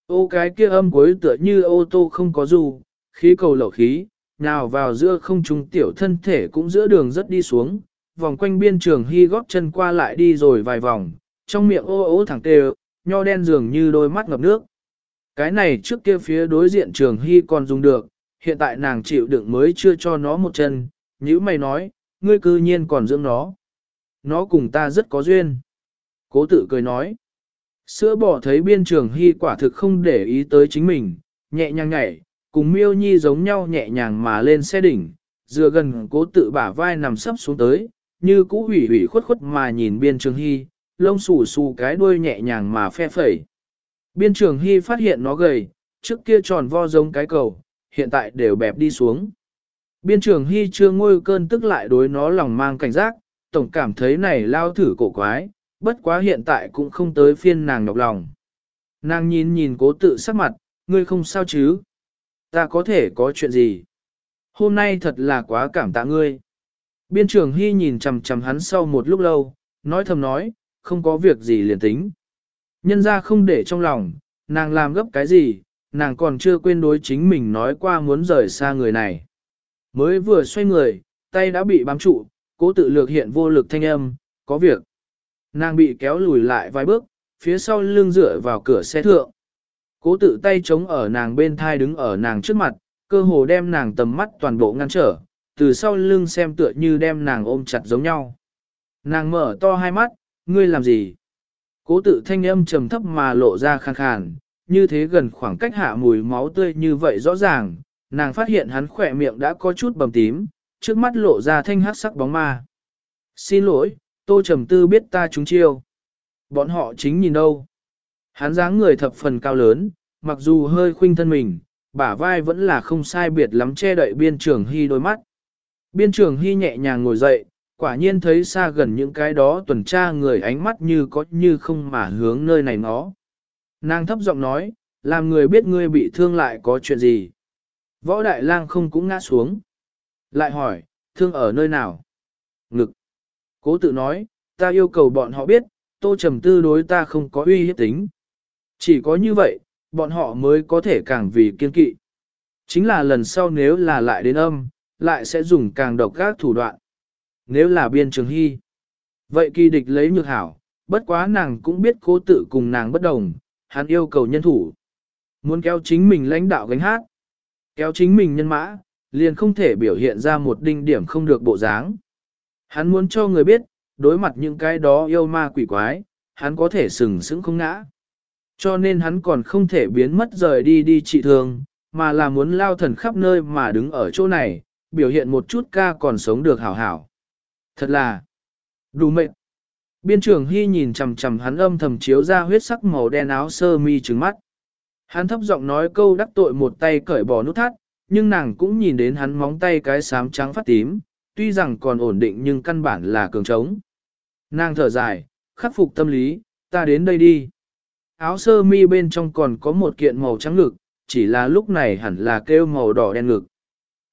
Ô cái kia âm cuối tựa như ô tô không có dù, khí cầu lẩu khí, nào vào giữa không trung tiểu thân thể cũng giữa đường rất đi xuống, vòng quanh biên trường hy góp chân qua lại đi rồi vài vòng, trong miệng ô ô thẳng tê nho đen dường như đôi mắt ngập nước. Cái này trước kia phía đối diện trường hy còn dùng được, hiện tại nàng chịu đựng mới chưa cho nó một chân, như mày nói, ngươi cư nhiên còn dưỡng nó. Nó cùng ta rất có duyên. Cố tự cười nói. Sữa bò thấy biên trường hy quả thực không để ý tới chính mình, nhẹ nhàng nhảy, cùng miêu nhi giống nhau nhẹ nhàng mà lên xe đỉnh, dựa gần cố tự bả vai nằm sấp xuống tới, như cũ hủy hủy khuất khuất mà nhìn biên trường hy, lông xù xù cái đuôi nhẹ nhàng mà phe phẩy. Biên trường hy phát hiện nó gầy, trước kia tròn vo giống cái cầu, hiện tại đều bẹp đi xuống. Biên trường hy chưa ngôi cơn tức lại đối nó lòng mang cảnh giác, tổng cảm thấy này lao thử cổ quái, bất quá hiện tại cũng không tới phiên nàng nhọc lòng. Nàng nhìn nhìn cố tự sắc mặt, ngươi không sao chứ? Ta có thể có chuyện gì? Hôm nay thật là quá cảm tạ ngươi. Biên trường Hy nhìn chằm chằm hắn sau một lúc lâu, nói thầm nói, không có việc gì liền tính. Nhân ra không để trong lòng, nàng làm gấp cái gì, nàng còn chưa quên đối chính mình nói qua muốn rời xa người này. Mới vừa xoay người, tay đã bị bám trụ, cố tự lược hiện vô lực thanh âm, có việc. Nàng bị kéo lùi lại vài bước, phía sau lưng dựa vào cửa xe thượng. Cố tự tay chống ở nàng bên thai đứng ở nàng trước mặt, cơ hồ đem nàng tầm mắt toàn bộ ngăn trở, từ sau lưng xem tựa như đem nàng ôm chặt giống nhau. Nàng mở to hai mắt, ngươi làm gì? Cố tự thanh âm trầm thấp mà lộ ra khàn khàn, như thế gần khoảng cách hạ mùi máu tươi như vậy rõ ràng, nàng phát hiện hắn khỏe miệng đã có chút bầm tím, trước mắt lộ ra thanh hát sắc bóng ma. Xin lỗi, tô trầm tư biết ta trúng chiêu. Bọn họ chính nhìn đâu. Hắn dáng người thập phần cao lớn, mặc dù hơi khuynh thân mình, bả vai vẫn là không sai biệt lắm che đậy biên trường hy đôi mắt. Biên trường hy nhẹ nhàng ngồi dậy, quả nhiên thấy xa gần những cái đó tuần tra người ánh mắt như có như không mà hướng nơi này nó. Nàng thấp giọng nói, làm người biết ngươi bị thương lại có chuyện gì. Võ đại lang không cũng ngã xuống. Lại hỏi, thương ở nơi nào? Ngực. Cố tự nói, ta yêu cầu bọn họ biết, tô trầm tư đối ta không có uy hiếp tính. Chỉ có như vậy, bọn họ mới có thể càng vì kiên kỵ. Chính là lần sau nếu là lại đến âm, lại sẽ dùng càng độc các thủ đoạn. Nếu là biên trường hy, vậy kỳ địch lấy nhược hảo, bất quá nàng cũng biết cố tự cùng nàng bất đồng, hắn yêu cầu nhân thủ. Muốn kéo chính mình lãnh đạo gánh hát, kéo chính mình nhân mã, liền không thể biểu hiện ra một đinh điểm không được bộ dáng. Hắn muốn cho người biết, đối mặt những cái đó yêu ma quỷ quái, hắn có thể sừng sững không ngã. Cho nên hắn còn không thể biến mất rời đi đi trị thương, mà là muốn lao thần khắp nơi mà đứng ở chỗ này, biểu hiện một chút ca còn sống được hảo hảo. Thật là đủ mệt. Biên trưởng Hy nhìn chằm chằm hắn âm thầm chiếu ra huyết sắc màu đen áo sơ mi trứng mắt. Hắn thấp giọng nói câu đắc tội một tay cởi bỏ nút thắt, nhưng nàng cũng nhìn đến hắn móng tay cái xám trắng phát tím, tuy rằng còn ổn định nhưng căn bản là cường trống. Nàng thở dài, khắc phục tâm lý, ta đến đây đi. Áo sơ mi bên trong còn có một kiện màu trắng ngực, chỉ là lúc này hẳn là kêu màu đỏ đen ngực.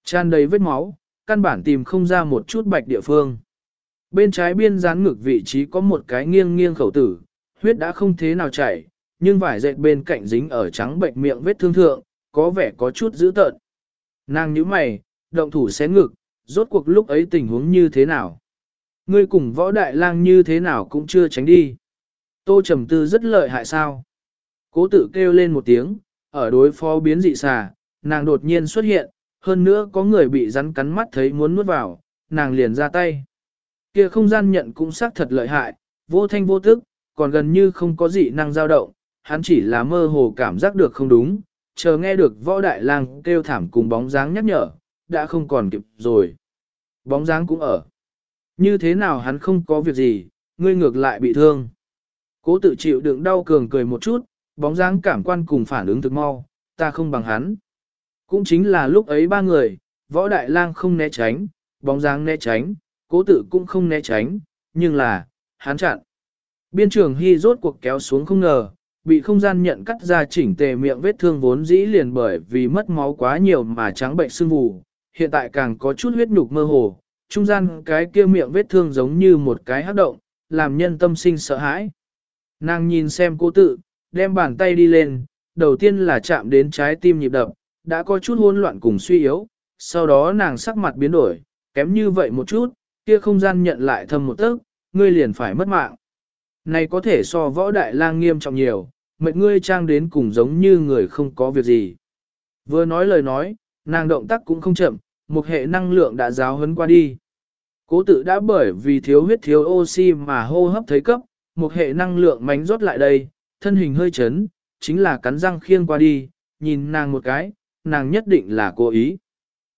Tràn đầy vết máu, căn bản tìm không ra một chút bạch địa phương. Bên trái biên dán ngực vị trí có một cái nghiêng nghiêng khẩu tử, huyết đã không thế nào chảy, nhưng vải dệt bên cạnh dính ở trắng bệnh miệng vết thương thượng, có vẻ có chút dữ tợn. Nàng nhíu mày, động thủ xé ngực, rốt cuộc lúc ấy tình huống như thế nào? Ngươi cùng võ đại lang như thế nào cũng chưa tránh đi. Tô trầm tư rất lợi hại sao? Cố tự kêu lên một tiếng, ở đối phó biến dị xà, nàng đột nhiên xuất hiện, hơn nữa có người bị rắn cắn mắt thấy muốn nuốt vào, nàng liền ra tay. Kia không gian nhận cũng xác thật lợi hại, vô thanh vô tức, còn gần như không có dị năng dao động, hắn chỉ là mơ hồ cảm giác được không đúng, chờ nghe được võ đại lang kêu thảm cùng bóng dáng nhắc nhở, đã không còn kịp rồi. Bóng dáng cũng ở. Như thế nào hắn không có việc gì, ngươi ngược lại bị thương. Cố tự chịu đựng đau cường cười một chút, bóng dáng cảm quan cùng phản ứng thực mau, ta không bằng hắn. Cũng chính là lúc ấy ba người, võ đại lang không né tránh, bóng dáng né tránh, cố tự cũng không né tránh, nhưng là, hắn chặn. Biên trường hy rốt cuộc kéo xuống không ngờ, bị không gian nhận cắt ra chỉnh tề miệng vết thương vốn dĩ liền bởi vì mất máu quá nhiều mà trắng bệnh sưng vù, hiện tại càng có chút huyết nhục mơ hồ, trung gian cái kia miệng vết thương giống như một cái hắc động, làm nhân tâm sinh sợ hãi. Nàng nhìn xem cô tự, đem bàn tay đi lên, đầu tiên là chạm đến trái tim nhịp đập, đã có chút hỗn loạn cùng suy yếu, sau đó nàng sắc mặt biến đổi, kém như vậy một chút, kia không gian nhận lại thâm một tấc, ngươi liền phải mất mạng. Này có thể so võ đại lang nghiêm trọng nhiều, mệt ngươi trang đến cùng giống như người không có việc gì. Vừa nói lời nói, nàng động tác cũng không chậm, một hệ năng lượng đã giáo hấn qua đi. Cố tự đã bởi vì thiếu huyết thiếu oxy mà hô hấp thấy cấp, một hệ năng lượng mánh rót lại đây, thân hình hơi chấn, chính là cắn răng khiêng qua đi, nhìn nàng một cái, nàng nhất định là cố ý.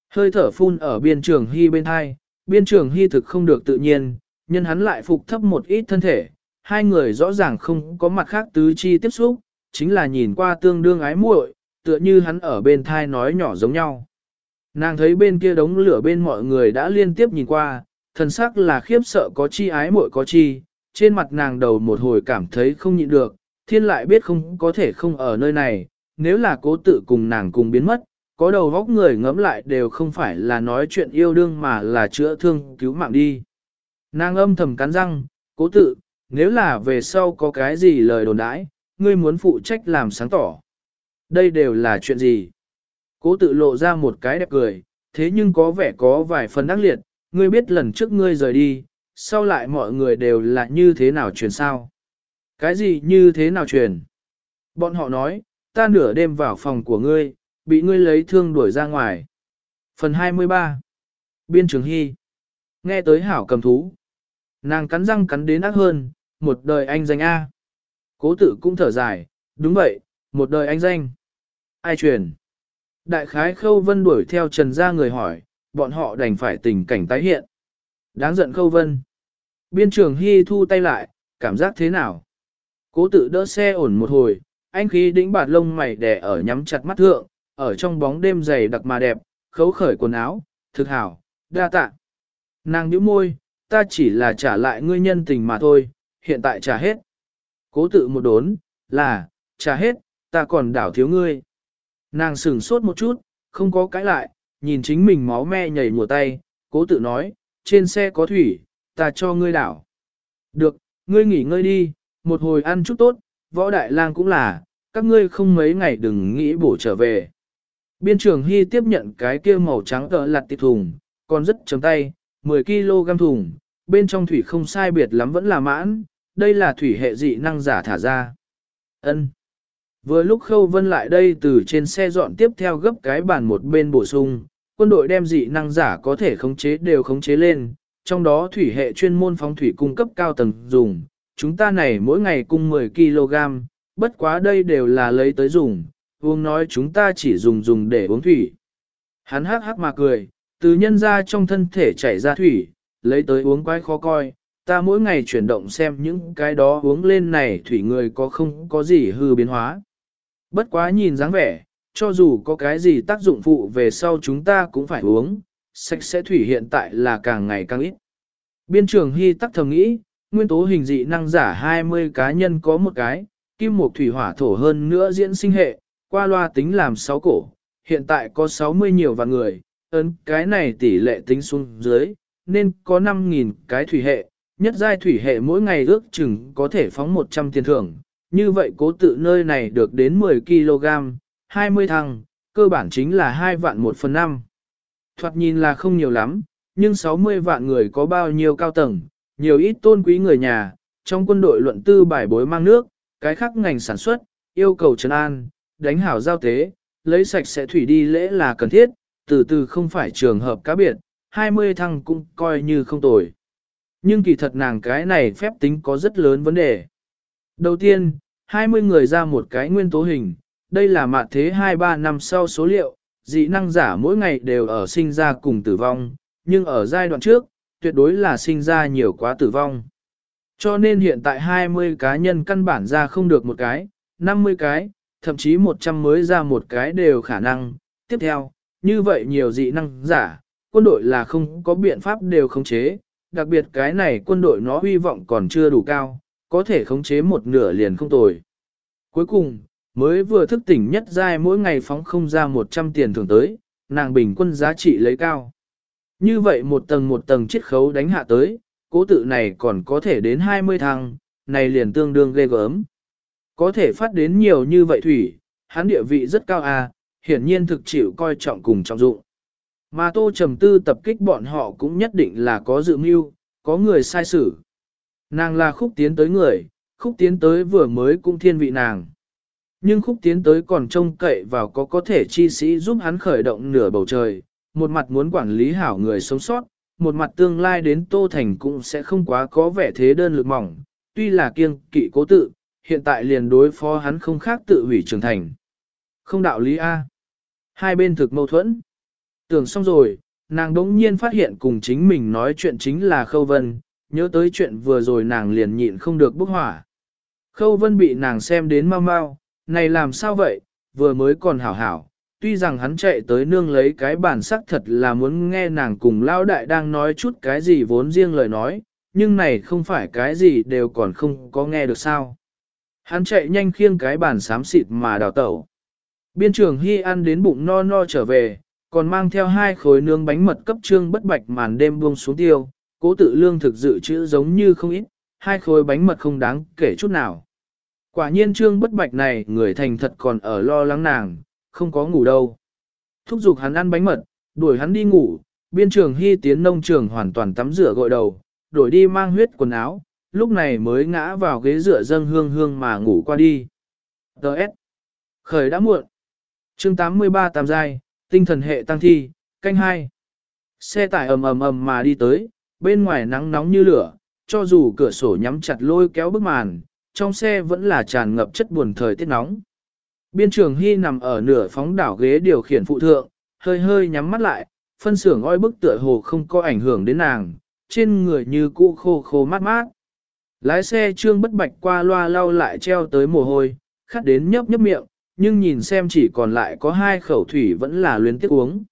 Hơi thở phun ở biên trường hy bên hai, biên trường hy thực không được tự nhiên, nhân hắn lại phục thấp một ít thân thể, hai người rõ ràng không có mặt khác tứ chi tiếp xúc, chính là nhìn qua tương đương ái muội, tựa như hắn ở bên thai nói nhỏ giống nhau. Nàng thấy bên kia đống lửa bên mọi người đã liên tiếp nhìn qua, thần sắc là khiếp sợ có chi ái muội có chi, trên mặt nàng đầu một hồi cảm thấy không nhịn được, thiên lại biết không có thể không ở nơi này, nếu là cố tự cùng nàng cùng biến mất, có đầu góc người ngẫm lại đều không phải là nói chuyện yêu đương mà là chữa thương cứu mạng đi. Nàng âm thầm cắn răng, cố tự, nếu là về sau có cái gì lời đồn đãi, ngươi muốn phụ trách làm sáng tỏ. Đây đều là chuyện gì? Cố tự lộ ra một cái đẹp cười, thế nhưng có vẻ có vài phần đắc liệt, ngươi biết lần trước ngươi rời đi, sau lại mọi người đều là như thế nào truyền sao? Cái gì như thế nào truyền? Bọn họ nói, ta nửa đêm vào phòng của ngươi, bị ngươi lấy thương đuổi ra ngoài. Phần 23 Biên trường Hy Nghe tới hảo cầm thú. Nàng cắn răng cắn đến ác hơn, một đời anh danh A. Cố tử cũng thở dài, đúng vậy, một đời anh danh. Ai truyền? Đại khái khâu vân đuổi theo trần gia người hỏi, bọn họ đành phải tình cảnh tái hiện. Đáng giận khâu vân. Biên trường Hy thu tay lại, cảm giác thế nào? Cố tự đỡ xe ổn một hồi, anh khí đĩnh bạt lông mày đè ở nhắm chặt mắt thượng, ở trong bóng đêm dày đặc mà đẹp, khấu khởi quần áo, thực hảo, đa tạ. Nàng nhíu môi, ta chỉ là trả lại ngươi nhân tình mà thôi, hiện tại trả hết. Cố tự một đốn, là, trả hết, ta còn đảo thiếu ngươi. Nàng sửng sốt một chút, không có cãi lại, nhìn chính mình máu me nhảy mùa tay, cố tự nói, trên xe có thủy, ta cho ngươi đảo. Được, ngươi nghỉ ngơi đi, một hồi ăn chút tốt, võ đại lang cũng là, các ngươi không mấy ngày đừng nghĩ bổ trở về. Biên trường Hy tiếp nhận cái kia màu trắng tợ lặt tịt thùng, còn rất chấm tay, 10kg thùng, bên trong thủy không sai biệt lắm vẫn là mãn, đây là thủy hệ dị năng giả thả ra. Ân. Vừa lúc Khâu Vân lại đây từ trên xe dọn tiếp theo gấp cái bàn một bên bổ sung, quân đội đem dị năng giả có thể khống chế đều khống chế lên, trong đó thủy hệ chuyên môn phóng thủy cung cấp cao tầng dùng, chúng ta này mỗi ngày cung 10 kg, bất quá đây đều là lấy tới dùng, uống nói chúng ta chỉ dùng dùng để uống thủy. Hắn hắc hắc mà cười, từ nhân ra trong thân thể chảy ra thủy, lấy tới uống quái khó coi, ta mỗi ngày chuyển động xem những cái đó uống lên này thủy người có không có gì hư biến hóa. Bất quá nhìn dáng vẻ, cho dù có cái gì tác dụng phụ về sau chúng ta cũng phải uống, sạch sẽ thủy hiện tại là càng ngày càng ít. Biên trường Hy tắc thầm nghĩ, nguyên tố hình dị năng giả 20 cá nhân có một cái, kim mục thủy hỏa thổ hơn nữa diễn sinh hệ, qua loa tính làm 6 cổ, hiện tại có 60 nhiều vạn người, ấn cái này tỷ lệ tính xuống dưới, nên có 5.000 cái thủy hệ, nhất giai thủy hệ mỗi ngày ước chừng có thể phóng 100 tiền thưởng, như vậy cố tự nơi này được đến 10 kg, 20 thăng, cơ bản chính là 2 vạn 1 phần 5. Thoạt nhìn là không nhiều lắm, nhưng 60 vạn người có bao nhiêu cao tầng, nhiều ít tôn quý người nhà, trong quân đội luận tư bài bối mang nước, cái khác ngành sản xuất, yêu cầu trấn an, đánh hảo giao tế, lấy sạch sẽ thủy đi lễ là cần thiết, từ từ không phải trường hợp cá biệt, 20 thăng cũng coi như không tồi. Nhưng kỳ thật nàng cái này phép tính có rất lớn vấn đề. Đầu tiên, 20 người ra một cái nguyên tố hình, đây là mạt thế 2-3 năm sau số liệu, dị năng giả mỗi ngày đều ở sinh ra cùng tử vong, nhưng ở giai đoạn trước, tuyệt đối là sinh ra nhiều quá tử vong. Cho nên hiện tại 20 cá nhân căn bản ra không được một cái, 50 cái, thậm chí 100 mới ra một cái đều khả năng. Tiếp theo, như vậy nhiều dị năng giả, quân đội là không có biện pháp đều khống chế, đặc biệt cái này quân đội nó hy vọng còn chưa đủ cao, có thể khống chế một nửa liền không tồi. Cuối cùng, mới vừa thức tỉnh nhất giai mỗi ngày phóng không ra 100 tiền thưởng tới, nàng bình quân giá trị lấy cao. Như vậy một tầng một tầng chiết khấu đánh hạ tới, cố tự này còn có thể đến 20 thăng, này liền tương đương ghê gớm. Có thể phát đến nhiều như vậy thủy, hắn địa vị rất cao à, hiển nhiên thực chịu coi trọng cùng trọng dụng. Mà tô trầm tư tập kích bọn họ cũng nhất định là có dự mưu, có người sai xử. Nàng là khúc tiến tới người, khúc tiến tới vừa mới cũng thiên vị nàng. Nhưng khúc tiến tới còn trông cậy vào có có thể chi sĩ giúp hắn khởi động nửa bầu trời, một mặt muốn quản lý hảo người sống sót, một mặt tương lai đến Tô Thành cũng sẽ không quá có vẻ thế đơn lực mỏng, tuy là kiêng kỵ cố tự, hiện tại liền đối phó hắn không khác tự hủy trưởng thành. Không đạo lý A. Hai bên thực mâu thuẫn. Tưởng xong rồi, nàng đống nhiên phát hiện cùng chính mình nói chuyện chính là Khâu Vân, nhớ tới chuyện vừa rồi nàng liền nhịn không được bốc hỏa. Khâu Vân bị nàng xem đến mau mau, này làm sao vậy, vừa mới còn hảo hảo, tuy rằng hắn chạy tới nương lấy cái bản sắc thật là muốn nghe nàng cùng lao đại đang nói chút cái gì vốn riêng lời nói, nhưng này không phải cái gì đều còn không có nghe được sao. Hắn chạy nhanh khiêng cái bản xám xịt mà đào tẩu. Biên trưởng Hy ăn đến bụng no no trở về, còn mang theo hai khối nướng bánh mật cấp trương bất bạch màn đêm buông xuống tiêu, cố tự lương thực dự trữ giống như không ít, hai khối bánh mật không đáng kể chút nào. Quả nhiên trương bất bạch này người thành thật còn ở lo lắng nàng, không có ngủ đâu. Thúc giục hắn ăn bánh mật, đuổi hắn đi ngủ, biên trường hy tiến nông trường hoàn toàn tắm rửa gội đầu, đổi đi mang huyết quần áo, lúc này mới ngã vào ghế rửa dâng hương hương mà ngủ qua đi. Đợt. Khởi đã muộn. chương 83 tam giai, tinh thần hệ tăng thi, canh hai. Xe tải ầm ầm ầm mà đi tới, bên ngoài nắng nóng như lửa, cho dù cửa sổ nhắm chặt lôi kéo bức màn, trong xe vẫn là tràn ngập chất buồn thời tiết nóng. Biên trường Hy nằm ở nửa phóng đảo ghế điều khiển phụ thượng, hơi hơi nhắm mắt lại, phân xưởng oi bức tựa hồ không có ảnh hưởng đến nàng, trên người như cũ khô khô mát mát. Lái xe trương bất bạch qua loa lau lại treo tới mồ hôi, khát đến nhấp nhấp miệng, nhưng nhìn xem chỉ còn lại có hai khẩu thủy vẫn là luyến tiếc uống.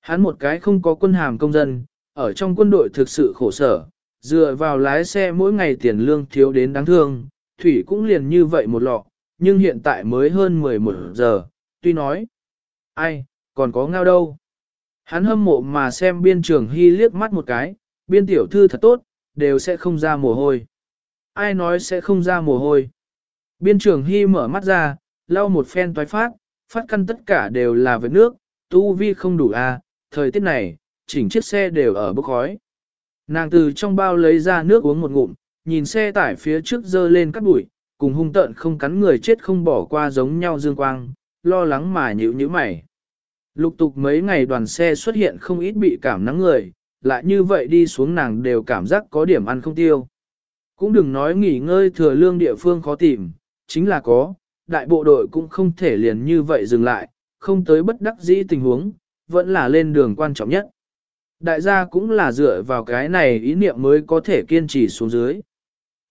Hắn một cái không có quân hàm công dân, ở trong quân đội thực sự khổ sở, dựa vào lái xe mỗi ngày tiền lương thiếu đến đáng thương, thủy cũng liền như vậy một lọ, nhưng hiện tại mới hơn 11 giờ, tuy nói, ai, còn có ngao đâu. Hắn hâm mộ mà xem biên trường hy liếc mắt một cái, biên tiểu thư thật tốt, đều sẽ không ra mồ hôi. Ai nói sẽ không ra mồ hôi? Biên trưởng Hy mở mắt ra, lau một phen toái phát, phát căn tất cả đều là vết nước, tu vi không đủ a, à, thời tiết này, chỉnh chiếc xe đều ở bốc khói. Nàng từ trong bao lấy ra nước uống một ngụm, nhìn xe tải phía trước dơ lên cắt bụi, cùng hung tợn không cắn người chết không bỏ qua giống nhau dương quang, lo lắng mà nhữ nhữ mày. Lục tục mấy ngày đoàn xe xuất hiện không ít bị cảm nắng người, lại như vậy đi xuống nàng đều cảm giác có điểm ăn không tiêu. Cũng đừng nói nghỉ ngơi thừa lương địa phương khó tìm, chính là có, đại bộ đội cũng không thể liền như vậy dừng lại, không tới bất đắc dĩ tình huống, vẫn là lên đường quan trọng nhất. Đại gia cũng là dựa vào cái này ý niệm mới có thể kiên trì xuống dưới.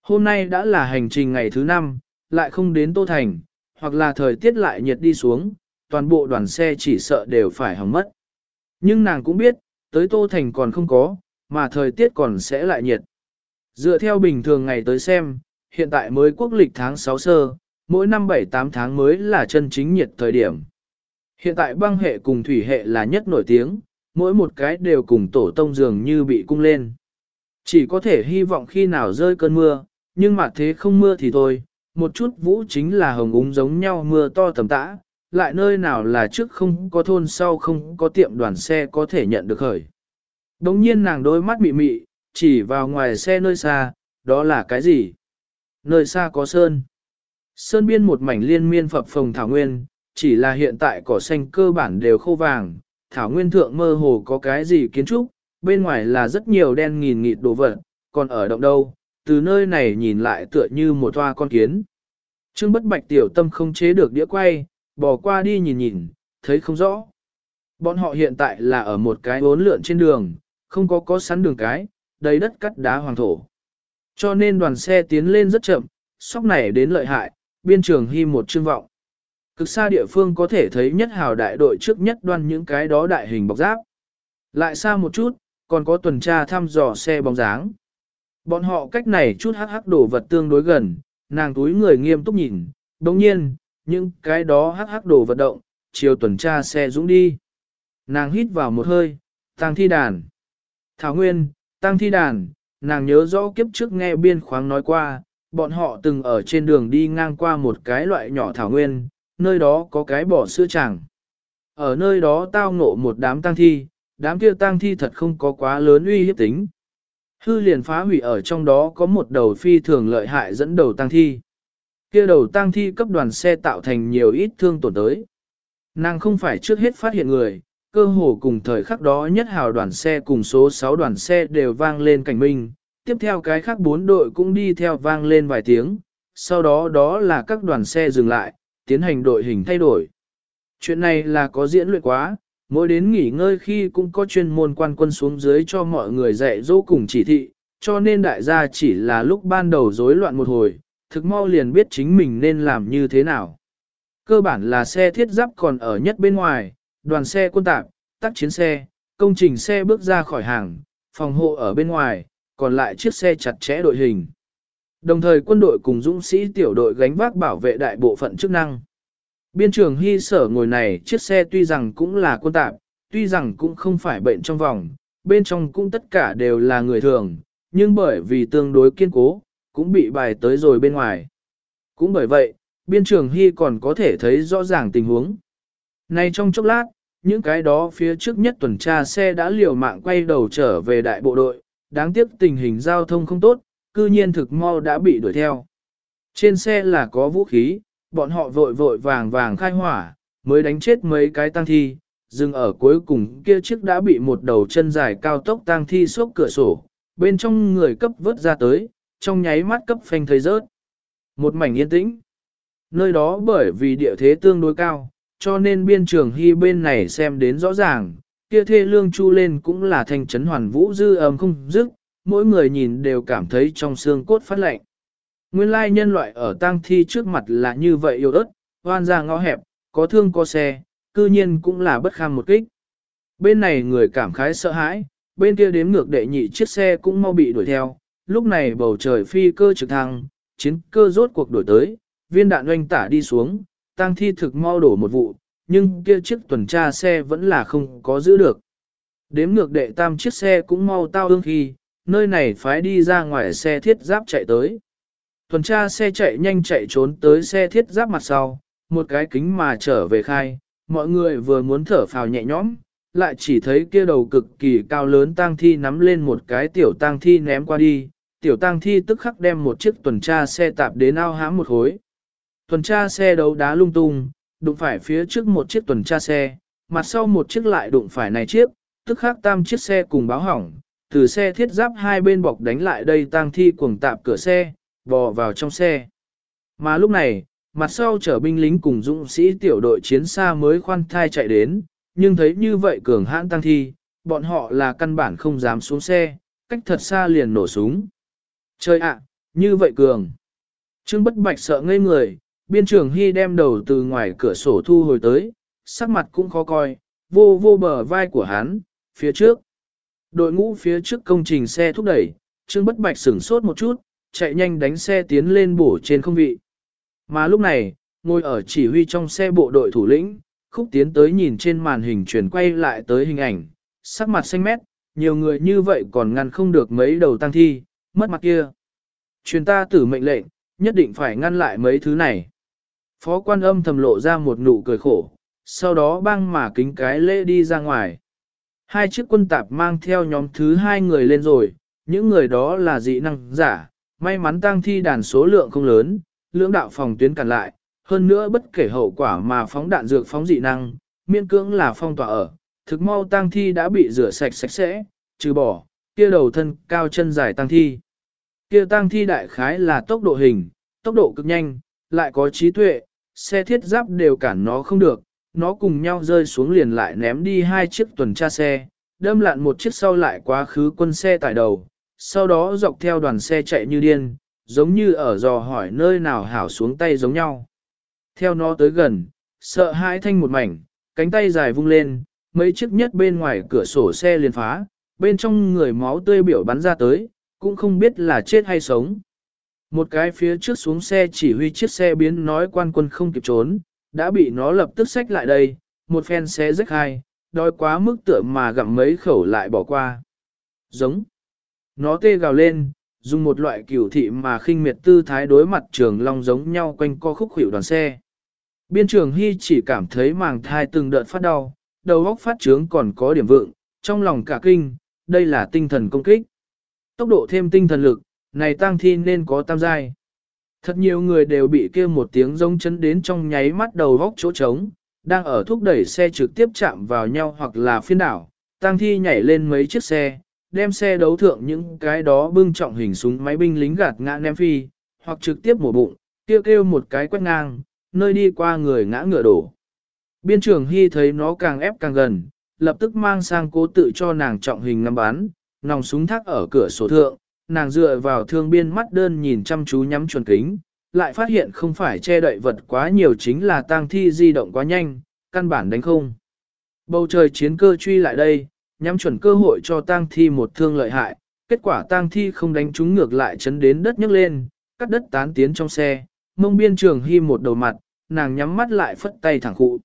Hôm nay đã là hành trình ngày thứ năm, lại không đến Tô Thành, hoặc là thời tiết lại nhiệt đi xuống, toàn bộ đoàn xe chỉ sợ đều phải hỏng mất. Nhưng nàng cũng biết, tới Tô Thành còn không có, mà thời tiết còn sẽ lại nhiệt. Dựa theo bình thường ngày tới xem, hiện tại mới quốc lịch tháng 6 sơ, mỗi năm 7-8 tháng mới là chân chính nhiệt thời điểm. Hiện tại băng hệ cùng thủy hệ là nhất nổi tiếng, mỗi một cái đều cùng tổ tông dường như bị cung lên. Chỉ có thể hy vọng khi nào rơi cơn mưa, nhưng mà thế không mưa thì thôi, một chút vũ chính là hồng úng giống nhau mưa to tầm tã, lại nơi nào là trước không có thôn sau không có tiệm đoàn xe có thể nhận được khởi. Đống nhiên nàng đôi mắt mị mị, chỉ vào ngoài xe nơi xa, đó là cái gì? Nơi xa có sơn. Sơn biên một mảnh liên miên phập phồng thảo nguyên, chỉ là hiện tại cỏ xanh cơ bản đều khô vàng, thảo nguyên thượng mơ hồ có cái gì kiến trúc, bên ngoài là rất nhiều đen nghìn nghịt đồ vật, còn ở động đâu, từ nơi này nhìn lại tựa như một toa con kiến. Trương bất bạch tiểu tâm không chế được đĩa quay, bỏ qua đi nhìn nhìn, thấy không rõ. Bọn họ hiện tại là ở một cái bốn lượn trên đường, không có có sắn đường cái, đầy đất cắt đá hoàng thổ. Cho nên đoàn xe tiến lên rất chậm, sóc này đến lợi hại, biên trường hy một chương vọng. Cực xa địa phương có thể thấy nhất hào đại đội trước nhất đoan những cái đó đại hình bọc giáp. Lại xa một chút, còn có tuần tra thăm dò xe bóng dáng. Bọn họ cách này chút hắc hắc đổ vật tương đối gần, nàng túi người nghiêm túc nhìn, đồng nhiên, những cái đó hắc hắc đổ vật động, chiều tuần tra xe dũng đi. Nàng hít vào một hơi, tăng thi đàn. Thảo Nguyên, tăng thi đàn, nàng nhớ rõ kiếp trước nghe biên khoáng nói qua, bọn họ từng ở trên đường đi ngang qua một cái loại nhỏ Thảo Nguyên, nơi đó có cái bỏ sữa chẳng. Ở nơi đó tao ngộ một đám tang thi, đám kia tang thi thật không có quá lớn uy hiếp tính. Hư liền phá hủy ở trong đó có một đầu phi thường lợi hại dẫn đầu tang thi. Kia đầu tang thi cấp đoàn xe tạo thành nhiều ít thương tổn tới. Nàng không phải trước hết phát hiện người, cơ hồ cùng thời khắc đó nhất hào đoàn xe cùng số 6 đoàn xe đều vang lên cảnh minh, tiếp theo cái khác bốn đội cũng đi theo vang lên vài tiếng, sau đó đó là các đoàn xe dừng lại, tiến hành đội hình thay đổi. Chuyện này là có diễn luyện quá, mỗi đến nghỉ ngơi khi cũng có chuyên môn quan quân xuống dưới cho mọi người dạy dỗ cùng chỉ thị, cho nên đại gia chỉ là lúc ban đầu rối loạn một hồi, thực mau liền biết chính mình nên làm như thế nào. Cơ bản là xe thiết giáp còn ở nhất bên ngoài, đoàn xe quân tạp, tác chiến xe, công trình xe bước ra khỏi hàng, phòng hộ ở bên ngoài, còn lại chiếc xe chặt chẽ đội hình. Đồng thời quân đội cùng dũng sĩ tiểu đội gánh vác bảo vệ đại bộ phận chức năng. Biên trường hy sở ngồi này chiếc xe tuy rằng cũng là quân tạp, tuy rằng cũng không phải bệnh trong vòng, bên trong cũng tất cả đều là người thường, nhưng bởi vì tương đối kiên cố, cũng bị bài tới rồi bên ngoài. Cũng bởi vậy, biên trường hy còn có thể thấy rõ ràng tình huống. Nay trong chốc lát, những cái đó phía trước nhất tuần tra xe đã liều mạng quay đầu trở về đại bộ đội, đáng tiếc tình hình giao thông không tốt, cư nhiên thực mau đã bị đuổi theo. Trên xe là có vũ khí, bọn họ vội vội vàng vàng khai hỏa, mới đánh chết mấy cái tăng thi, dừng ở cuối cùng kia chiếc đã bị một đầu chân dài cao tốc tăng thi xốc cửa sổ, bên trong người cấp vớt ra tới, trong nháy mắt cấp phanh thấy rớt. Một mảnh yên tĩnh. Nơi đó bởi vì địa thế tương đối cao, cho nên biên trường hy bên này xem đến rõ ràng, kia thê lương chu lên cũng là thành trấn hoàn vũ dư âm không dứt, mỗi người nhìn đều cảm thấy trong xương cốt phát lạnh. Nguyên lai nhân loại ở tang thi trước mặt là như vậy yêu ớt, hoan ra ngõ hẹp, có thương có xe, cư nhiên cũng là bất kham một kích. Bên này người cảm khái sợ hãi, bên kia đếm ngược đệ nhị chiếc xe cũng mau bị đuổi theo, lúc này bầu trời phi cơ trực thăng, chiến cơ rốt cuộc đuổi tới, viên đạn oanh tả đi xuống, tang thi thực mau đổ một vụ, nhưng kia chiếc tuần tra xe vẫn là không có giữ được. Đếm ngược đệ tam chiếc xe cũng mau tao ương khi, nơi này phái đi ra ngoài xe thiết giáp chạy tới. Tuần tra xe chạy nhanh chạy trốn tới xe thiết giáp mặt sau, một cái kính mà trở về khai, mọi người vừa muốn thở phào nhẹ nhõm, lại chỉ thấy kia đầu cực kỳ cao lớn tang thi nắm lên một cái tiểu tang thi ném qua đi, tiểu tang thi tức khắc đem một chiếc tuần tra xe tạp đến ao hãm một hối. Tuần tra xe đấu đá lung tung, đụng phải phía trước một chiếc tuần tra xe, mặt sau một chiếc lại đụng phải này chiếc, tức khắc tam chiếc xe cùng báo hỏng, từ xe thiết giáp hai bên bọc đánh lại đây tang thi cuồng tạp cửa xe, bò vào trong xe. Mà lúc này, mặt sau chở binh lính cùng dũng sĩ tiểu đội chiến xa mới khoan thai chạy đến, nhưng thấy như vậy cường hãn tăng thi, bọn họ là căn bản không dám xuống xe, cách thật xa liền nổ súng. Chơi ạ, như vậy cường. Trương bất bạch sợ ngây người, biên trưởng Hy đem đầu từ ngoài cửa sổ thu hồi tới, sắc mặt cũng khó coi, vô vô bờ vai của hắn, phía trước. Đội ngũ phía trước công trình xe thúc đẩy, Trương bất bạch sửng sốt một chút, chạy nhanh đánh xe tiến lên bổ trên không vị. Mà lúc này, ngồi ở chỉ huy trong xe bộ đội thủ lĩnh, khúc tiến tới nhìn trên màn hình chuyển quay lại tới hình ảnh, sắc mặt xanh mét, nhiều người như vậy còn ngăn không được mấy đầu tăng thi, mất mặt kia. Truyền ta tử mệnh lệnh, nhất định phải ngăn lại mấy thứ này. Phó quan âm thầm lộ ra một nụ cười khổ, sau đó băng mà kính cái lễ đi ra ngoài. Hai chiếc quân tạp mang theo nhóm thứ hai người lên rồi, những người đó là dị năng giả, may mắn tăng thi đàn số lượng không lớn, lưỡng đạo phòng tuyến cản lại, hơn nữa bất kể hậu quả mà phóng đạn dược phóng dị năng, miễn cưỡng là phong tỏa ở, thực mau tang thi đã bị rửa sạch sạch sẽ, trừ bỏ, kia đầu thân cao chân dài tang thi. Kia tang thi đại khái là tốc độ hình, tốc độ cực nhanh, lại có trí tuệ, xe thiết giáp đều cản nó không được, nó cùng nhau rơi xuống liền lại ném đi hai chiếc tuần tra xe, đâm lạn một chiếc sau lại quá khứ quân xe tải đầu, sau đó dọc theo đoàn xe chạy như điên, giống như ở dò hỏi nơi nào hảo xuống tay giống nhau. Theo nó tới gần, sợ hãi thanh một mảnh, cánh tay dài vung lên, mấy chiếc nhất bên ngoài cửa sổ xe liền phá, bên trong người máu tươi biểu bắn ra tới, cũng không biết là chết hay sống. Một cái phía trước xuống xe chỉ huy chiếc xe biến nói quan quân không kịp trốn, đã bị nó lập tức xách lại đây, một phen xe rách hai, đói quá mức tựa mà gặm mấy khẩu lại bỏ qua. Giống. Nó tê gào lên, dùng một loại cửu thị mà khinh miệt tư thái đối mặt trường long giống nhau quanh co khúc hiệu đoàn xe. Biên trường Hy chỉ cảm thấy màng thai từng đợt phát đau, đầu óc phát trướng còn có điểm vượng, trong lòng cả kinh, đây là tinh thần công kích. Tốc độ thêm tinh thần lực, này tang thi nên có tam giai. Thật nhiều người đều bị kêu một tiếng rông chấn đến trong nháy mắt đầu góc chỗ trống, đang ở thúc đẩy xe trực tiếp chạm vào nhau hoặc là phiên đảo, Tang thi nhảy lên mấy chiếc xe, đem xe đấu thượng những cái đó bưng trọng hình súng máy binh lính gạt ngã ném phi, hoặc trực tiếp mổ bụng, kêu kêu một cái quét ngang, nơi đi qua người ngã ngựa đổ. Biên trưởng Hy thấy nó càng ép càng gần, lập tức mang sang cố tự cho nàng trọng hình ngắm bán, nòng súng thác ở cửa sổ thượng, nàng dựa vào thương biên mắt đơn nhìn chăm chú nhắm chuẩn kính, lại phát hiện không phải che đậy vật quá nhiều chính là tang thi di động quá nhanh, căn bản đánh không. Bầu trời chiến cơ truy lại đây, nhắm chuẩn cơ hội cho tang thi một thương lợi hại, kết quả tang thi không đánh chúng ngược lại chấn đến đất nhấc lên, cắt đất tán tiến trong xe, mông biên trường hy một đầu mặt, nàng nhắm mắt lại phất tay thẳng cụ.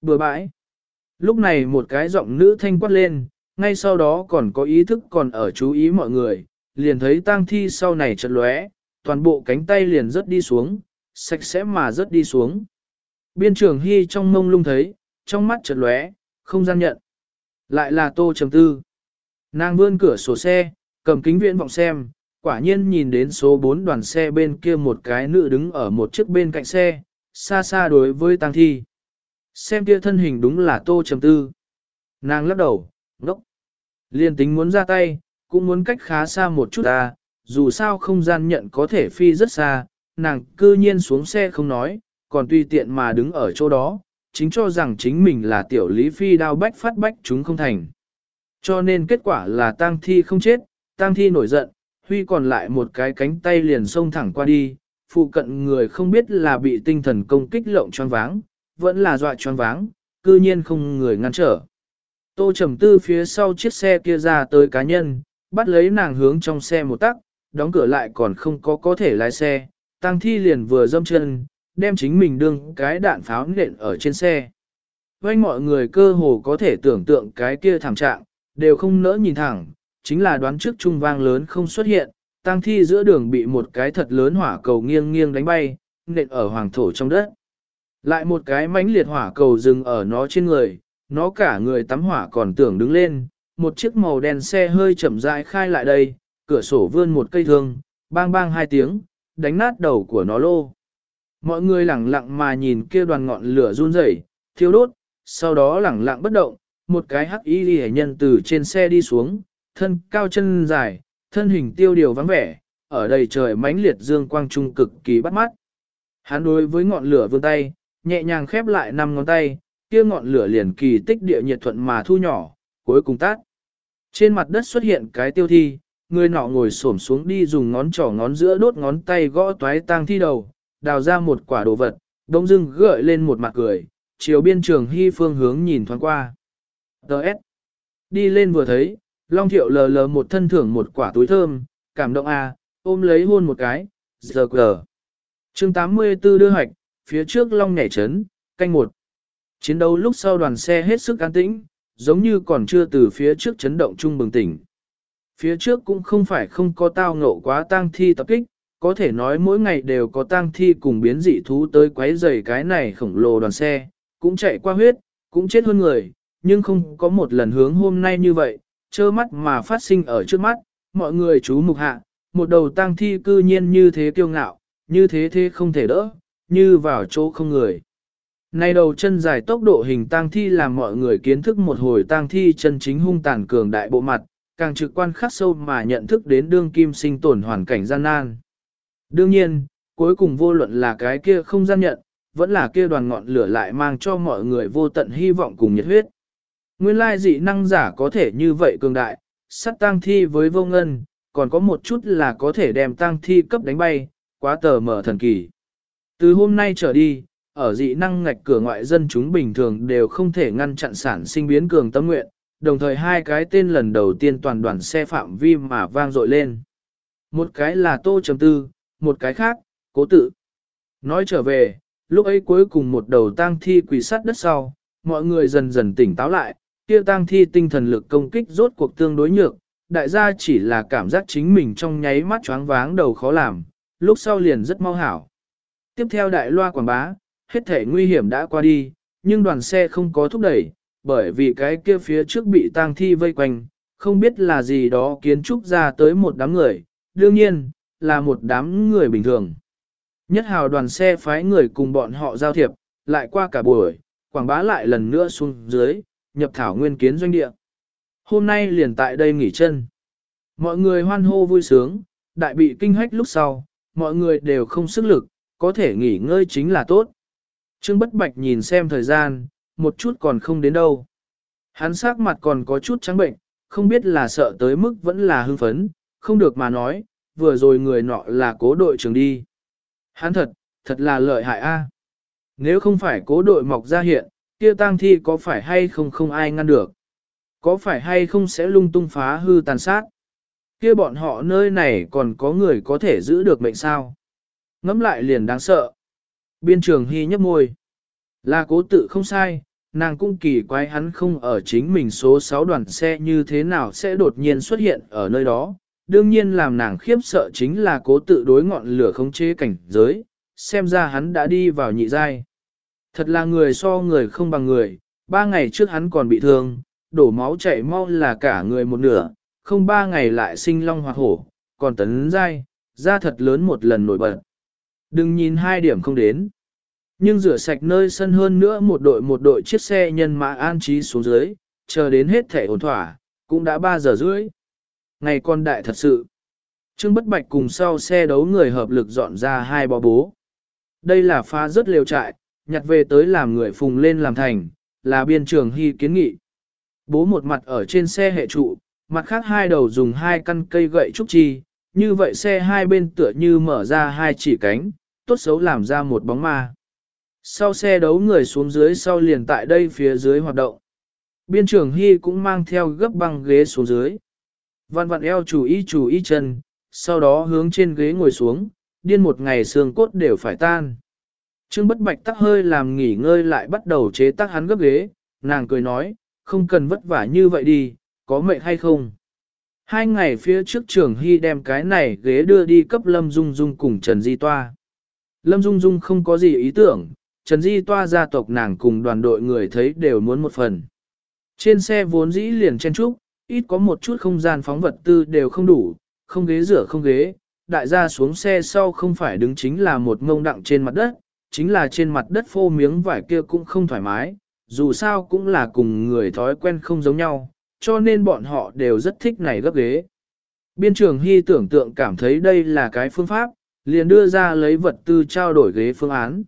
Bừa bãi. Lúc này một cái giọng nữ thanh quát lên, ngay sau đó còn có ý thức còn ở chú ý mọi người, liền thấy tang thi sau này chật lóe, toàn bộ cánh tay liền rớt đi xuống, sạch sẽ mà rớt đi xuống. Biên trưởng hy trong mông lung thấy, trong mắt chật lóe, không gian nhận. Lại là tô Trầm tư. Nàng vươn cửa sổ xe, cầm kính viễn vọng xem, quả nhiên nhìn đến số 4 đoàn xe bên kia một cái nữ đứng ở một chiếc bên cạnh xe, xa xa đối với tang thi. Xem kia thân hình đúng là tô Trầm tư. Nàng lắc đầu, ngốc. Liên tính muốn ra tay, cũng muốn cách khá xa một chút ta, dù sao không gian nhận có thể phi rất xa, nàng cư nhiên xuống xe không nói, còn tùy tiện mà đứng ở chỗ đó, chính cho rằng chính mình là tiểu lý phi đao bách phát bách chúng không thành. Cho nên kết quả là tang thi không chết, tang thi nổi giận, huy còn lại một cái cánh tay liền xông thẳng qua đi, phụ cận người không biết là bị tinh thần công kích lộng choáng váng, vẫn là dọa choáng váng, cư nhiên không người ngăn trở. Tô trầm tư phía sau chiếc xe kia ra tới cá nhân, bắt lấy nàng hướng trong xe một tắc, đóng cửa lại còn không có có thể lái xe, tăng thi liền vừa dâm chân, đem chính mình đương cái đạn pháo nện ở trên xe. Quanh mọi người cơ hồ có thể tưởng tượng cái kia thảm trạng, đều không nỡ nhìn thẳng, chính là đoán trước trung vang lớn không xuất hiện, Tăng thi giữa đường bị một cái thật lớn hỏa cầu nghiêng nghiêng đánh bay, nện ở hoàng thổ trong đất. Lại một cái mãnh liệt hỏa cầu dừng ở nó trên người, nó cả người tắm hỏa còn tưởng đứng lên, một chiếc màu đen xe hơi chậm rãi khai lại đây, cửa sổ vươn một cây thương, bang bang hai tiếng, đánh nát đầu của nó lô. Mọi người lẳng lặng mà nhìn kia đoàn ngọn lửa run rẩy, thiêu đốt, sau đó lẳng lặng bất động, một cái hắc y hệ nhân từ trên xe đi xuống, thân cao chân dài, thân hình tiêu điều vắng vẻ, ở đầy trời mãnh liệt dương quang trung cực kỳ bắt mắt. Hắn đối với ngọn lửa vươn tay, nhẹ nhàng khép lại năm ngón tay, kia ngọn lửa liền kỳ tích địa nhiệt thuận mà thu nhỏ, cuối cùng tắt. Trên mặt đất xuất hiện cái tiêu thi, người nọ ngồi xổm xuống đi dùng ngón trỏ ngón giữa đốt ngón tay gõ toái tang thi đầu, đào ra một quả đồ vật, đông dưng gợi lên một mặt cười, chiều biên trường hy phương hướng nhìn thoáng qua. Đợt. Đi lên vừa thấy, Long Thiệu lờ lờ một thân thưởng một quả túi thơm, cảm động à, ôm lấy hôn một cái, giờ cờ. chương 84 đưa hoạch, phía trước Long nhảy chấn, canh một. Chiến đấu lúc sau đoàn xe hết sức an tĩnh, giống như còn chưa từ phía trước chấn động chung bừng tỉnh. Phía trước cũng không phải không có tao ngộ quá tang thi tập kích, có thể nói mỗi ngày đều có tang thi cùng biến dị thú tới quấy rầy cái này khổng lồ đoàn xe, cũng chạy qua huyết, cũng chết hơn người, nhưng không có một lần hướng hôm nay như vậy, trơ mắt mà phát sinh ở trước mắt, mọi người chú mục hạ, một đầu tang thi cư nhiên như thế kiêu ngạo, như thế thế không thể đỡ, như vào chỗ không người. Này đầu chân dài tốc độ hình tang thi làm mọi người kiến thức một hồi tang thi chân chính hung tàn cường đại bộ mặt, càng trực quan khắc sâu mà nhận thức đến đương kim sinh tồn hoàn cảnh gian nan. Đương nhiên, cuối cùng vô luận là cái kia không gian nhận, vẫn là kia đoàn ngọn lửa lại mang cho mọi người vô tận hy vọng cùng nhiệt huyết. Nguyên lai dị năng giả có thể như vậy cường đại, sát tang thi với vô ngân, còn có một chút là có thể đem tang thi cấp đánh bay, quá tờ mở thần kỳ. Từ hôm nay trở đi, ở dị năng ngạch cửa ngoại dân chúng bình thường đều không thể ngăn chặn sản sinh biến cường tâm nguyện, đồng thời hai cái tên lần đầu tiên toàn đoàn xe phạm vi mà vang dội lên. Một cái là tô trầm tư, một cái khác, cố tự. Nói trở về, lúc ấy cuối cùng một đầu tang thi quỷ sát đất sau, mọi người dần dần tỉnh táo lại, kia tang thi tinh thần lực công kích rốt cuộc tương đối nhược, đại gia chỉ là cảm giác chính mình trong nháy mắt choáng váng đầu khó làm, lúc sau liền rất mau hảo. Tiếp theo đại loa quảng bá, hết thể nguy hiểm đã qua đi, nhưng đoàn xe không có thúc đẩy, bởi vì cái kia phía trước bị tang thi vây quanh, không biết là gì đó kiến trúc ra tới một đám người, đương nhiên, là một đám người bình thường. Nhất hào đoàn xe phái người cùng bọn họ giao thiệp, lại qua cả buổi, quảng bá lại lần nữa xuống dưới, nhập thảo nguyên kiến doanh địa. Hôm nay liền tại đây nghỉ chân. Mọi người hoan hô vui sướng, đại bị kinh hách lúc sau, mọi người đều không sức lực, có thể nghỉ ngơi chính là tốt. Trương Bất Bạch nhìn xem thời gian, một chút còn không đến đâu. Hắn sắc mặt còn có chút trắng bệnh, không biết là sợ tới mức vẫn là hưng phấn, không được mà nói, vừa rồi người nọ là cố đội trưởng đi. Hắn thật, thật là lợi hại a. Nếu không phải cố đội mọc ra hiện, kia tang thi có phải hay không không ai ngăn được. Có phải hay không sẽ lung tung phá hư tàn sát. Kia bọn họ nơi này còn có người có thể giữ được mệnh sao. Ngắm lại liền đáng sợ. Biên trường hy nhấp môi. Là cố tự không sai, nàng cũng kỳ quái hắn không ở chính mình số 6 đoàn xe như thế nào sẽ đột nhiên xuất hiện ở nơi đó. Đương nhiên làm nàng khiếp sợ chính là cố tự đối ngọn lửa khống chế cảnh giới, xem ra hắn đã đi vào nhị giai. Thật là người so người không bằng người, ba ngày trước hắn còn bị thương, đổ máu chảy mau là cả người một nửa, không ba ngày lại sinh long hoa hổ, còn tấn giai, ra thật lớn một lần nổi bật. Đừng nhìn hai điểm không đến. Nhưng rửa sạch nơi sân hơn nữa một đội một đội chiếc xe nhân mã an trí xuống dưới, chờ đến hết thể ổn thỏa, cũng đã 3 giờ rưỡi. Ngày con đại thật sự. Trương Bất Bạch cùng sau xe đấu người hợp lực dọn ra hai bò bố. Đây là pha rất liều trại, nhặt về tới làm người phùng lên làm thành, là biên trường hy kiến nghị. Bố một mặt ở trên xe hệ trụ, mặt khác hai đầu dùng hai căn cây gậy trúc chi, như vậy xe hai bên tựa như mở ra hai chỉ cánh, tốt xấu làm ra một bóng ma. Sau xe đấu người xuống dưới sau liền tại đây phía dưới hoạt động. Biên trưởng Hy cũng mang theo gấp băng ghế xuống dưới. Văn vặn eo chủ ý chủ ý chân, sau đó hướng trên ghế ngồi xuống, điên một ngày xương cốt đều phải tan. Trương bất bạch tắc hơi làm nghỉ ngơi lại bắt đầu chế tác hắn gấp ghế, nàng cười nói, không cần vất vả như vậy đi, có mệt hay không? Hai ngày phía trước trường Hy đem cái này ghế đưa đi cấp Lâm Dung Dung cùng Trần Di Toa. Lâm Dung Dung không có gì ý tưởng, Trần Di Toa gia tộc nàng cùng đoàn đội người thấy đều muốn một phần. Trên xe vốn dĩ liền chen trúc, ít có một chút không gian phóng vật tư đều không đủ, không ghế rửa không ghế, đại gia xuống xe sau không phải đứng chính là một ngông đặng trên mặt đất, chính là trên mặt đất phô miếng vải kia cũng không thoải mái, dù sao cũng là cùng người thói quen không giống nhau, cho nên bọn họ đều rất thích này gấp ghế. Biên trường Hy tưởng tượng cảm thấy đây là cái phương pháp, liền đưa ra lấy vật tư trao đổi ghế phương án.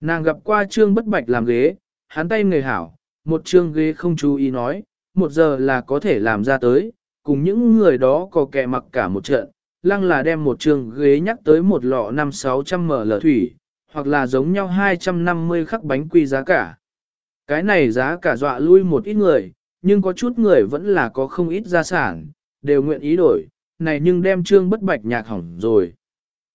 Nàng gặp qua trương bất bạch làm ghế, hắn tay người hảo, một trương ghế không chú ý nói, một giờ là có thể làm ra tới, cùng những người đó có kẻ mặc cả một trận, lăng là đem một trương ghế nhắc tới một lọ năm sáu trăm mở thủy, hoặc là giống nhau 250 khắc bánh quy giá cả. Cái này giá cả dọa lui một ít người, nhưng có chút người vẫn là có không ít gia sản, đều nguyện ý đổi, này nhưng đem trương bất bạch nhạc hỏng rồi.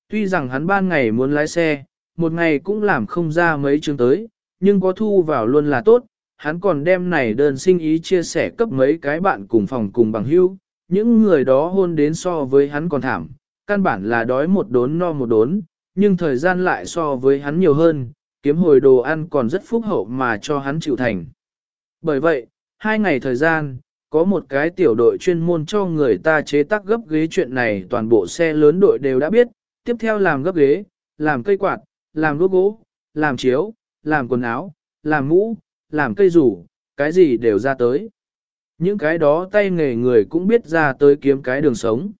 Tuy rằng hắn ban ngày muốn lái xe, một ngày cũng làm không ra mấy chương tới, nhưng có thu vào luôn là tốt, hắn còn đem này đơn sinh ý chia sẻ cấp mấy cái bạn cùng phòng cùng bằng hữu, những người đó hôn đến so với hắn còn thảm, căn bản là đói một đốn no một đốn, nhưng thời gian lại so với hắn nhiều hơn, kiếm hồi đồ ăn còn rất phúc hậu mà cho hắn chịu thành. Bởi vậy, hai ngày thời gian, có một cái tiểu đội chuyên môn cho người ta chế tác gấp ghế chuyện này toàn bộ xe lớn đội đều đã biết, tiếp theo làm gấp ghế, làm cây quạt, làm đuốc gỗ, làm chiếu, làm quần áo, làm mũ, làm cây rủ, cái gì đều ra tới. Những cái đó tay nghề người cũng biết ra tới kiếm cái đường sống.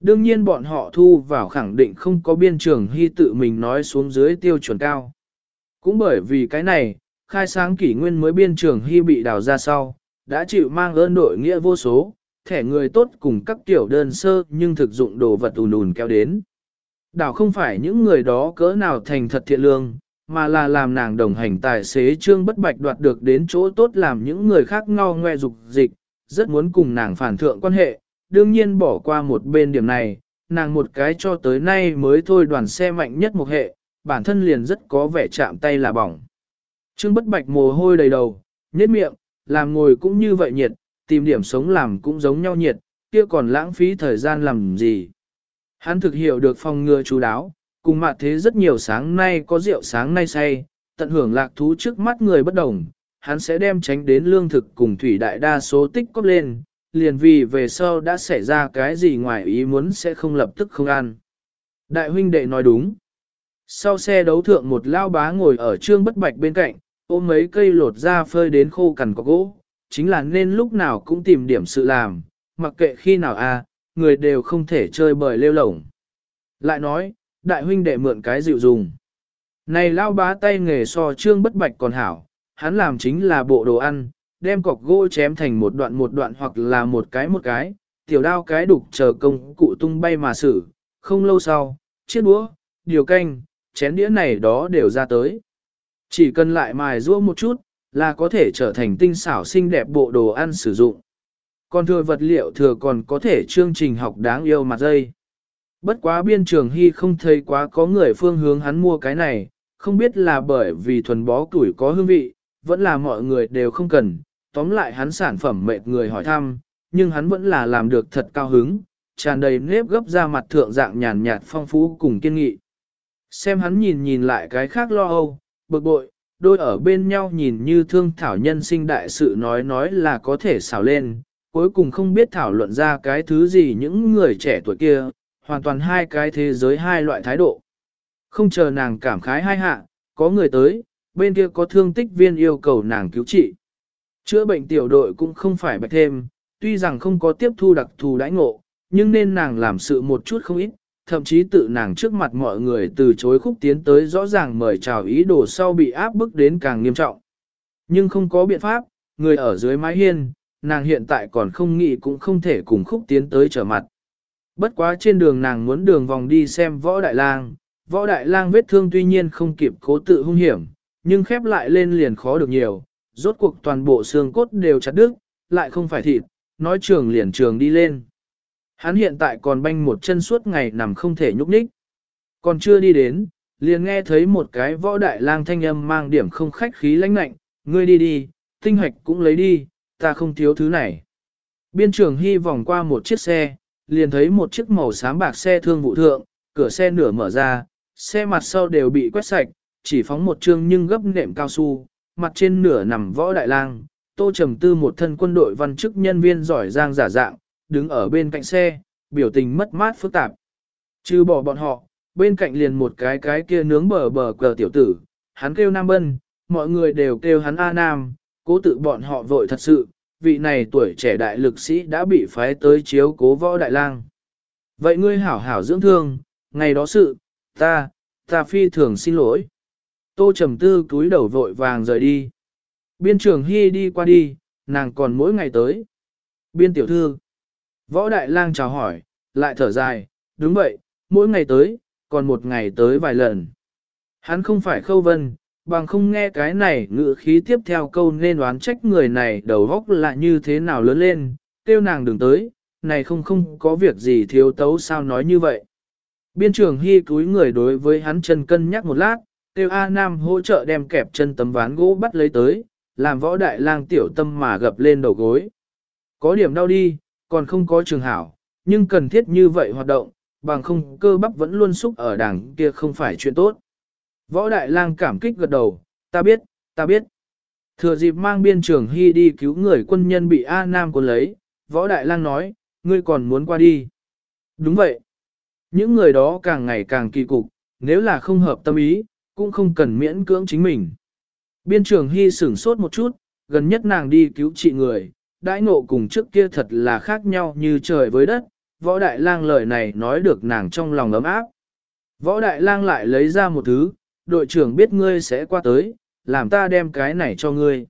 Đương nhiên bọn họ thu vào khẳng định không có biên trường hy tự mình nói xuống dưới tiêu chuẩn cao. Cũng bởi vì cái này, khai sáng kỷ nguyên mới biên trường hy bị đào ra sau, đã chịu mang ơn đội nghĩa vô số, thẻ người tốt cùng các tiểu đơn sơ nhưng thực dụng đồ vật ùn ùn kéo đến. Đảo không phải những người đó cỡ nào thành thật thiện lương, mà là làm nàng đồng hành tài xế trương bất bạch đoạt được đến chỗ tốt làm những người khác ngao ngoe dục dịch, rất muốn cùng nàng phản thượng quan hệ, đương nhiên bỏ qua một bên điểm này, nàng một cái cho tới nay mới thôi đoàn xe mạnh nhất một hệ, bản thân liền rất có vẻ chạm tay là bỏng. Trương bất bạch mồ hôi đầy đầu, nhếch miệng, làm ngồi cũng như vậy nhiệt, tìm điểm sống làm cũng giống nhau nhiệt, kia còn lãng phí thời gian làm gì. Hắn thực hiểu được phòng ngừa chú đáo, cùng mặt thế rất nhiều sáng nay có rượu sáng nay say, tận hưởng lạc thú trước mắt người bất đồng, hắn sẽ đem tránh đến lương thực cùng thủy đại đa số tích cóp lên, liền vì về sau đã xảy ra cái gì ngoài ý muốn sẽ không lập tức không ăn. Đại huynh đệ nói đúng. Sau xe đấu thượng một lao bá ngồi ở trương bất bạch bên cạnh, ôm mấy cây lột ra phơi đến khô cằn có gỗ, chính là nên lúc nào cũng tìm điểm sự làm, mặc kệ khi nào a, à, người đều không thể chơi bời lêu lổng. Lại nói, đại huynh đệ mượn cái dịu dùng. Này lao bá tay nghề so trương bất bạch còn hảo, hắn làm chính là bộ đồ ăn, đem cọc gỗ chém thành một đoạn một đoạn hoặc là một cái một cái, tiểu đao cái đục chờ công cụ tung bay mà xử, không lâu sau, chiếc đũa, điều canh, chén đĩa này đó đều ra tới. Chỉ cần lại mài rua một chút, là có thể trở thành tinh xảo xinh đẹp bộ đồ ăn sử dụng. Còn thừa vật liệu thừa còn có thể chương trình học đáng yêu mặt dây. Bất quá biên trường hy không thấy quá có người phương hướng hắn mua cái này, không biết là bởi vì thuần bó tuổi có hương vị, vẫn là mọi người đều không cần, tóm lại hắn sản phẩm mệt người hỏi thăm, nhưng hắn vẫn là làm được thật cao hứng, tràn đầy nếp gấp ra mặt thượng dạng nhàn nhạt phong phú cùng kiên nghị. Xem hắn nhìn nhìn lại cái khác lo âu, bực bội, đôi ở bên nhau nhìn như thương thảo nhân sinh đại sự nói nói là có thể xảo lên, cuối cùng không biết thảo luận ra cái thứ gì những người trẻ tuổi kia, hoàn toàn hai cái thế giới hai loại thái độ. Không chờ nàng cảm khái hai hạ, có người tới, bên kia có thương tích viên yêu cầu nàng cứu trị. Chữa bệnh tiểu đội cũng không phải bạch thêm, tuy rằng không có tiếp thu đặc thù đãi ngộ, nhưng nên nàng làm sự một chút không ít, thậm chí tự nàng trước mặt mọi người từ chối khúc tiến tới rõ ràng mời chào ý đồ sau bị áp bức đến càng nghiêm trọng. Nhưng không có biện pháp, người ở dưới mái hiên, nàng hiện tại còn không nghĩ cũng không thể cùng khúc tiến tới trở mặt. Bất quá trên đường nàng muốn đường vòng đi xem võ đại lang, võ đại lang vết thương tuy nhiên không kịp cố tự hung hiểm, nhưng khép lại lên liền khó được nhiều, rốt cuộc toàn bộ xương cốt đều chặt đứt, lại không phải thịt, nói trường liền trường đi lên. Hắn hiện tại còn banh một chân suốt ngày nằm không thể nhúc nhích. Còn chưa đi đến, liền nghe thấy một cái võ đại lang thanh âm mang điểm không khách khí lãnh lạnh, ngươi đi đi, tinh hoạch cũng lấy đi, ta không thiếu thứ này. Biên trường hy vòng qua một chiếc xe, liền thấy một chiếc màu xám bạc xe thương vụ thượng, cửa xe nửa mở ra, xe mặt sau đều bị quét sạch, chỉ phóng một chương nhưng gấp nệm cao su, mặt trên nửa nằm võ đại lang, tô trầm tư một thân quân đội văn chức nhân viên giỏi giang giả dạng, đứng ở bên cạnh xe, biểu tình mất mát phức tạp. Trừ bỏ bọn họ, bên cạnh liền một cái cái kia nướng bờ bờ cờ tiểu tử, hắn kêu Nam Bân, mọi người đều kêu hắn A Nam, cố tự bọn họ vội thật sự, vị này tuổi trẻ đại lực sĩ đã bị phái tới chiếu cố võ đại lang. Vậy ngươi hảo hảo dưỡng thương, ngày đó sự, ta, ta phi thường xin lỗi. Tô trầm tư cúi đầu vội vàng rời đi. Biên trưởng Hy đi qua đi, nàng còn mỗi ngày tới. Biên tiểu thư. Võ đại lang chào hỏi, lại thở dài, đúng vậy, mỗi ngày tới, còn một ngày tới vài lần. Hắn không phải khâu vân, bằng không nghe cái này ngữ khí tiếp theo câu nên đoán trách người này đầu góc là như thế nào lớn lên, kêu nàng đừng tới, này không không có việc gì thiếu tấu sao nói như vậy. Biên trưởng hy cúi người đối với hắn chân cân nhắc một lát, kêu A Nam hỗ trợ đem kẹp chân tấm ván gỗ bắt lấy tới, làm võ đại lang tiểu tâm mà gập lên đầu gối. Có điểm đau đi, còn không có trường hảo, nhưng cần thiết như vậy hoạt động, bằng không cơ bắp vẫn luôn xúc ở đằng kia không phải chuyện tốt. Võ Đại Lang cảm kích gật đầu, ta biết, ta biết. Thừa dịp mang biên trường hy đi cứu người quân nhân bị A Nam quân lấy, Võ Đại Lang nói, ngươi còn muốn qua đi. Đúng vậy. Những người đó càng ngày càng kỳ cục, nếu là không hợp tâm ý, cũng không cần miễn cưỡng chính mình. Biên trường hy sửng sốt một chút, gần nhất nàng đi cứu trị người, đãi ngộ cùng trước kia thật là khác nhau như trời với đất, võ đại lang lời này nói được nàng trong lòng ấm áp. Võ đại lang lại lấy ra một thứ, đội trưởng biết ngươi sẽ qua tới, làm ta đem cái này cho ngươi.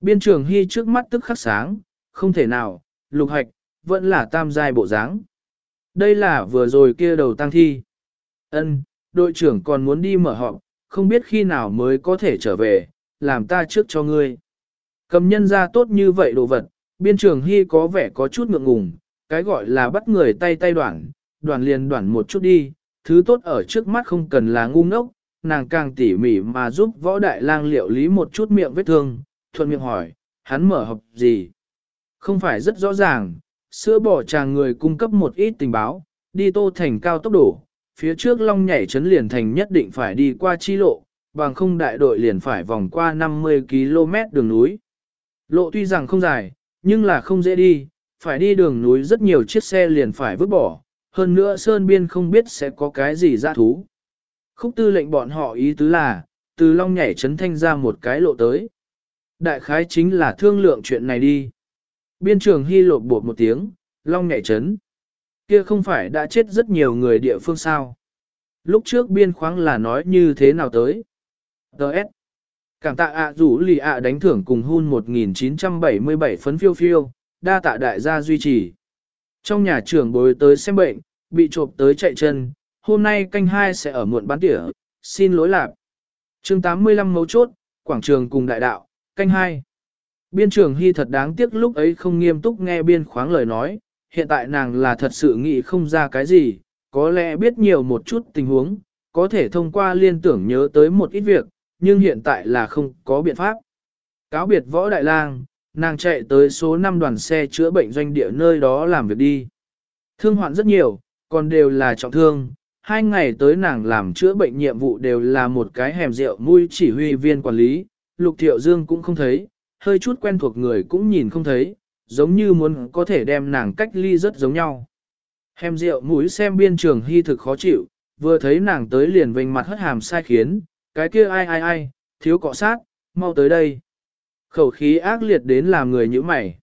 Biên trưởng hy trước mắt tức khắc sáng, không thể nào, lục hạch, vẫn là tam giai bộ dáng. Đây là vừa rồi kia đầu tăng thi. Ân, đội trưởng còn muốn đi mở họp, không biết khi nào mới có thể trở về, làm ta trước cho ngươi. Cầm nhân ra tốt như vậy đồ vật, biên trưởng hy có vẻ có chút ngượng ngùng, cái gọi là bắt người tay tay đoạn, đoạn liền đoạn một chút đi, thứ tốt ở trước mắt không cần là ngu ngốc, nàng càng tỉ mỉ mà giúp võ đại lang liệu lý một chút miệng vết thương, thuận miệng hỏi, hắn mở hộp gì? Không phải rất rõ ràng, sữa bỏ chàng người cung cấp một ít tình báo, đi tô thành cao tốc độ, phía trước long nhảy chấn liền thành nhất định phải đi qua chi lộ, bằng không đại đội liền phải vòng qua 50 km đường núi. Lộ tuy rằng không dài, nhưng là không dễ đi, phải đi đường núi rất nhiều chiếc xe liền phải vứt bỏ, hơn nữa sơn biên không biết sẽ có cái gì ra thú. Khúc tư lệnh bọn họ ý tứ là, từ long nhảy chấn thanh ra một cái lộ tới. Đại khái chính là thương lượng chuyện này đi. Biên trường hy lột bột một tiếng, long nhảy chấn. Kia không phải đã chết rất nhiều người địa phương sao. Lúc trước biên khoáng là nói như thế nào tới. Đợt. Cảm tạ ạ rủ lì ạ đánh thưởng cùng hun 1977 phấn phiêu phiêu, đa tạ đại gia duy trì. Trong nhà trưởng bồi tới xem bệnh, bị trộm tới chạy chân, hôm nay canh hai sẽ ở muộn bán tỉa, xin lỗi lạc. chương 85 mấu chốt, quảng trường cùng đại đạo, canh hai. Biên trưởng hy thật đáng tiếc lúc ấy không nghiêm túc nghe biên khoáng lời nói, hiện tại nàng là thật sự nghĩ không ra cái gì, có lẽ biết nhiều một chút tình huống, có thể thông qua liên tưởng nhớ tới một ít việc, nhưng hiện tại là không có biện pháp. Cáo biệt võ đại lang, nàng chạy tới số 5 đoàn xe chữa bệnh doanh địa nơi đó làm việc đi. Thương hoạn rất nhiều, còn đều là trọng thương. Hai ngày tới nàng làm chữa bệnh nhiệm vụ đều là một cái hẻm rượu mui chỉ huy viên quản lý, Lục Thiệu Dương cũng không thấy, hơi chút quen thuộc người cũng nhìn không thấy, giống như muốn có thể đem nàng cách ly rất giống nhau. Hẻm rượu mũi xem biên trường hy thực khó chịu, vừa thấy nàng tới liền vênh mặt hất hàm sai khiến, cái kia ai ai ai, thiếu cọ sát, mau tới đây. Khẩu khí ác liệt đến làm người như mày.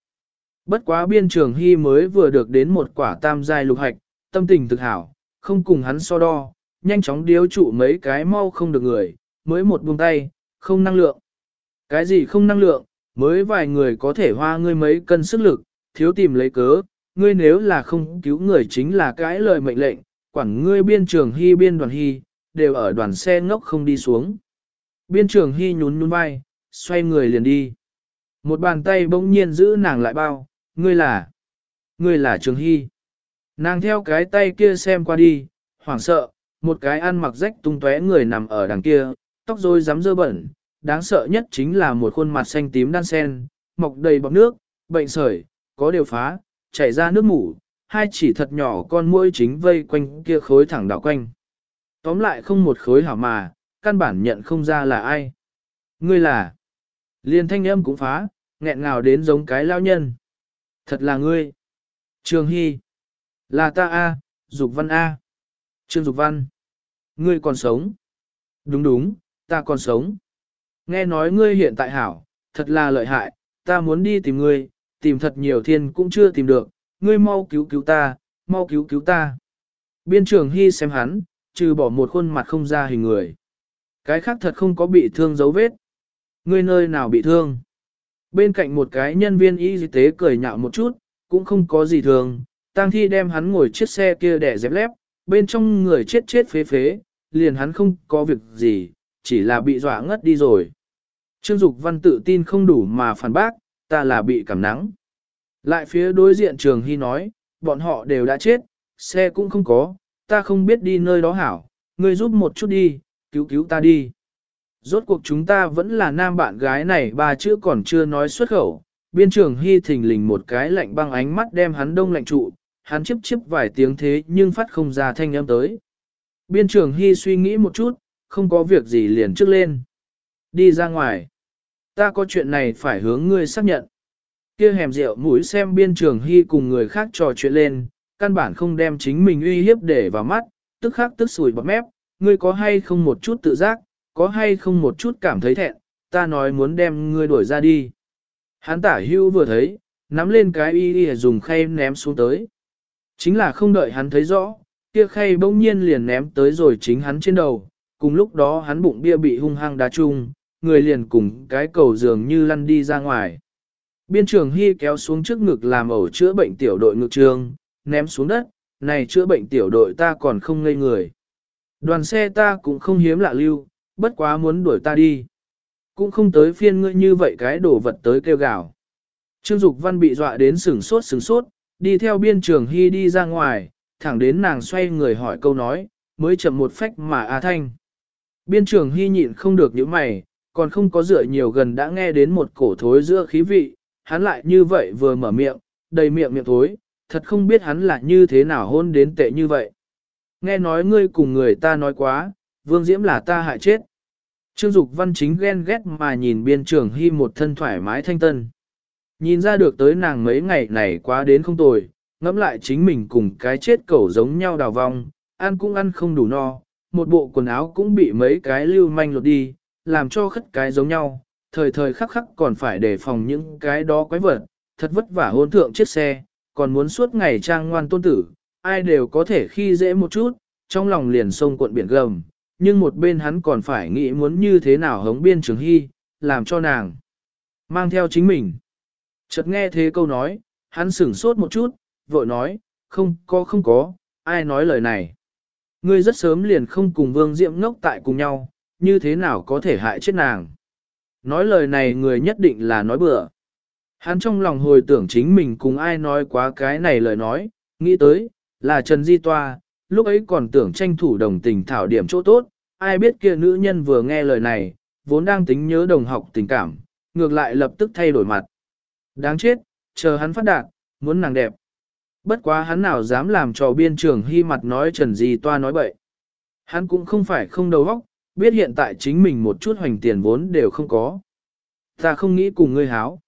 Bất quá biên trường hy mới vừa được đến một quả tam giai lục hạch, tâm tình thực hảo, không cùng hắn so đo, nhanh chóng điếu trụ mấy cái mau không được người, mới một buông tay, không năng lượng. Cái gì không năng lượng, mới vài người có thể hoa ngươi mấy cân sức lực, thiếu tìm lấy cớ, ngươi nếu là không cứu người chính là cái lời mệnh lệnh, quản ngươi biên trường hy biên đoàn hy, đều ở đoàn xe ngốc không đi xuống. Biên trường hy nhún nhún vai, xoay người liền đi. Một bàn tay bỗng nhiên giữ nàng lại bao, ngươi là, ngươi là trường hy. Nàng theo cái tay kia xem qua đi, hoảng sợ, một cái ăn mặc rách tung tóe người nằm ở đằng kia, tóc rối rắm dơ bẩn, đáng sợ nhất chính là một khuôn mặt xanh tím đan sen, mọc đầy bọt nước, bệnh sởi, có điều phá, chảy ra nước mủ, hai chỉ thật nhỏ con muỗi chính vây quanh kia khối thẳng đảo quanh. Tóm lại không một khối hảo mà, căn bản nhận không ra là ai. Ngươi là, liên thanh âm cũng phá, nghẹn ngào đến giống cái lao nhân. Thật là ngươi. Trường Hy. Là ta A, Dục Văn A. Trương Dục Văn. Ngươi còn sống. Đúng đúng, ta còn sống. Nghe nói ngươi hiện tại hảo, thật là lợi hại, ta muốn đi tìm ngươi, tìm thật nhiều thiên cũng chưa tìm được, ngươi mau cứu cứu ta, mau cứu cứu ta. Biên trưởng Hy xem hắn, trừ bỏ một khuôn mặt không ra hình người. Cái khác thật không có bị thương dấu vết. Ngươi nơi nào bị thương? Bên cạnh một cái nhân viên y tế cười nhạo một chút, cũng không có gì thường. Tang thi đem hắn ngồi chiếc xe kia để dẹp lép, bên trong người chết chết phế phế, liền hắn không có việc gì, chỉ là bị dọa ngất đi rồi. Trương Dục Văn tự tin không đủ mà phản bác, ta là bị cảm nắng. Lại phía đối diện Trường Hy nói, bọn họ đều đã chết, xe cũng không có, ta không biết đi nơi đó hảo, ngươi giúp một chút đi, cứu cứu ta đi. Rốt cuộc chúng ta vẫn là nam bạn gái này ba chữ còn chưa nói xuất khẩu, biên trường hy thình lình một cái lạnh băng ánh mắt đem hắn đông lạnh trụ, hắn chiếp chiếp vài tiếng thế nhưng phát không ra thanh âm tới. Biên trưởng hy suy nghĩ một chút, không có việc gì liền trước lên. Đi ra ngoài. Ta có chuyện này phải hướng ngươi xác nhận. Kia hẻm rượu mũi xem biên trường hy cùng người khác trò chuyện lên, căn bản không đem chính mình uy hiếp để vào mắt, tức khắc tức sùi bọt mép, ngươi có hay không một chút tự giác, có hay không một chút cảm thấy thẹn, ta nói muốn đem ngươi đuổi ra đi. Hắn tả hưu vừa thấy, nắm lên cái y y dùng khay ném xuống tới. Chính là không đợi hắn thấy rõ, kia khay bỗng nhiên liền ném tới rồi chính hắn trên đầu, cùng lúc đó hắn bụng bia bị hung hăng đá chung, người liền cùng cái cầu dường như lăn đi ra ngoài. Biên trường Hy kéo xuống trước ngực làm ẩu chữa bệnh tiểu đội ngực trường, ném xuống đất, này chữa bệnh tiểu đội ta còn không ngây người. Đoàn xe ta cũng không hiếm lạ lưu, bất quá muốn đuổi ta đi. Cũng không tới phiên ngươi như vậy cái đồ vật tới kêu gào. Trương Dục Văn bị dọa đến sửng sốt sửng sốt, đi theo biên trường Hy đi ra ngoài, thẳng đến nàng xoay người hỏi câu nói, mới chậm một phách mà A Thanh. Biên trường Hy nhịn không được những mày, còn không có dựa nhiều gần đã nghe đến một cổ thối giữa khí vị, hắn lại như vậy vừa mở miệng, đầy miệng miệng thối, thật không biết hắn là như thế nào hôn đến tệ như vậy. Nghe nói ngươi cùng người ta nói quá, Vương Diễm là ta hại chết. Trương Dục Văn chính ghen ghét mà nhìn biên trường hy một thân thoải mái thanh tân. Nhìn ra được tới nàng mấy ngày này quá đến không tồi, ngẫm lại chính mình cùng cái chết cẩu giống nhau đào vong, ăn cũng ăn không đủ no, một bộ quần áo cũng bị mấy cái lưu manh lột đi, làm cho khất cái giống nhau, thời thời khắc khắc còn phải đề phòng những cái đó quái vật, thật vất vả hôn thượng chiếc xe, còn muốn suốt ngày trang ngoan tôn tử, ai đều có thể khi dễ một chút, trong lòng liền sông cuộn biển gầm, nhưng một bên hắn còn phải nghĩ muốn như thế nào hống biên trường hy, làm cho nàng mang theo chính mình. Chợt nghe thế câu nói, hắn sửng sốt một chút, vội nói, không có không có, ai nói lời này. Ngươi rất sớm liền không cùng vương diệm ngốc tại cùng nhau, như thế nào có thể hại chết nàng. Nói lời này người nhất định là nói bừa. Hắn trong lòng hồi tưởng chính mình cùng ai nói quá cái này lời nói, nghĩ tới, là Trần Di Toa, lúc ấy còn tưởng tranh thủ đồng tình thảo điểm chỗ tốt, ai biết kia nữ nhân vừa nghe lời này, vốn đang tính nhớ đồng học tình cảm, ngược lại lập tức thay đổi mặt. Đáng chết, chờ hắn phát đạt, muốn nàng đẹp. Bất quá hắn nào dám làm cho biên trưởng hy mặt nói Trần gì Toa nói bậy. Hắn cũng không phải không đầu óc, biết hiện tại chính mình một chút hoành tiền vốn đều không có. Ta không nghĩ cùng ngươi háo.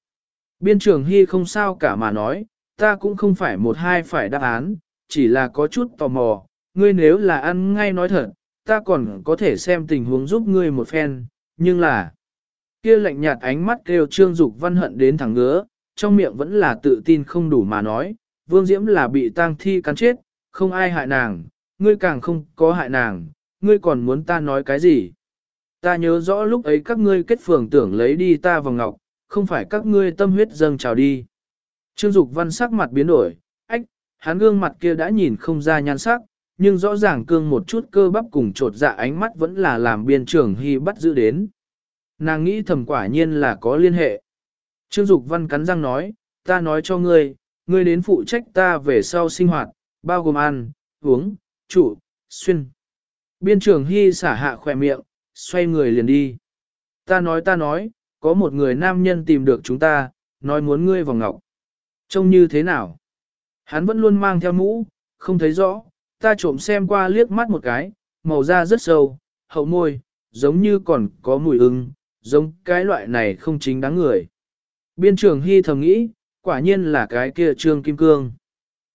Biên trưởng hy không sao cả mà nói, ta cũng không phải một hai phải đáp án, chỉ là có chút tò mò, ngươi nếu là ăn ngay nói thật, ta còn có thể xem tình huống giúp ngươi một phen, nhưng là... Kia lạnh nhạt ánh mắt kêu trương dục văn hận đến thẳng ngứa, trong miệng vẫn là tự tin không đủ mà nói, vương diễm là bị tang thi cắn chết, không ai hại nàng, ngươi càng không có hại nàng, ngươi còn muốn ta nói cái gì? Ta nhớ rõ lúc ấy các ngươi kết phường tưởng lấy đi ta vào ngọc, không phải các ngươi tâm huyết dâng trào đi. Trương Dục Văn sắc mặt biến đổi, ách, hắn gương mặt kia đã nhìn không ra nhan sắc, nhưng rõ ràng cương một chút cơ bắp cùng trột dạ ánh mắt vẫn là làm biên trưởng hy bắt giữ đến. Nàng nghĩ thầm quả nhiên là có liên hệ. Trương Dục Văn cắn răng nói, ta nói cho ngươi, ngươi đến phụ trách ta về sau sinh hoạt, bao gồm ăn, uống, trụ, xuyên. Biên trưởng hy xả hạ khỏe miệng, xoay người liền đi. Ta nói ta nói, có một người nam nhân tìm được chúng ta, nói muốn ngươi vào ngọc. Trông như thế nào? Hắn vẫn luôn mang theo mũ, không thấy rõ, ta trộm xem qua liếc mắt một cái, màu da rất sâu, hậu môi, giống như còn có mùi ưng, giống cái loại này không chính đáng người. Biên trường hy thầm nghĩ, quả nhiên là cái kia trương kim cương.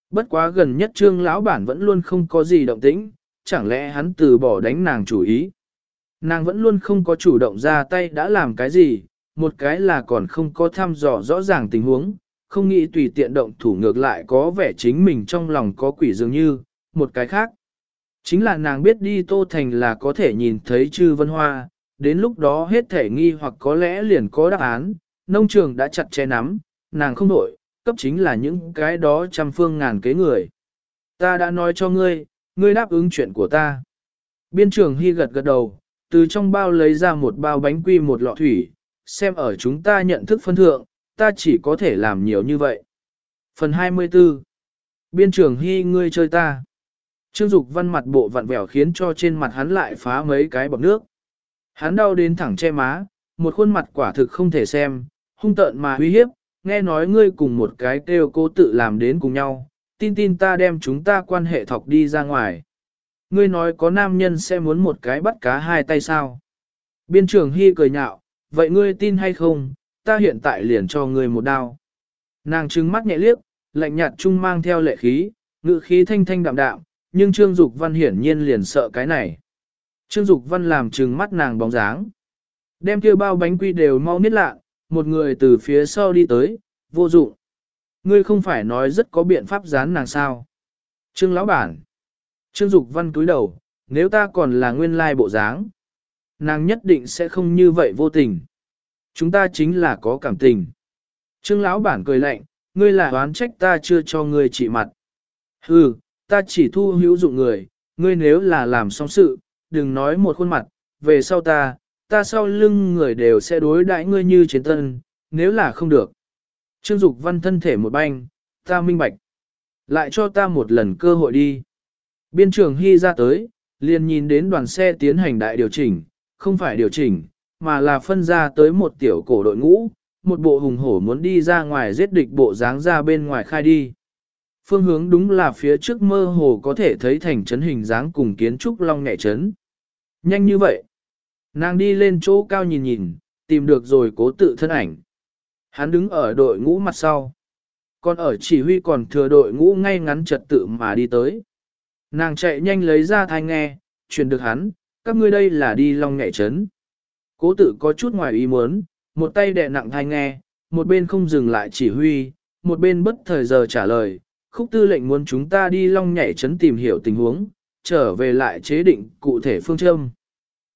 Bất quá gần nhất trương lão bản vẫn luôn không có gì động tĩnh, chẳng lẽ hắn từ bỏ đánh nàng chủ ý. Nàng vẫn luôn không có chủ động ra tay đã làm cái gì, một cái là còn không có thăm dò rõ ràng tình huống, không nghĩ tùy tiện động thủ ngược lại có vẻ chính mình trong lòng có quỷ dường như, một cái khác. Chính là nàng biết đi Tô Thành là có thể nhìn thấy chư vân hoa, đến lúc đó hết thể nghi hoặc có lẽ liền có đáp án, nông trường đã chặt che nắm, nàng không nổi, cấp chính là những cái đó trăm phương ngàn kế người. Ta đã nói cho ngươi, ngươi đáp ứng chuyện của ta. Biên trường hy gật gật đầu, từ trong bao lấy ra một bao bánh quy một lọ thủy, xem ở chúng ta nhận thức phân thượng, ta chỉ có thể làm nhiều như vậy. Phần 24 Biên trường hy ngươi chơi ta. Trương Dục văn mặt bộ vặn vẹo khiến cho trên mặt hắn lại phá mấy cái bọc nước. Hắn đau đến thẳng che má, một khuôn mặt quả thực không thể xem, hung tợn mà uy hiếp, nghe nói ngươi cùng một cái kêu cố tự làm đến cùng nhau, tin tin ta đem chúng ta quan hệ thọc đi ra ngoài. Ngươi nói có nam nhân sẽ muốn một cái bắt cá hai tay sao? Biên trưởng Hy cười nhạo, vậy ngươi tin hay không, ta hiện tại liền cho ngươi một đao. Nàng trừng mắt nhẹ liếc, lạnh nhạt trung mang theo lệ khí, ngự khí thanh thanh đạm đạm, nhưng Trương Dục Văn hiển nhiên liền sợ cái này. Trương Dục Văn làm trừng mắt nàng bóng dáng. Đem kia bao bánh quy đều mau nít lạ, một người từ phía sau đi tới, vô dụng. Ngươi không phải nói rất có biện pháp dán nàng sao. Trương lão bản. Trương Dục Văn cúi đầu, nếu ta còn là nguyên lai bộ dáng, nàng nhất định sẽ không như vậy vô tình. Chúng ta chính là có cảm tình. Trương lão bản cười lạnh, ngươi là oán trách ta chưa cho ngươi trị mặt. Hừ, ta chỉ thu hữu dụng người, ngươi nếu là làm xong sự, đừng nói một khuôn mặt, về sau ta, ta sau lưng người đều sẽ đối đãi ngươi như chiến tân, nếu là không được. Trương Dục Văn thân thể một banh, ta minh bạch. Lại cho ta một lần cơ hội đi. Biên trường Hy ra tới, liền nhìn đến đoàn xe tiến hành đại điều chỉnh, không phải điều chỉnh, mà là phân ra tới một tiểu cổ đội ngũ, một bộ hùng hổ muốn đi ra ngoài giết địch bộ dáng ra bên ngoài khai đi. Phương hướng đúng là phía trước mơ hồ có thể thấy thành trấn hình dáng cùng kiến trúc long nhẹ trấn. Nhanh như vậy. Nàng đi lên chỗ cao nhìn nhìn, tìm được rồi cố tự thân ảnh. Hắn đứng ở đội ngũ mặt sau. Còn ở chỉ huy còn thừa đội ngũ ngay ngắn trật tự mà đi tới. Nàng chạy nhanh lấy ra thai nghe, truyền được hắn, các ngươi đây là đi long nhảy trấn. Cố tự có chút ngoài ý muốn, một tay đè nặng thai nghe, một bên không dừng lại chỉ huy, một bên bất thời giờ trả lời, khúc tư lệnh muốn chúng ta đi long nhảy trấn tìm hiểu tình huống, trở về lại chế định cụ thể phương châm.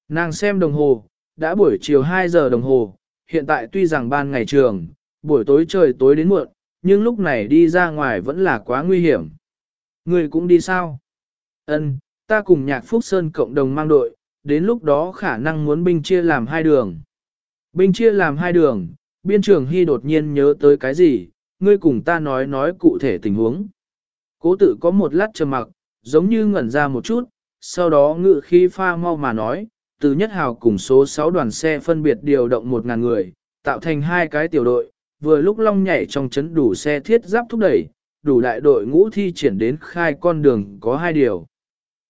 Nàng xem đồng hồ, đã buổi chiều 2 giờ đồng hồ, hiện tại tuy rằng ban ngày trường, buổi tối trời tối đến muộn, nhưng lúc này đi ra ngoài vẫn là quá nguy hiểm. Người cũng đi sao? Ân, ta cùng nhạc Phúc Sơn cộng đồng mang đội, đến lúc đó khả năng muốn binh chia làm hai đường. Binh chia làm hai đường, biên trưởng Hy đột nhiên nhớ tới cái gì, ngươi cùng ta nói nói cụ thể tình huống. Cố tự có một lát trầm mặc, giống như ngẩn ra một chút, sau đó ngự khí pha mau mà nói, từ nhất hào cùng số 6 đoàn xe phân biệt điều động 1.000 người, tạo thành hai cái tiểu đội, vừa lúc long nhảy trong chấn đủ xe thiết giáp thúc đẩy, đủ đại đội ngũ thi triển đến khai con đường có hai điều.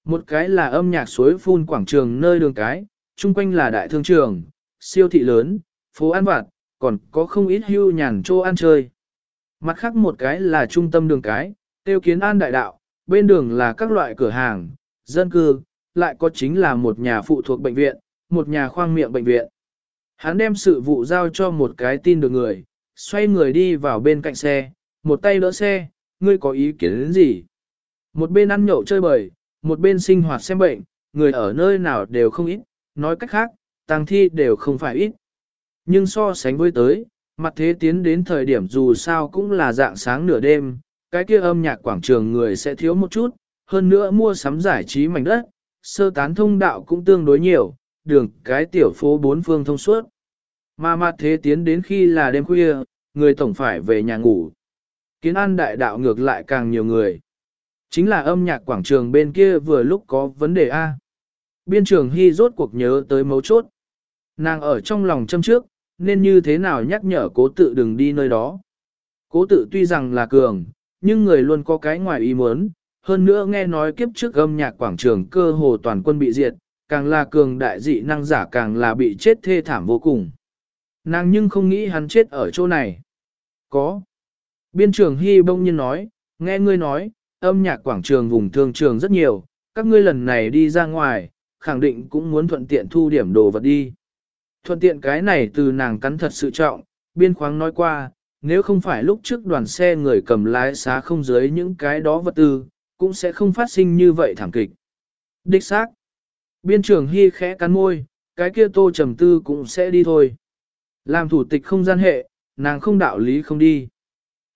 Một cái là âm nhạc suối phun quảng trường nơi đường cái, chung quanh là đại thương trường, siêu thị lớn, phố ăn vặt, còn có không ít hưu nhàn chỗ ăn chơi. Mặt khác một cái là trung tâm đường cái, tiêu kiến an đại đạo, bên đường là các loại cửa hàng, dân cư, lại có chính là một nhà phụ thuộc bệnh viện, một nhà khoang miệng bệnh viện. Hắn đem sự vụ giao cho một cái tin được người, xoay người đi vào bên cạnh xe, một tay đỡ xe, ngươi có ý kiến đến gì? Một bên ăn nhậu chơi bời, một bên sinh hoạt xem bệnh, người ở nơi nào đều không ít, nói cách khác, tang thi đều không phải ít. Nhưng so sánh với tới, mặt thế tiến đến thời điểm dù sao cũng là dạng sáng nửa đêm, cái kia âm nhạc quảng trường người sẽ thiếu một chút, hơn nữa mua sắm giải trí mảnh đất, sơ tán thông đạo cũng tương đối nhiều, đường cái tiểu phố bốn phương thông suốt. Mà mặt thế tiến đến khi là đêm khuya, người tổng phải về nhà ngủ. Kiến an đại đạo ngược lại càng nhiều người. Chính là âm nhạc quảng trường bên kia vừa lúc có vấn đề A. Biên trường Hy rốt cuộc nhớ tới mấu chốt. Nàng ở trong lòng châm trước, nên như thế nào nhắc nhở cố tự đừng đi nơi đó. Cố tự tuy rằng là cường, nhưng người luôn có cái ngoài ý muốn, hơn nữa nghe nói kiếp trước âm nhạc quảng trường cơ hồ toàn quân bị diệt, càng là cường đại dị năng giả càng là bị chết thê thảm vô cùng. Nàng nhưng không nghĩ hắn chết ở chỗ này. Có. Biên trường Hy bông nhiên nói, nghe ngươi nói, âm nhạc quảng trường vùng thương trường rất nhiều, các ngươi lần này đi ra ngoài, khẳng định cũng muốn thuận tiện thu điểm đồ vật đi. Thuận tiện cái này từ nàng cắn thật sự trọng, biên khoáng nói qua, nếu không phải lúc trước đoàn xe người cầm lái xá không dưới những cái đó vật tư, cũng sẽ không phát sinh như vậy thảm kịch. Đích xác. Biên trưởng Hy khẽ cắn môi, cái kia tô trầm tư cũng sẽ đi thôi. Làm thủ tịch không gian hệ, nàng không đạo lý không đi.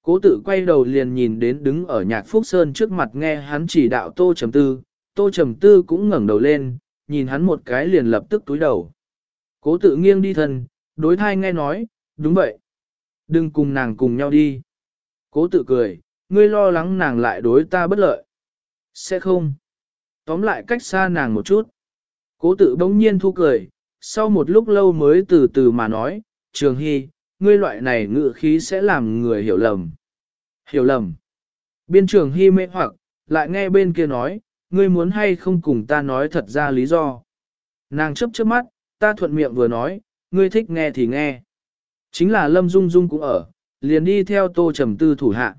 Cố tự quay đầu liền nhìn đến đứng ở nhạc Phúc Sơn trước mặt nghe hắn chỉ đạo tô trầm tư, tô trầm tư cũng ngẩng đầu lên, nhìn hắn một cái liền lập tức túi đầu. Cố tự nghiêng đi thân, đối thai nghe nói, đúng vậy. Đừng cùng nàng cùng nhau đi. Cố tự cười, ngươi lo lắng nàng lại đối ta bất lợi. Sẽ không. Tóm lại cách xa nàng một chút. Cố tự bỗng nhiên thu cười, sau một lúc lâu mới từ từ mà nói, Trường Hy, ngươi loại này ngự khí sẽ làm người hiểu lầm. Hiểu lầm. Biên trường Hy mê hoặc, lại nghe bên kia nói, ngươi muốn hay không cùng ta nói thật ra lý do. Nàng chấp trước mắt, ta thuận miệng vừa nói, ngươi thích nghe thì nghe. Chính là Lâm Dung Dung cũng ở, liền đi theo tô trầm tư thủ hạ.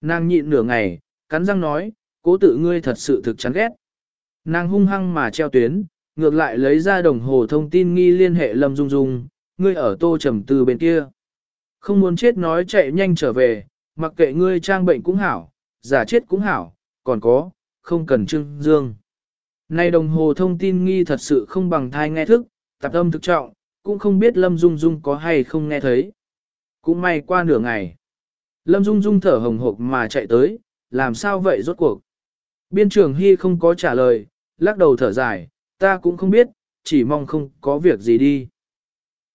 Nàng nhịn nửa ngày, cắn răng nói, cố tự ngươi thật sự thực chán ghét. Nàng hung hăng mà treo tuyến, ngược lại lấy ra đồng hồ thông tin nghi liên hệ Lâm Dung Dung, ngươi ở tô trầm từ bên kia. Không muốn chết nói chạy nhanh trở về, mặc kệ ngươi trang bệnh cũng hảo, giả chết cũng hảo, còn có, không cần trưng dương. Nay đồng hồ thông tin nghi thật sự không bằng thai nghe thức, tạp âm thực trọng, cũng không biết Lâm Dung Dung có hay không nghe thấy. Cũng may qua nửa ngày. Lâm Dung Dung thở hồng hộc mà chạy tới, làm sao vậy rốt cuộc. Biên trưởng Hy không có trả lời, lắc đầu thở dài, ta cũng không biết, chỉ mong không có việc gì đi.